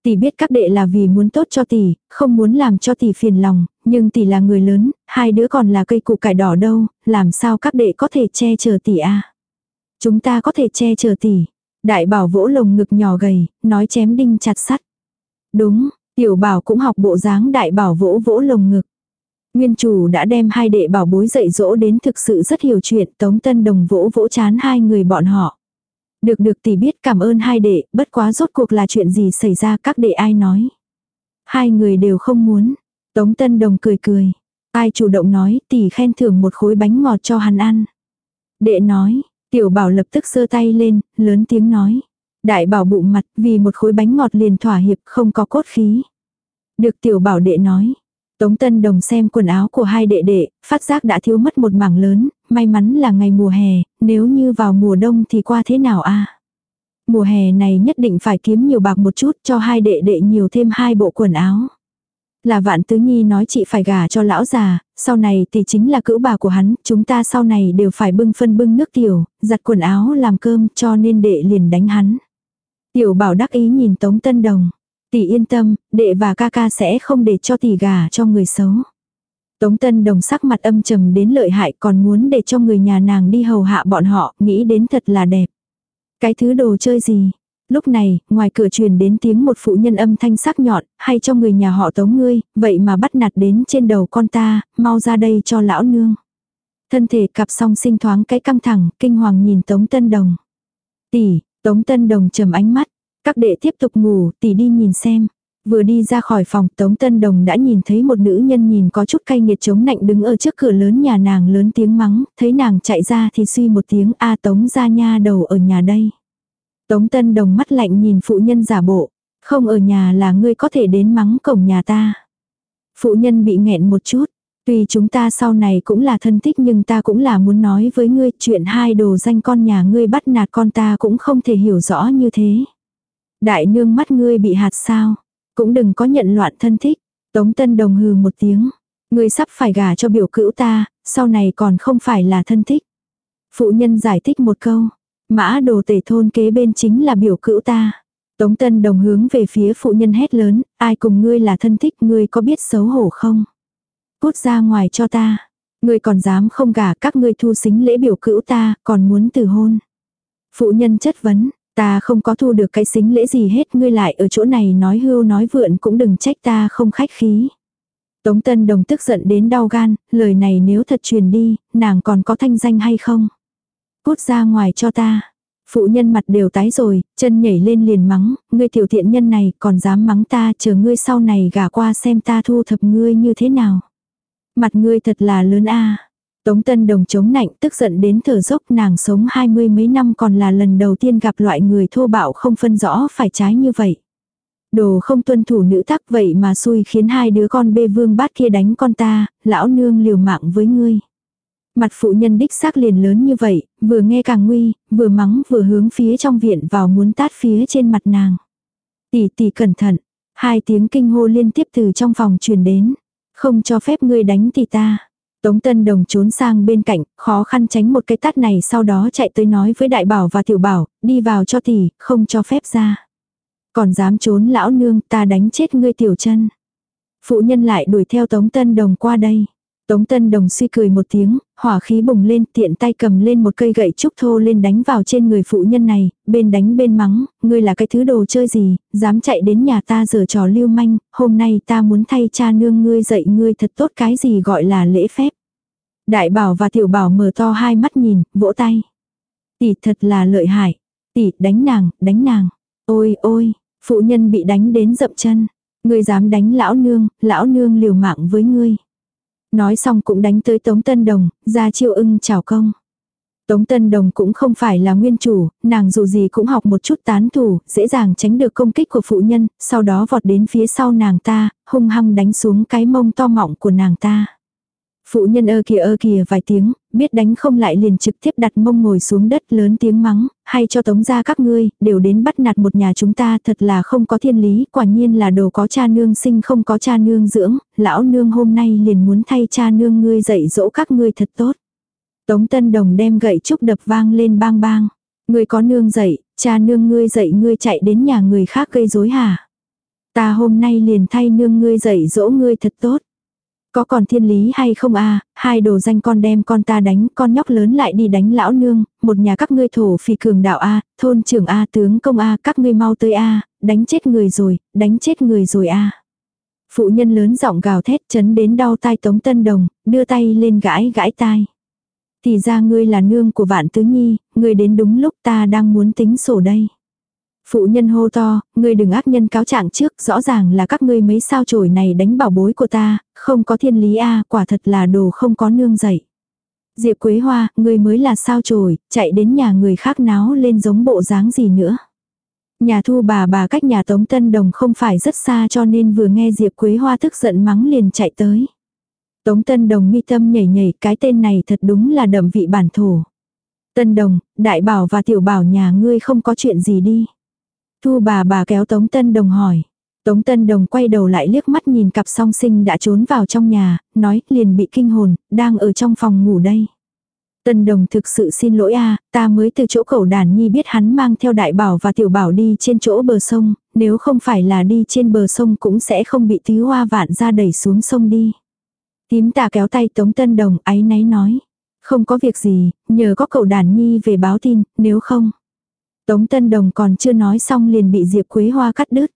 Tỷ biết các đệ là vì muốn tốt cho tỷ, không muốn làm cho tỷ phiền lòng, nhưng tỷ là người lớn, hai đứa còn là cây củ cải đỏ đâu, làm sao các đệ có thể che chở tỷ a? Chúng ta có thể che chở tỷ. Đại bảo vỗ lồng ngực nhỏ gầy, nói chém đinh chặt sắt. Đúng, tiểu bảo cũng học bộ dáng đại bảo vỗ vỗ lồng ngực. Nguyên chủ đã đem hai đệ bảo bối dạy dỗ đến thực sự rất hiểu chuyện, Tống Tân Đồng vỗ vỗ chán hai người bọn họ. Được được tỷ biết cảm ơn hai đệ, bất quá rốt cuộc là chuyện gì xảy ra các đệ ai nói. Hai người đều không muốn. Tống Tân Đồng cười cười. Ai chủ động nói tỷ khen thưởng một khối bánh ngọt cho hắn ăn. Đệ nói, tiểu bảo lập tức giơ tay lên, lớn tiếng nói. Đại bảo bụng mặt vì một khối bánh ngọt liền thỏa hiệp không có cốt khí. Được tiểu bảo đệ nói. Tống Tân Đồng xem quần áo của hai đệ đệ, phát giác đã thiếu mất một mảng lớn, may mắn là ngày mùa hè, nếu như vào mùa đông thì qua thế nào a Mùa hè này nhất định phải kiếm nhiều bạc một chút cho hai đệ đệ nhiều thêm hai bộ quần áo. Là vạn tứ nhi nói chị phải gả cho lão già, sau này thì chính là cữu bà của hắn, chúng ta sau này đều phải bưng phân bưng nước tiểu, giặt quần áo làm cơm cho nên đệ liền đánh hắn. Tiểu bảo đắc ý nhìn Tống Tân Đồng. Tỷ yên tâm, đệ và ca ca sẽ không để cho tỷ gà cho người xấu. Tống Tân Đồng sắc mặt âm trầm đến lợi hại còn muốn để cho người nhà nàng đi hầu hạ bọn họ, nghĩ đến thật là đẹp. Cái thứ đồ chơi gì? Lúc này, ngoài cửa truyền đến tiếng một phụ nhân âm thanh sắc nhọn, hay cho người nhà họ tống ngươi, vậy mà bắt nạt đến trên đầu con ta, mau ra đây cho lão nương. Thân thể cặp song sinh thoáng cái căng thẳng, kinh hoàng nhìn Tống Tân Đồng. Tỷ, Tống Tân Đồng trầm ánh mắt, các đệ tiếp tục ngủ, tỷ đi nhìn xem. Vừa đi ra khỏi phòng, Tống Tân Đồng đã nhìn thấy một nữ nhân nhìn có chút cay nghiệt chống nạnh đứng ở trước cửa lớn nhà nàng lớn tiếng mắng, thấy nàng chạy ra thì suy một tiếng A Tống ra nha đầu ở nhà đây. Tống Tân Đồng mắt lạnh nhìn phụ nhân giả bộ, không ở nhà là ngươi có thể đến mắng cổng nhà ta. Phụ nhân bị nghẹn một chút, tuy chúng ta sau này cũng là thân thích nhưng ta cũng là muốn nói với ngươi chuyện hai đồ danh con nhà ngươi bắt nạt con ta cũng không thể hiểu rõ như thế. Đại nương mắt ngươi bị hạt sao, cũng đừng có nhận loạn thân thích. Tống Tân Đồng hừ một tiếng, ngươi sắp phải gả cho biểu cữu ta, sau này còn không phải là thân thích. Phụ nhân giải thích một câu, mã đồ tể thôn kế bên chính là biểu cữu ta. Tống Tân Đồng hướng về phía phụ nhân hét lớn, ai cùng ngươi là thân thích ngươi có biết xấu hổ không? Cút ra ngoài cho ta. Ngươi còn dám không gả các ngươi thu xính lễ biểu cữu ta, còn muốn từ hôn. Phụ nhân chất vấn, Ta không có thu được cái xính lễ gì hết ngươi lại ở chỗ này nói hưu nói vượn cũng đừng trách ta không khách khí. Tống Tân Đồng tức giận đến đau gan, lời này nếu thật truyền đi, nàng còn có thanh danh hay không? Cút ra ngoài cho ta. Phụ nhân mặt đều tái rồi, chân nhảy lên liền mắng, ngươi tiểu thiện nhân này còn dám mắng ta chờ ngươi sau này gả qua xem ta thu thập ngươi như thế nào. Mặt ngươi thật là lớn a Tống Tân Đồng chống nạnh tức giận đến thở dốc nàng sống hai mươi mấy năm còn là lần đầu tiên gặp loại người thô bạo không phân rõ phải trái như vậy. Đồ không tuân thủ nữ tắc vậy mà xui khiến hai đứa con bê vương bát kia đánh con ta, lão nương liều mạng với ngươi. Mặt phụ nhân đích xác liền lớn như vậy, vừa nghe càng nguy, vừa mắng vừa hướng phía trong viện vào muốn tát phía trên mặt nàng. Tỷ tỷ cẩn thận, hai tiếng kinh hô liên tiếp từ trong phòng truyền đến. Không cho phép ngươi đánh tỷ ta. Tống Tân Đồng trốn sang bên cạnh, khó khăn tránh một cái tát này sau đó chạy tới nói với đại bảo và tiểu bảo, đi vào cho tỷ, không cho phép ra. Còn dám trốn lão nương, ta đánh chết ngươi tiểu chân. Phụ nhân lại đuổi theo Tống Tân Đồng qua đây. Tống Tân Đồng suy cười một tiếng, hỏa khí bùng lên tiện tay cầm lên một cây gậy trúc thô lên đánh vào trên người phụ nhân này, bên đánh bên mắng, ngươi là cái thứ đồ chơi gì, dám chạy đến nhà ta giờ trò lưu manh, hôm nay ta muốn thay cha nương ngươi dạy ngươi thật tốt cái gì gọi là lễ phép. Đại bảo và tiểu bảo mở to hai mắt nhìn, vỗ tay. Tỷ thật là lợi hại. Tỷ đánh nàng, đánh nàng. Ôi ôi, phụ nhân bị đánh đến dậm chân. Ngươi dám đánh lão nương, lão nương liều mạng với ngươi. Nói xong cũng đánh tới Tống Tân Đồng, ra chiêu ưng chào công. Tống Tân Đồng cũng không phải là nguyên chủ, nàng dù gì cũng học một chút tán thủ, dễ dàng tránh được công kích của phụ nhân, sau đó vọt đến phía sau nàng ta, hung hăng đánh xuống cái mông to mọng của nàng ta. Phụ nhân ơ kìa ơ kìa vài tiếng, biết đánh không lại liền trực tiếp đặt mông ngồi xuống đất lớn tiếng mắng, hay cho tống ra các ngươi, đều đến bắt nạt một nhà chúng ta thật là không có thiên lý, quả nhiên là đồ có cha nương sinh không có cha nương dưỡng, lão nương hôm nay liền muốn thay cha nương ngươi dạy dỗ các ngươi thật tốt. Tống Tân Đồng đem gậy trúc đập vang lên bang bang. Ngươi có nương dạy, cha nương ngươi dạy ngươi chạy đến nhà người khác gây rối hả? Ta hôm nay liền thay nương ngươi dạy dỗ ngươi thật tốt. Có còn thiên lý hay không a hai đồ danh con đem con ta đánh, con nhóc lớn lại đi đánh lão nương, một nhà các ngươi thổ phì cường đạo a thôn trưởng a tướng công a các ngươi mau tới a đánh chết người rồi, đánh chết người rồi a Phụ nhân lớn giọng gào thét chấn đến đau tai tống tân đồng, đưa tay lên gãi gãi tai. Thì ra ngươi là nương của vạn tứ nhi, ngươi đến đúng lúc ta đang muốn tính sổ đây. Phụ nhân hô to, ngươi đừng ác nhân cáo trạng trước, rõ ràng là các ngươi mấy sao chổi này đánh bảo bối của ta, không có thiên lý a quả thật là đồ không có nương dậy. Diệp Quế Hoa, ngươi mới là sao chổi, chạy đến nhà người khác náo lên giống bộ dáng gì nữa. Nhà thu bà bà cách nhà Tống Tân Đồng không phải rất xa cho nên vừa nghe Diệp Quế Hoa tức giận mắng liền chạy tới. Tống Tân Đồng mi tâm nhảy nhảy cái tên này thật đúng là đậm vị bản thổ. Tân Đồng, Đại Bảo và Tiểu Bảo nhà ngươi không có chuyện gì đi. Thu bà bà kéo Tống Tân Đồng hỏi. Tống Tân Đồng quay đầu lại liếc mắt nhìn cặp song sinh đã trốn vào trong nhà, nói liền bị kinh hồn, đang ở trong phòng ngủ đây. Tân Đồng thực sự xin lỗi a ta mới từ chỗ cậu đàn nhi biết hắn mang theo đại bảo và tiểu bảo đi trên chỗ bờ sông, nếu không phải là đi trên bờ sông cũng sẽ không bị tứ hoa vạn ra đẩy xuống sông đi. Tím tà kéo tay Tống Tân Đồng áy náy nói. Không có việc gì, nhờ có cậu đàn nhi về báo tin, nếu không. Tống Tân Đồng còn chưa nói xong liền bị Diệp Quế Hoa cắt đứt.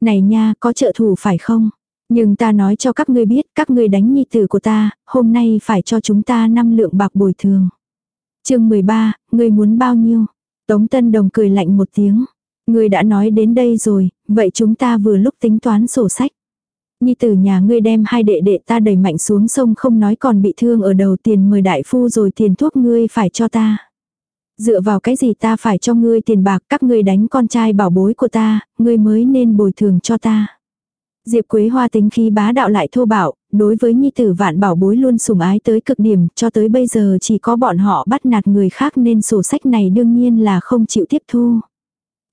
Này nha, có trợ thủ phải không? Nhưng ta nói cho các ngươi biết, các ngươi đánh nhi tử của ta, hôm nay phải cho chúng ta năm lượng bạc bồi thường. chương 13, ngươi muốn bao nhiêu? Tống Tân Đồng cười lạnh một tiếng. Ngươi đã nói đến đây rồi, vậy chúng ta vừa lúc tính toán sổ sách. Nhi tử nhà ngươi đem hai đệ đệ ta đẩy mạnh xuống sông không nói còn bị thương ở đầu tiền mời đại phu rồi tiền thuốc ngươi phải cho ta. Dựa vào cái gì ta phải cho ngươi tiền bạc các ngươi đánh con trai bảo bối của ta, ngươi mới nên bồi thường cho ta. Diệp Quế Hoa tính khí bá đạo lại thô bạo, đối với nhi tử vạn bảo bối luôn sủng ái tới cực điểm, cho tới bây giờ chỉ có bọn họ bắt nạt người khác nên sổ sách này đương nhiên là không chịu tiếp thu.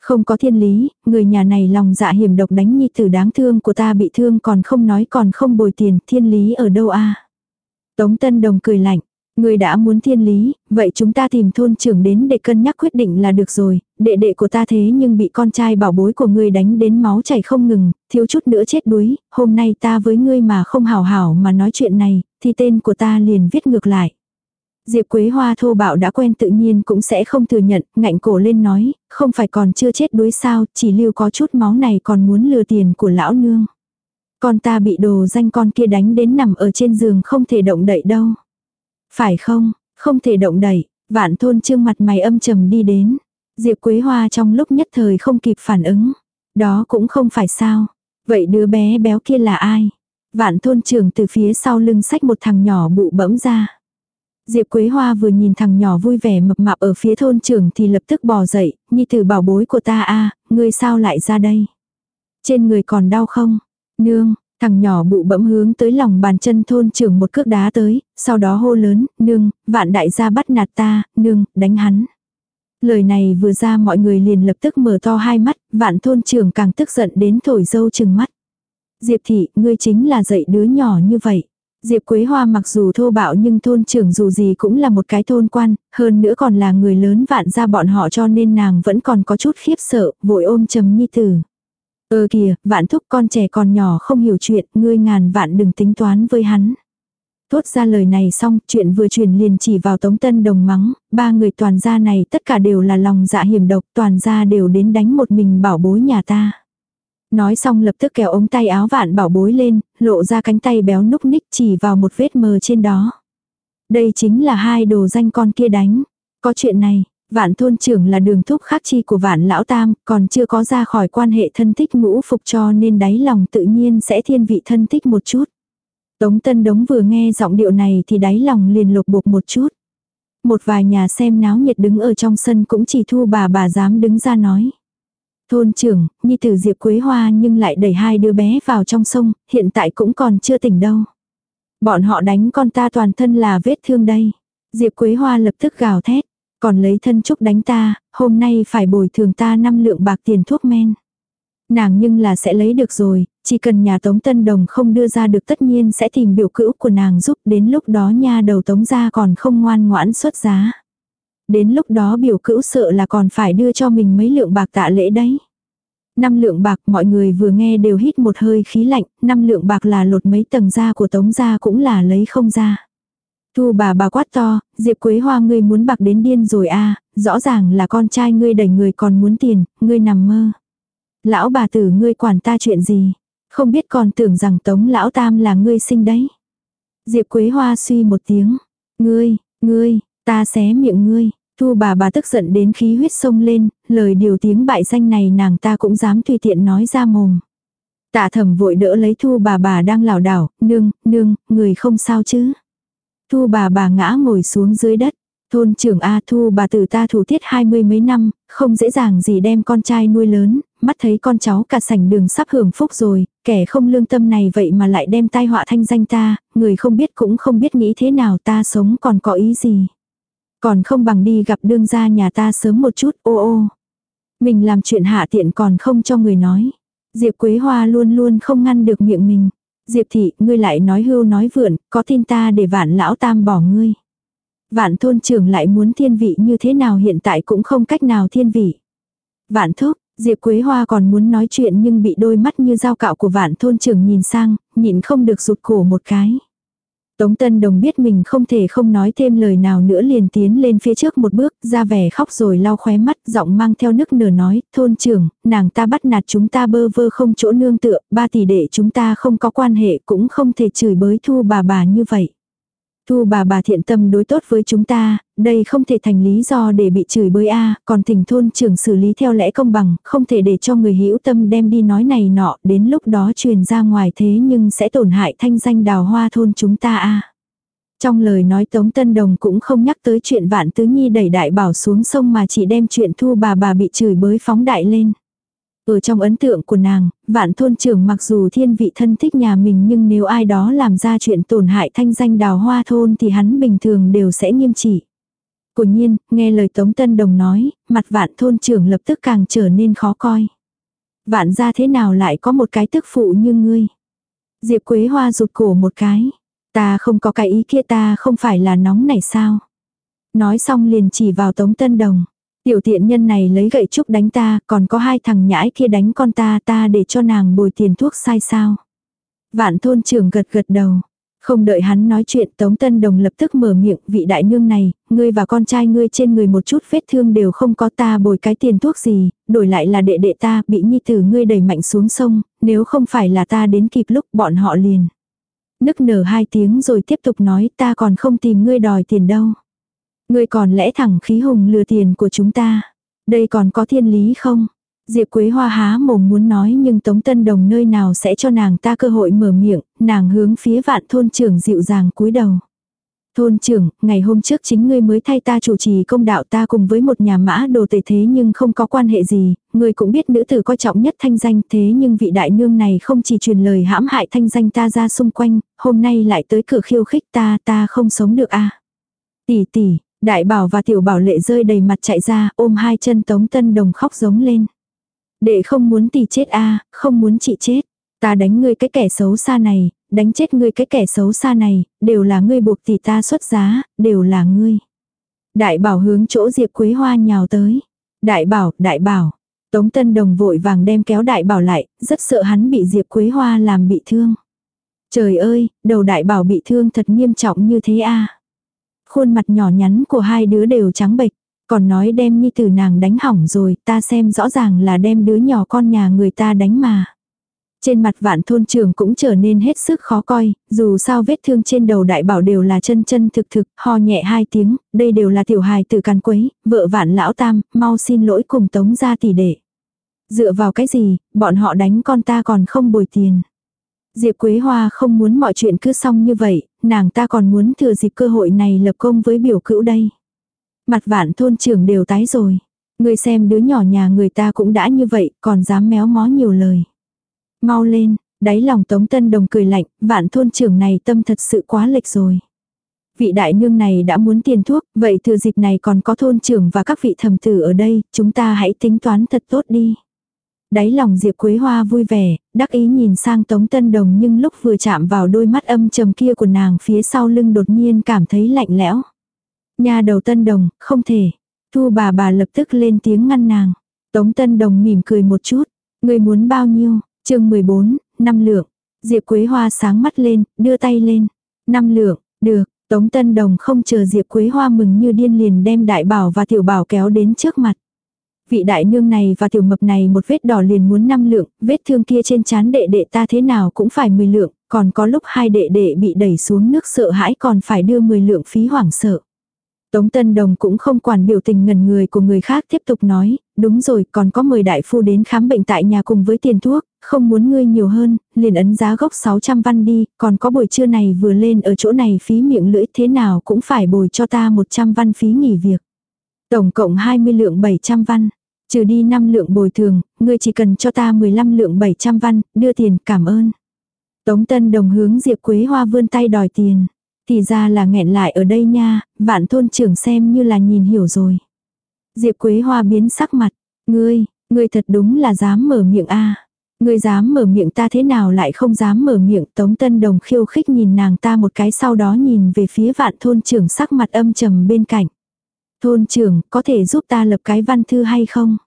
Không có thiên lý, người nhà này lòng dạ hiểm độc đánh nhi tử đáng thương của ta bị thương còn không nói còn không bồi tiền, thiên lý ở đâu a Tống Tân Đồng cười lạnh, Người đã muốn thiên lý, vậy chúng ta tìm thôn trưởng đến để cân nhắc quyết định là được rồi, đệ đệ của ta thế nhưng bị con trai bảo bối của ngươi đánh đến máu chảy không ngừng, thiếu chút nữa chết đuối, hôm nay ta với ngươi mà không hảo hảo mà nói chuyện này, thì tên của ta liền viết ngược lại. Diệp Quế Hoa thô bạo đã quen tự nhiên cũng sẽ không thừa nhận, ngạnh cổ lên nói, không phải còn chưa chết đuối sao, chỉ lưu có chút máu này còn muốn lừa tiền của lão nương. Con ta bị đồ danh con kia đánh đến nằm ở trên giường không thể động đậy đâu. Phải không, không thể động đẩy, vạn thôn trương mặt mày âm trầm đi đến. Diệp Quế Hoa trong lúc nhất thời không kịp phản ứng. Đó cũng không phải sao. Vậy đứa bé béo kia là ai? Vạn thôn trưởng từ phía sau lưng sách một thằng nhỏ bụ bẫm ra. Diệp Quế Hoa vừa nhìn thằng nhỏ vui vẻ mập mạp ở phía thôn trưởng thì lập tức bò dậy, nhi tử bảo bối của ta a ngươi sao lại ra đây? Trên người còn đau không? Nương, Thằng nhỏ bụ bẫm hướng tới lòng bàn chân thôn trưởng một cước đá tới, sau đó hô lớn, nương, vạn đại gia bắt nạt ta, nương, đánh hắn. Lời này vừa ra mọi người liền lập tức mở to hai mắt, vạn thôn trưởng càng tức giận đến thổi dâu chừng mắt. Diệp thị, ngươi chính là dạy đứa nhỏ như vậy. Diệp Quế Hoa mặc dù thô bạo nhưng thôn trưởng dù gì cũng là một cái thôn quan, hơn nữa còn là người lớn vạn ra bọn họ cho nên nàng vẫn còn có chút khiếp sợ, vội ôm trầm nhi tử. Ơ kìa, vạn thúc con trẻ còn nhỏ không hiểu chuyện, ngươi ngàn vạn đừng tính toán với hắn. Thốt ra lời này xong, chuyện vừa truyền liền chỉ vào Tống Tân Đồng mắng, ba người toàn gia này tất cả đều là lòng dạ hiểm độc, toàn gia đều đến đánh một mình bảo bối nhà ta. Nói xong lập tức kéo ống tay áo vạn bảo bối lên, lộ ra cánh tay béo núc ních chỉ vào một vết mờ trên đó. Đây chính là hai đồ danh con kia đánh. Có chuyện này, Vạn thôn trưởng là đường thúc khắc chi của vạn lão tam, còn chưa có ra khỏi quan hệ thân thích ngũ phục cho nên đáy lòng tự nhiên sẽ thiên vị thân thích một chút. Tống Tân Đống vừa nghe giọng điệu này thì đáy lòng liền lục bục một chút. Một vài nhà xem náo nhiệt đứng ở trong sân cũng chỉ thu bà bà dám đứng ra nói. Thôn trưởng, nhi tử Diệp Quế Hoa nhưng lại đẩy hai đứa bé vào trong sông, hiện tại cũng còn chưa tỉnh đâu. Bọn họ đánh con ta toàn thân là vết thương đây. Diệp Quế Hoa lập tức gào thét. Còn lấy thân trúc đánh ta, hôm nay phải bồi thường ta năm lượng bạc tiền thuốc men. Nàng nhưng là sẽ lấy được rồi, chỉ cần nhà Tống Tân Đồng không đưa ra được tất nhiên sẽ tìm biểu cữu của nàng giúp đến lúc đó nha đầu Tống ra còn không ngoan ngoãn xuất giá. Đến lúc đó biểu cữu sợ là còn phải đưa cho mình mấy lượng bạc tạ lễ đấy. Năm lượng bạc mọi người vừa nghe đều hít một hơi khí lạnh, năm lượng bạc là lột mấy tầng da của tống gia cũng là lấy không ra. Thu bà bà quát to, Diệp Quế Hoa ngươi muốn bạc đến điên rồi a à, rõ ràng là con trai ngươi đẩy người còn muốn tiền, ngươi nằm mơ. Lão bà tử ngươi quản ta chuyện gì, không biết còn tưởng rằng tống lão tam là ngươi sinh đấy. Diệp Quế Hoa suy một tiếng, ngươi, ngươi, ta xé miệng ngươi, Thu bà bà tức giận đến khí huyết sông lên, lời điều tiếng bại danh này nàng ta cũng dám tùy tiện nói ra mồm. Tạ thẩm vội đỡ lấy thu bà bà đang lảo đảo, nương, nương, người không sao chứ. Thu bà bà ngã ngồi xuống dưới đất. Thôn trưởng A Thu bà tử ta thủ tiết hai mươi mấy năm, không dễ dàng gì đem con trai nuôi lớn, mắt thấy con cháu cả sảnh đường sắp hưởng phúc rồi, kẻ không lương tâm này vậy mà lại đem tai họa thanh danh ta, người không biết cũng không biết nghĩ thế nào ta sống còn có ý gì. Còn không bằng đi gặp đương gia nhà ta sớm một chút, ô ô. Mình làm chuyện hạ tiện còn không cho người nói. Diệp Quế Hoa luôn luôn không ngăn được miệng mình. Diệp thị, ngươi lại nói hưu nói vượn, có tin ta để vạn lão tam bỏ ngươi. Vạn thôn trưởng lại muốn thiên vị như thế nào hiện tại cũng không cách nào thiên vị. Vạn thúc, Diệp Quế Hoa còn muốn nói chuyện nhưng bị đôi mắt như dao cạo của vạn thôn trưởng nhìn sang, nhịn không được rụt cổ một cái. Tống Tân Đồng biết mình không thể không nói thêm lời nào nữa liền tiến lên phía trước một bước, ra vẻ khóc rồi lau khóe mắt, giọng mang theo nước nở nói, thôn trưởng, nàng ta bắt nạt chúng ta bơ vơ không chỗ nương tựa, ba tỷ đệ chúng ta không có quan hệ cũng không thể chửi bới thu bà bà như vậy. Thu bà bà thiện tâm đối tốt với chúng ta, đây không thể thành lý do để bị chửi bới a còn thỉnh thôn trưởng xử lý theo lẽ công bằng, không thể để cho người hữu tâm đem đi nói này nọ, đến lúc đó truyền ra ngoài thế nhưng sẽ tổn hại thanh danh đào hoa thôn chúng ta a Trong lời nói Tống Tân Đồng cũng không nhắc tới chuyện vạn tứ nhi đẩy đại bảo xuống sông mà chỉ đem chuyện thu bà bà bị chửi bới phóng đại lên. Ở trong ấn tượng của nàng, vạn thôn trưởng mặc dù thiên vị thân thích nhà mình nhưng nếu ai đó làm ra chuyện tổn hại thanh danh đào hoa thôn thì hắn bình thường đều sẽ nghiêm trị. Của nhiên, nghe lời Tống Tân Đồng nói, mặt vạn thôn trưởng lập tức càng trở nên khó coi. Vạn ra thế nào lại có một cái tức phụ như ngươi. Diệp Quế Hoa rụt cổ một cái. Ta không có cái ý kia ta không phải là nóng này sao. Nói xong liền chỉ vào Tống Tân Đồng. Tiểu tiện nhân này lấy gậy trúc đánh ta, còn có hai thằng nhãi kia đánh con ta ta để cho nàng bồi tiền thuốc sai sao. Vạn thôn trưởng gật gật đầu. Không đợi hắn nói chuyện Tống Tân Đồng lập tức mở miệng vị đại nương này, ngươi và con trai ngươi trên người một chút vết thương đều không có ta bồi cái tiền thuốc gì, đổi lại là đệ đệ ta bị nhi tử ngươi đẩy mạnh xuống sông, nếu không phải là ta đến kịp lúc bọn họ liền. Nức nở hai tiếng rồi tiếp tục nói ta còn không tìm ngươi đòi tiền đâu. Ngươi còn lẽ thẳng khí hùng lừa tiền của chúng ta. Đây còn có thiên lý không? Diệp Quế Hoa há mồm muốn nói nhưng Tống Tân Đồng nơi nào sẽ cho nàng ta cơ hội mở miệng, nàng hướng phía vạn thôn trưởng dịu dàng cúi đầu. Thôn trưởng, ngày hôm trước chính ngươi mới thay ta chủ trì công đạo ta cùng với một nhà mã đồ tề thế nhưng không có quan hệ gì, ngươi cũng biết nữ tử coi trọng nhất thanh danh thế nhưng vị đại nương này không chỉ truyền lời hãm hại thanh danh ta ra xung quanh, hôm nay lại tới cửa khiêu khích ta ta không sống được a à. Tỷ tỷ, Đại bảo và tiểu bảo lệ rơi đầy mặt chạy ra, ôm hai chân tống tân đồng khóc giống lên. Đệ không muốn tỷ chết a không muốn chị chết. Ta đánh ngươi cái kẻ xấu xa này, đánh chết ngươi cái kẻ xấu xa này, đều là ngươi buộc tỷ ta xuất giá, đều là ngươi. Đại bảo hướng chỗ Diệp Quế Hoa nhào tới. Đại bảo, đại bảo. Tống Tân Đồng vội vàng đem kéo đại bảo lại, rất sợ hắn bị Diệp Quế Hoa làm bị thương. Trời ơi, đầu đại bảo bị thương thật nghiêm trọng như thế a khuôn mặt nhỏ nhắn của hai đứa đều trắng bệch. Còn nói đem nhi tử nàng đánh hỏng rồi, ta xem rõ ràng là đem đứa nhỏ con nhà người ta đánh mà. Trên mặt vạn thôn trưởng cũng trở nên hết sức khó coi, dù sao vết thương trên đầu đại bảo đều là chân chân thực thực, ho nhẹ hai tiếng, đây đều là tiểu hài từ càn quấy, vợ vạn lão tam, mau xin lỗi cùng tống ra tỷ đệ. Dựa vào cái gì, bọn họ đánh con ta còn không bồi tiền. Diệp Quế Hoa không muốn mọi chuyện cứ xong như vậy, nàng ta còn muốn thừa dịp cơ hội này lập công với biểu cữu đây. Mặt vạn thôn trưởng đều tái rồi. Người xem đứa nhỏ nhà người ta cũng đã như vậy, còn dám méo mó nhiều lời. Mau lên, Đáy lòng Tống Tân Đồng cười lạnh, vạn thôn trưởng này tâm thật sự quá lệch rồi. Vị đại nương này đã muốn tiền thuốc, vậy thừa dịp này còn có thôn trưởng và các vị thầm tử ở đây, chúng ta hãy tính toán thật tốt đi. Đáy lòng Diệp Quế Hoa vui vẻ, đắc ý nhìn sang Tống Tân Đồng nhưng lúc vừa chạm vào đôi mắt âm trầm kia của nàng phía sau lưng đột nhiên cảm thấy lạnh lẽo. Nhà đầu Tân Đồng, không thể. Thu bà bà lập tức lên tiếng ngăn nàng. Tống Tân Đồng mỉm cười một chút. Người muốn bao nhiêu? chương 14, năm lượng. Diệp Quế Hoa sáng mắt lên, đưa tay lên. Năm lượng, được. Tống Tân Đồng không chờ Diệp Quế Hoa mừng như điên liền đem đại bảo và tiểu bảo kéo đến trước mặt. Vị đại nương này và tiểu mập này một vết đỏ liền muốn năm lượng, vết thương kia trên chán đệ đệ ta thế nào cũng phải 10 lượng, còn có lúc hai đệ đệ bị đẩy xuống nước sợ hãi còn phải đưa 10 lượng phí hoảng sợ. Tống Tân Đồng cũng không quản biểu tình ngần người của người khác tiếp tục nói, đúng rồi còn có 10 đại phu đến khám bệnh tại nhà cùng với tiền thuốc, không muốn ngươi nhiều hơn, liền ấn giá gốc 600 văn đi, còn có buổi trưa này vừa lên ở chỗ này phí miệng lưỡi thế nào cũng phải bồi cho ta 100 văn phí nghỉ việc. Tổng cộng 20 lượng 700 văn. Trừ đi 5 lượng bồi thường, ngươi chỉ cần cho ta 15 lượng 700 văn, đưa tiền cảm ơn. Tống Tân Đồng hướng Diệp Quế Hoa vươn tay đòi tiền. Thì ra là nghẹn lại ở đây nha, vạn thôn trưởng xem như là nhìn hiểu rồi. Diệp Quế Hoa biến sắc mặt. Ngươi, ngươi thật đúng là dám mở miệng a Ngươi dám mở miệng ta thế nào lại không dám mở miệng Tống Tân Đồng khiêu khích nhìn nàng ta một cái sau đó nhìn về phía vạn thôn trưởng sắc mặt âm trầm bên cạnh. Thôn trưởng có thể giúp ta lập cái văn thư hay không?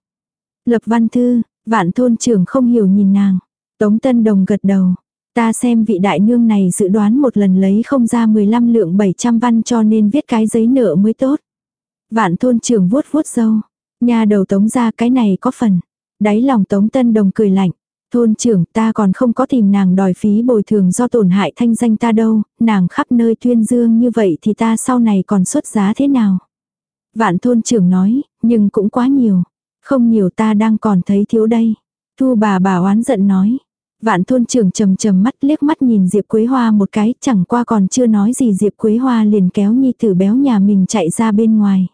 Lập văn thư, vạn thôn trưởng không hiểu nhìn nàng. Tống Tân Đồng gật đầu. Ta xem vị đại nương này dự đoán một lần lấy không ra 15 lượng 700 văn cho nên viết cái giấy nợ mới tốt. Vạn thôn trưởng vuốt vuốt dâu. Nhà đầu tống ra cái này có phần. Đáy lòng tống tân đồng cười lạnh. Thôn trưởng ta còn không có tìm nàng đòi phí bồi thường do tổn hại thanh danh ta đâu, nàng khắp nơi tuyên dương như vậy thì ta sau này còn xuất giá thế nào. Vạn thôn trưởng nói, nhưng cũng quá nhiều. Không nhiều ta đang còn thấy thiếu đây. Thu bà bà oán giận nói. Vạn thôn trưởng trầm trầm mắt liếc mắt nhìn Diệp Quế Hoa một cái, chẳng qua còn chưa nói gì Diệp Quế Hoa liền kéo nhi tử béo nhà mình chạy ra bên ngoài.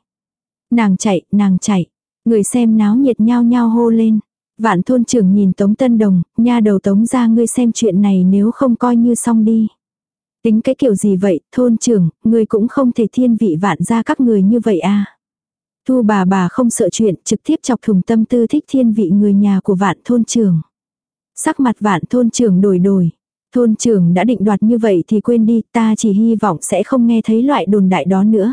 Nàng chạy, nàng chạy. Người xem náo nhiệt nhao nhao hô lên. Vạn thôn trưởng nhìn Tống Tân Đồng, nha đầu Tống ra ngươi xem chuyện này nếu không coi như xong đi. Tính cái kiểu gì vậy, thôn trưởng, ngươi cũng không thể thiên vị vạn ra các người như vậy à. Thu bà bà không sợ chuyện, trực tiếp chọc thùng tâm tư thích thiên vị người nhà của vạn thôn trưởng. Sắc mặt vạn thôn trưởng đổi đổi. Thôn trưởng đã định đoạt như vậy thì quên đi, ta chỉ hy vọng sẽ không nghe thấy loại đồn đại đó nữa.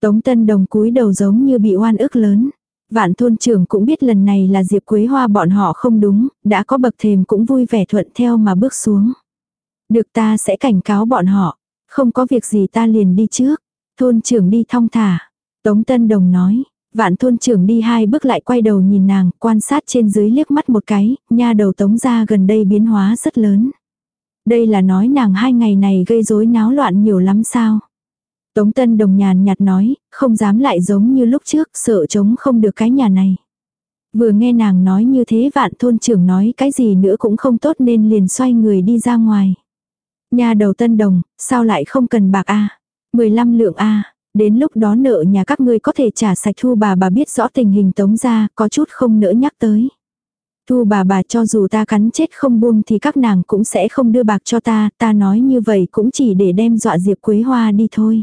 Tống Tân Đồng cúi đầu giống như bị oan ức lớn. Vạn thôn trưởng cũng biết lần này là Diệp Quế Hoa bọn họ không đúng, đã có bậc thềm cũng vui vẻ thuận theo mà bước xuống. Được ta sẽ cảnh cáo bọn họ, không có việc gì ta liền đi trước. Thôn trưởng đi thong thả. Tống Tân Đồng nói, vạn thôn trưởng đi hai bước lại quay đầu nhìn nàng, quan sát trên dưới liếc mắt một cái, nha đầu tống ra gần đây biến hóa rất lớn. Đây là nói nàng hai ngày này gây rối náo loạn nhiều lắm sao. Tống Tân Đồng nhàn nhạt nói, không dám lại giống như lúc trước, sợ chống không được cái nhà này. Vừa nghe nàng nói như thế vạn thôn trưởng nói cái gì nữa cũng không tốt nên liền xoay người đi ra ngoài. Nhà đầu Tân Đồng, sao lại không cần bạc a 15 lượng a Đến lúc đó nợ nhà các ngươi có thể trả sạch thu bà bà biết rõ tình hình tống ra, có chút không nỡ nhắc tới. Thu bà bà cho dù ta cắn chết không buông thì các nàng cũng sẽ không đưa bạc cho ta, ta nói như vậy cũng chỉ để đem dọa Diệp Quế Hoa đi thôi.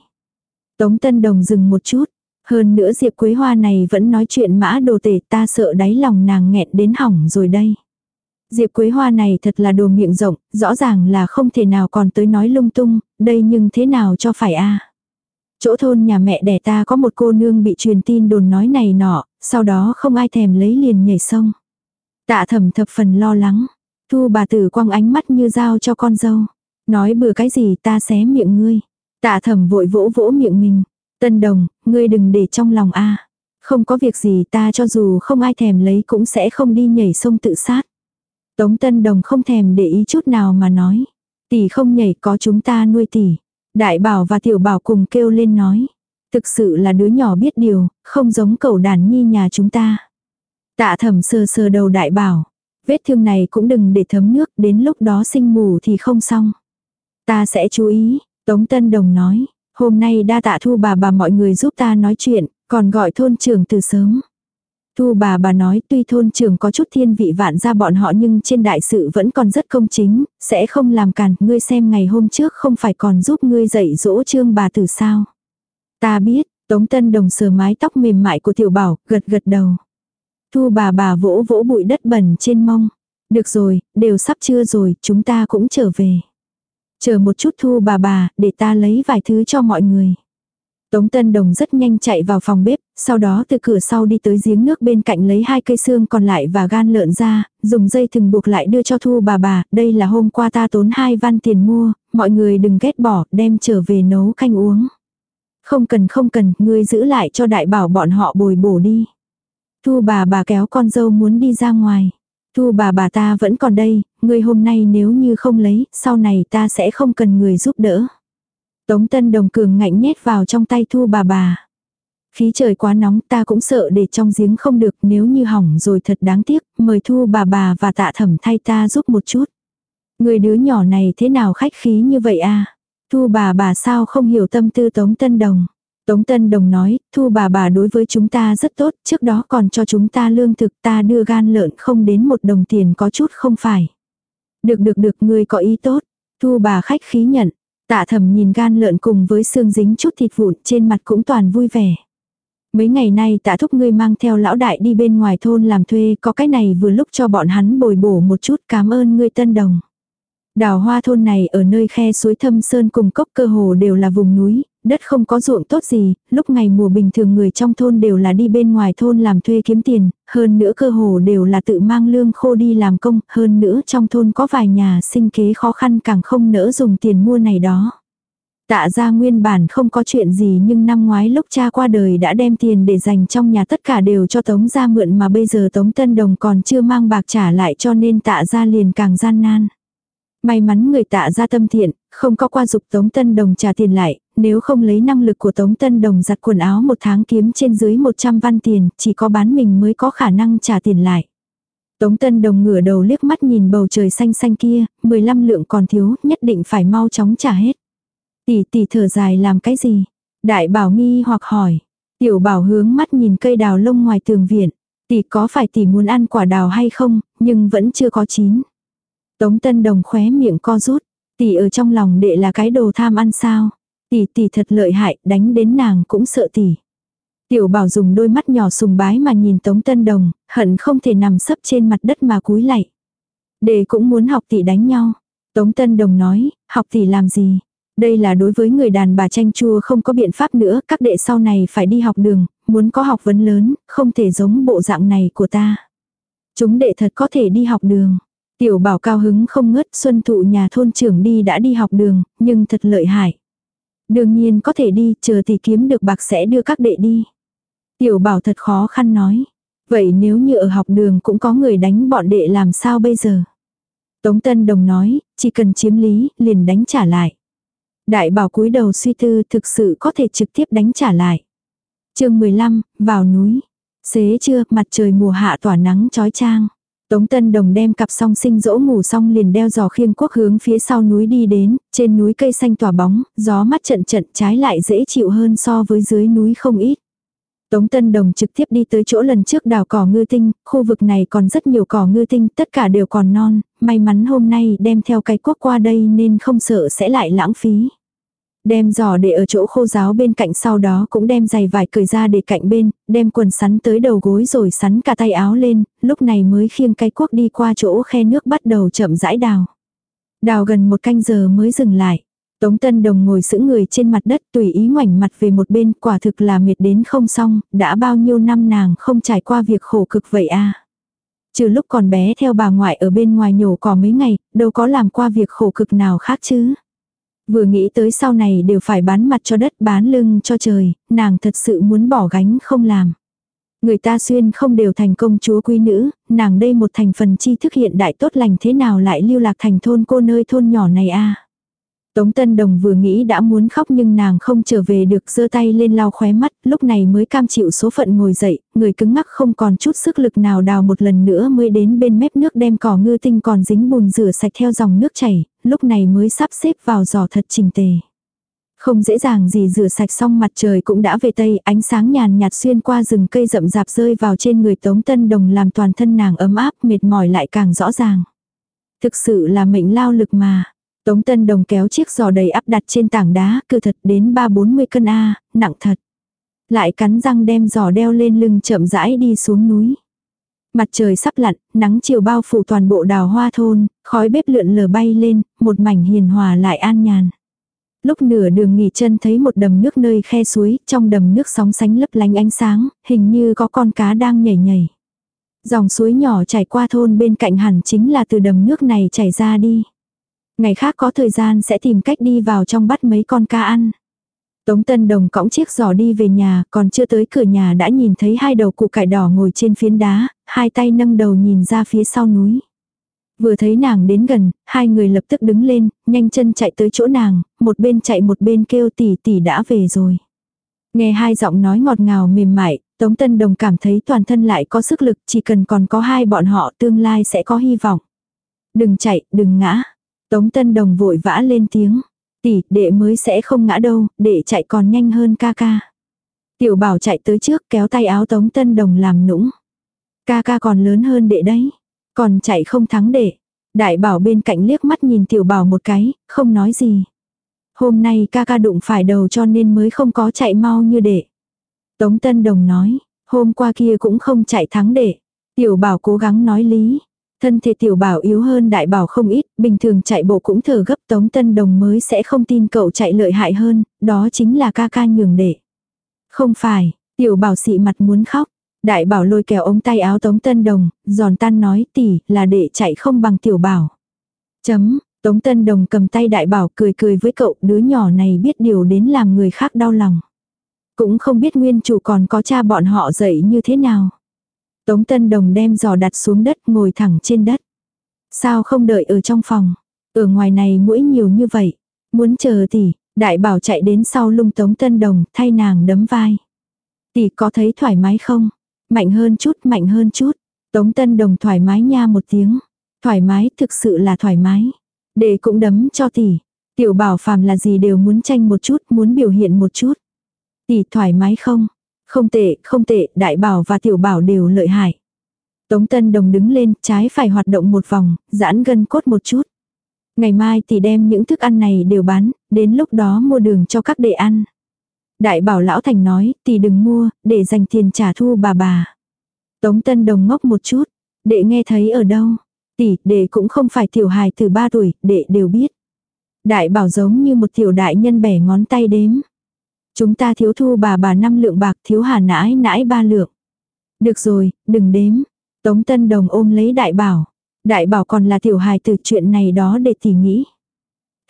Tống Tân Đồng dừng một chút. Hơn nữa Diệp Quế Hoa này vẫn nói chuyện mã đồ tể ta sợ đáy lòng nàng nghẹn đến hỏng rồi đây. Diệp Quế Hoa này thật là đồ miệng rộng, rõ ràng là không thể nào còn tới nói lung tung, đây nhưng thế nào cho phải a Chỗ thôn nhà mẹ đẻ ta có một cô nương bị truyền tin đồn nói này nọ, sau đó không ai thèm lấy liền nhảy sông. Tạ thẩm thập phần lo lắng. Thu bà tử quăng ánh mắt như dao cho con dâu. Nói bừa cái gì ta xé miệng ngươi. Tạ thẩm vội vỗ vỗ miệng mình. Tân đồng, ngươi đừng để trong lòng a Không có việc gì ta cho dù không ai thèm lấy cũng sẽ không đi nhảy sông tự sát. Tống tân đồng không thèm để ý chút nào mà nói. Tỷ không nhảy có chúng ta nuôi tỷ. Đại bảo và tiểu bảo cùng kêu lên nói. Thực sự là đứa nhỏ biết điều, không giống cậu đàn nhi nhà chúng ta. Tạ thẩm sờ sờ đầu đại bảo. Vết thương này cũng đừng để thấm nước, đến lúc đó sinh mù thì không xong. Ta sẽ chú ý, Tống Tân Đồng nói. Hôm nay đa tạ thu bà bà mọi người giúp ta nói chuyện, còn gọi thôn trưởng từ sớm. Thu bà bà nói tuy thôn trưởng có chút thiên vị vạn ra bọn họ nhưng trên đại sự vẫn còn rất công chính, sẽ không làm càn, ngươi xem ngày hôm trước không phải còn giúp ngươi dạy dỗ trương bà tử sao. Ta biết, Tống Tân Đồng sờ mái tóc mềm mại của tiểu bảo, gật gật đầu. Thu bà bà vỗ vỗ bụi đất bẩn trên mông. Được rồi, đều sắp trưa rồi, chúng ta cũng trở về. Chờ một chút thu bà bà, để ta lấy vài thứ cho mọi người. Tống Tân Đồng rất nhanh chạy vào phòng bếp, sau đó từ cửa sau đi tới giếng nước bên cạnh lấy hai cây xương còn lại và gan lợn ra, dùng dây thừng buộc lại đưa cho Thu bà bà, đây là hôm qua ta tốn hai văn tiền mua, mọi người đừng ghét bỏ, đem trở về nấu canh uống. Không cần không cần, ngươi giữ lại cho đại bảo bọn họ bồi bổ đi. Thu bà bà kéo con dâu muốn đi ra ngoài. Thu bà bà ta vẫn còn đây, ngươi hôm nay nếu như không lấy, sau này ta sẽ không cần người giúp đỡ. Tống Tân Đồng cường ngạnh nhét vào trong tay Thu bà bà. Khí trời quá nóng ta cũng sợ để trong giếng không được nếu như hỏng rồi thật đáng tiếc, mời Thu bà bà và tạ thẩm thay ta giúp một chút. Người đứa nhỏ này thế nào khách khí như vậy à? Thu bà bà sao không hiểu tâm tư Tống Tân Đồng. Tống Tân Đồng nói, Thu bà bà đối với chúng ta rất tốt, trước đó còn cho chúng ta lương thực ta đưa gan lợn không đến một đồng tiền có chút không phải. Được được được người có ý tốt. Thu bà khách khí nhận. Tạ thầm nhìn gan lợn cùng với xương dính chút thịt vụn trên mặt cũng toàn vui vẻ. Mấy ngày nay tạ thúc ngươi mang theo lão đại đi bên ngoài thôn làm thuê có cái này vừa lúc cho bọn hắn bồi bổ một chút cảm ơn ngươi tân đồng. Đào hoa thôn này ở nơi khe suối thâm sơn cùng cốc cơ hồ đều là vùng núi, đất không có ruộng tốt gì, lúc ngày mùa bình thường người trong thôn đều là đi bên ngoài thôn làm thuê kiếm tiền, hơn nữa cơ hồ đều là tự mang lương khô đi làm công, hơn nữa trong thôn có vài nhà sinh kế khó khăn càng không nỡ dùng tiền mua này đó. Tạ ra nguyên bản không có chuyện gì nhưng năm ngoái lúc cha qua đời đã đem tiền để dành trong nhà tất cả đều cho Tống ra mượn mà bây giờ Tống Tân Đồng còn chưa mang bạc trả lại cho nên tạ ra liền càng gian nan. May mắn người tạ ra tâm thiện, không có qua dục Tống Tân Đồng trả tiền lại, nếu không lấy năng lực của Tống Tân Đồng giặt quần áo một tháng kiếm trên dưới 100 văn tiền, chỉ có bán mình mới có khả năng trả tiền lại. Tống Tân Đồng ngửa đầu liếc mắt nhìn bầu trời xanh xanh kia, 15 lượng còn thiếu, nhất định phải mau chóng trả hết. Tỷ tỷ thở dài làm cái gì? Đại bảo nghi hoặc hỏi. Tiểu bảo hướng mắt nhìn cây đào lông ngoài tường viện. Tỷ có phải tỷ muốn ăn quả đào hay không, nhưng vẫn chưa có chín. Tống Tân Đồng khóe miệng co rút. Tỷ ở trong lòng đệ là cái đồ tham ăn sao. Tỷ tỷ thật lợi hại, đánh đến nàng cũng sợ tỷ. Tiểu bảo dùng đôi mắt nhỏ sùng bái mà nhìn Tống Tân Đồng, hận không thể nằm sấp trên mặt đất mà cúi lạy. Đệ cũng muốn học tỷ đánh nhau. Tống Tân Đồng nói, học tỷ làm gì? Đây là đối với người đàn bà tranh chua không có biện pháp nữa, các đệ sau này phải đi học đường, muốn có học vấn lớn, không thể giống bộ dạng này của ta. Chúng đệ thật có thể đi học đường. Tiểu bảo cao hứng không ngớt xuân thụ nhà thôn trưởng đi đã đi học đường, nhưng thật lợi hại. Đương nhiên có thể đi, chờ thì kiếm được bạc sẽ đưa các đệ đi. Tiểu bảo thật khó khăn nói. Vậy nếu như ở học đường cũng có người đánh bọn đệ làm sao bây giờ? Tống Tân Đồng nói, chỉ cần chiếm lý, liền đánh trả lại. Đại bảo cúi đầu suy tư thực sự có thể trực tiếp đánh trả lại. chương 15, vào núi. Xế trưa, mặt trời mùa hạ tỏa nắng trói trang. Tống Tân Đồng đem cặp song sinh dỗ ngủ xong liền đeo giò khiêng quốc hướng phía sau núi đi đến, trên núi cây xanh tỏa bóng, gió mắt trận trận trái lại dễ chịu hơn so với dưới núi không ít. Tống Tân Đồng trực tiếp đi tới chỗ lần trước đào cỏ ngư tinh, khu vực này còn rất nhiều cỏ ngư tinh, tất cả đều còn non, may mắn hôm nay đem theo cái quốc qua đây nên không sợ sẽ lại lãng phí. Đem giỏ để ở chỗ khô giáo bên cạnh sau đó cũng đem giày vải cởi ra để cạnh bên, đem quần sắn tới đầu gối rồi sắn cả tay áo lên, lúc này mới khiêng cái cuốc đi qua chỗ khe nước bắt đầu chậm rãi đào. Đào gần một canh giờ mới dừng lại. Tống Tân Đồng ngồi sững người trên mặt đất tùy ý ngoảnh mặt về một bên quả thực là mệt đến không xong, đã bao nhiêu năm nàng không trải qua việc khổ cực vậy à. Trừ lúc còn bé theo bà ngoại ở bên ngoài nhổ cỏ mấy ngày, đâu có làm qua việc khổ cực nào khác chứ. Vừa nghĩ tới sau này đều phải bán mặt cho đất bán lưng cho trời, nàng thật sự muốn bỏ gánh không làm. Người ta xuyên không đều thành công chúa quý nữ, nàng đây một thành phần tri thức hiện đại tốt lành thế nào lại lưu lạc thành thôn cô nơi thôn nhỏ này a Tống Tân Đồng vừa nghĩ đã muốn khóc nhưng nàng không trở về được giơ tay lên lau khóe mắt, lúc này mới cam chịu số phận ngồi dậy, người cứng ngắc không còn chút sức lực nào đào một lần nữa mới đến bên mép nước đem cỏ ngư tinh còn dính bùn rửa sạch theo dòng nước chảy, lúc này mới sắp xếp vào giỏ thật chỉnh tề. Không dễ dàng gì rửa sạch xong mặt trời cũng đã về tây, ánh sáng nhàn nhạt xuyên qua rừng cây rậm rạp rơi vào trên người Tống Tân Đồng làm toàn thân nàng ấm áp, mệt mỏi lại càng rõ ràng. Thực sự là mệnh lao lực mà. Tống Tân Đồng kéo chiếc giò đầy áp đặt trên tảng đá, cư thật đến 3-40 cân A, nặng thật. Lại cắn răng đem giò đeo lên lưng chậm rãi đi xuống núi. Mặt trời sắp lặn, nắng chiều bao phủ toàn bộ đào hoa thôn, khói bếp lượn lờ bay lên, một mảnh hiền hòa lại an nhàn. Lúc nửa đường nghỉ chân thấy một đầm nước nơi khe suối, trong đầm nước sóng sánh lấp lánh ánh sáng, hình như có con cá đang nhảy nhảy. Dòng suối nhỏ chảy qua thôn bên cạnh hẳn chính là từ đầm nước này chảy ra đi. Ngày khác có thời gian sẽ tìm cách đi vào trong bắt mấy con cá ăn. Tống Tân Đồng cõng chiếc giỏ đi về nhà, còn chưa tới cửa nhà đã nhìn thấy hai đầu cụ cải đỏ ngồi trên phiến đá, hai tay nâng đầu nhìn ra phía sau núi. Vừa thấy nàng đến gần, hai người lập tức đứng lên, nhanh chân chạy tới chỗ nàng, một bên chạy một bên kêu tỷ tỷ đã về rồi. Nghe hai giọng nói ngọt ngào mềm mại, Tống Tân Đồng cảm thấy toàn thân lại có sức lực, chỉ cần còn có hai bọn họ tương lai sẽ có hy vọng. Đừng chạy, đừng ngã. Tống Tân Đồng vội vã lên tiếng. Tỷ, đệ mới sẽ không ngã đâu, đệ chạy còn nhanh hơn ca ca. Tiểu bảo chạy tới trước kéo tay áo Tống Tân Đồng làm nũng. Ca ca còn lớn hơn đệ đấy. Còn chạy không thắng đệ. Đại bảo bên cạnh liếc mắt nhìn tiểu bảo một cái, không nói gì. Hôm nay ca ca đụng phải đầu cho nên mới không có chạy mau như đệ. Tống Tân Đồng nói, hôm qua kia cũng không chạy thắng đệ. Tiểu bảo cố gắng nói lý. Thân thể tiểu bảo yếu hơn đại bảo không ít, bình thường chạy bộ cũng thở gấp Tống Tân Đồng mới sẽ không tin cậu chạy lợi hại hơn, đó chính là ca ca nhường đệ. Không phải, tiểu bảo xị mặt muốn khóc. Đại bảo lôi kéo ống tay áo Tống Tân Đồng, giòn tan nói tỷ là đệ chạy không bằng tiểu bảo. Chấm, Tống Tân Đồng cầm tay đại bảo cười cười với cậu đứa nhỏ này biết điều đến làm người khác đau lòng. Cũng không biết nguyên chủ còn có cha bọn họ dậy như thế nào. Tống Tân Đồng đem giò đặt xuống đất ngồi thẳng trên đất. Sao không đợi ở trong phòng? Ở ngoài này mũi nhiều như vậy. Muốn chờ tỷ, đại bảo chạy đến sau lung Tống Tân Đồng thay nàng đấm vai. Tỷ có thấy thoải mái không? Mạnh hơn chút, mạnh hơn chút. Tống Tân Đồng thoải mái nha một tiếng. Thoải mái, thực sự là thoải mái. Để cũng đấm cho tỷ. Tiểu bảo phàm là gì đều muốn tranh một chút, muốn biểu hiện một chút. Tỷ thoải mái không? Không tệ, không tệ, đại bảo và tiểu bảo đều lợi hại. Tống Tân Đồng đứng lên, trái phải hoạt động một vòng, giãn gân cốt một chút. Ngày mai thì đem những thức ăn này đều bán, đến lúc đó mua đường cho các đệ ăn. Đại bảo lão thành nói, thì đừng mua, để dành tiền trả thu bà bà. Tống Tân Đồng ngốc một chút, đệ nghe thấy ở đâu. Tỷ, đệ cũng không phải tiểu hài từ ba tuổi, đệ đều biết. Đại bảo giống như một tiểu đại nhân bẻ ngón tay đếm. Chúng ta thiếu thu bà bà năm lượng bạc thiếu hà nãi nãi ba lượng. Được rồi, đừng đếm. Tống Tân Đồng ôm lấy đại bảo. Đại bảo còn là tiểu hài từ chuyện này đó để tỉ nghĩ.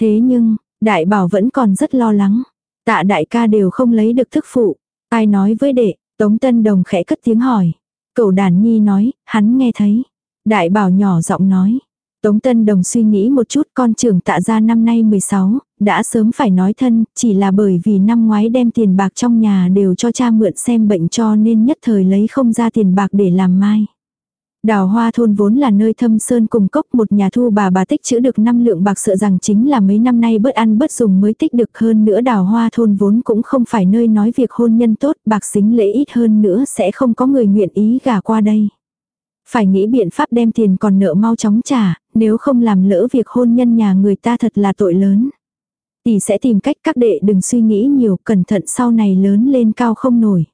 Thế nhưng, đại bảo vẫn còn rất lo lắng. Tạ đại ca đều không lấy được thức phụ. Ai nói với đệ, Tống Tân Đồng khẽ cất tiếng hỏi. Cậu đàn nhi nói, hắn nghe thấy. Đại bảo nhỏ giọng nói. Tống Tân Đồng suy nghĩ một chút con trưởng tạ ra năm nay 16, đã sớm phải nói thân, chỉ là bởi vì năm ngoái đem tiền bạc trong nhà đều cho cha mượn xem bệnh cho nên nhất thời lấy không ra tiền bạc để làm mai. Đào hoa thôn vốn là nơi thâm sơn cùng cốc một nhà thu bà bà tích chữ được năm lượng bạc sợ rằng chính là mấy năm nay bớt ăn bớt dùng mới tích được hơn nữa đào hoa thôn vốn cũng không phải nơi nói việc hôn nhân tốt bạc xính lễ ít hơn nữa sẽ không có người nguyện ý gả qua đây. Phải nghĩ biện pháp đem tiền còn nợ mau chóng trả, nếu không làm lỡ việc hôn nhân nhà người ta thật là tội lớn. Tỷ sẽ tìm cách các đệ đừng suy nghĩ nhiều, cẩn thận sau này lớn lên cao không nổi.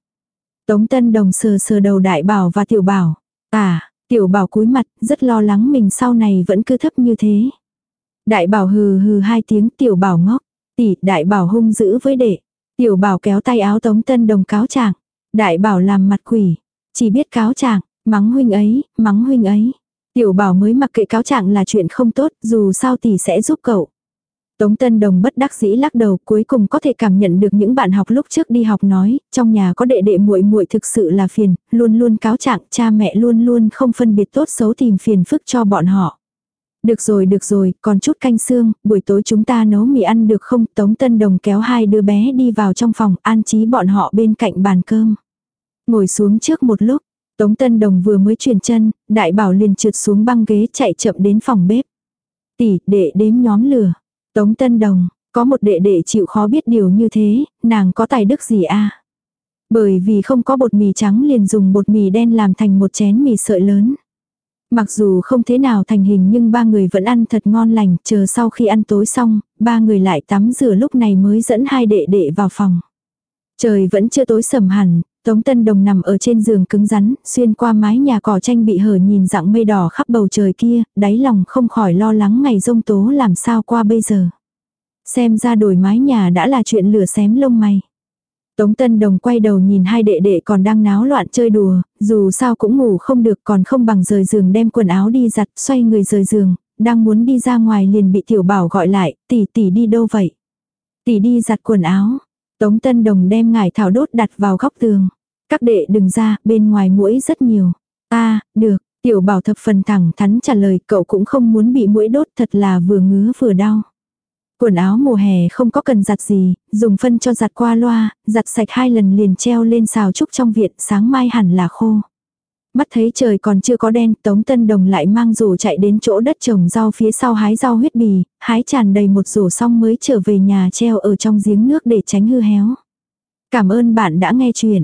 Tống Tân Đồng sờ sờ đầu đại bảo và tiểu bảo. À, tiểu bảo cúi mặt, rất lo lắng mình sau này vẫn cứ thấp như thế. Đại bảo hừ hừ hai tiếng tiểu bảo ngốc. Tỷ, đại bảo hung dữ với đệ. Tiểu bảo kéo tay áo Tống Tân Đồng cáo trạng. Đại bảo làm mặt quỷ. Chỉ biết cáo trạng, mắng huynh ấy, mắng huynh ấy. Tiểu bảo mới mặc kệ cáo trạng là chuyện không tốt, dù sao tỷ sẽ giúp cậu. Tống Tân Đồng bất đắc dĩ lắc đầu, cuối cùng có thể cảm nhận được những bạn học lúc trước đi học nói, trong nhà có đệ đệ muội muội thực sự là phiền, luôn luôn cáo trạng, cha mẹ luôn luôn không phân biệt tốt xấu tìm phiền phức cho bọn họ. Được rồi, được rồi, còn chút canh xương, buổi tối chúng ta nấu mì ăn được không? Tống Tân Đồng kéo hai đứa bé đi vào trong phòng, an trí bọn họ bên cạnh bàn cơm. Ngồi xuống trước một lúc, Tống Tân Đồng vừa mới chuyển chân, đại bảo liền trượt xuống băng ghế chạy chậm đến phòng bếp. Tỷ, đệ đếm nhóm lửa. Tống Tân Đồng, Có một đệ đệ chịu khó biết điều như thế, nàng có tài đức gì a Bởi vì không có bột mì trắng liền dùng bột mì đen làm thành một chén mì sợi lớn. Mặc dù không thế nào thành hình nhưng ba người vẫn ăn thật ngon lành, chờ sau khi ăn tối xong, ba người lại tắm rửa lúc này mới dẫn hai đệ đệ vào phòng. Trời vẫn chưa tối sầm hẳn, Tống Tân Đồng nằm ở trên giường cứng rắn, xuyên qua mái nhà cỏ tranh bị hở nhìn dạng mây đỏ khắp bầu trời kia, đáy lòng không khỏi lo lắng ngày rông tố làm sao qua bây giờ. Xem ra đổi mái nhà đã là chuyện lửa xém lông mày. Tống Tân Đồng quay đầu nhìn hai đệ đệ còn đang náo loạn chơi đùa, dù sao cũng ngủ không được còn không bằng rời giường đem quần áo đi giặt, xoay người rời giường, đang muốn đi ra ngoài liền bị tiểu bảo gọi lại, tỷ tỷ đi đâu vậy? Tỷ đi giặt quần áo. Tống Tân Đồng đem ngải thảo đốt đặt vào góc tường. Các đệ đừng ra, bên ngoài mũi rất nhiều. ta được, tiểu bảo thập phần thẳng thắn trả lời cậu cũng không muốn bị mũi đốt thật là vừa ngứa vừa đau. Quần áo mùa hè không có cần giặt gì, dùng phân cho giặt qua loa, giặt sạch hai lần liền treo lên xào trúc trong viện, sáng mai hẳn là khô. Mắt thấy trời còn chưa có đen, Tống Tân Đồng lại mang rổ chạy đến chỗ đất trồng rau phía sau hái rau huyết bì, hái tràn đầy một rổ xong mới trở về nhà treo ở trong giếng nước để tránh hư héo. Cảm ơn bạn đã nghe chuyện.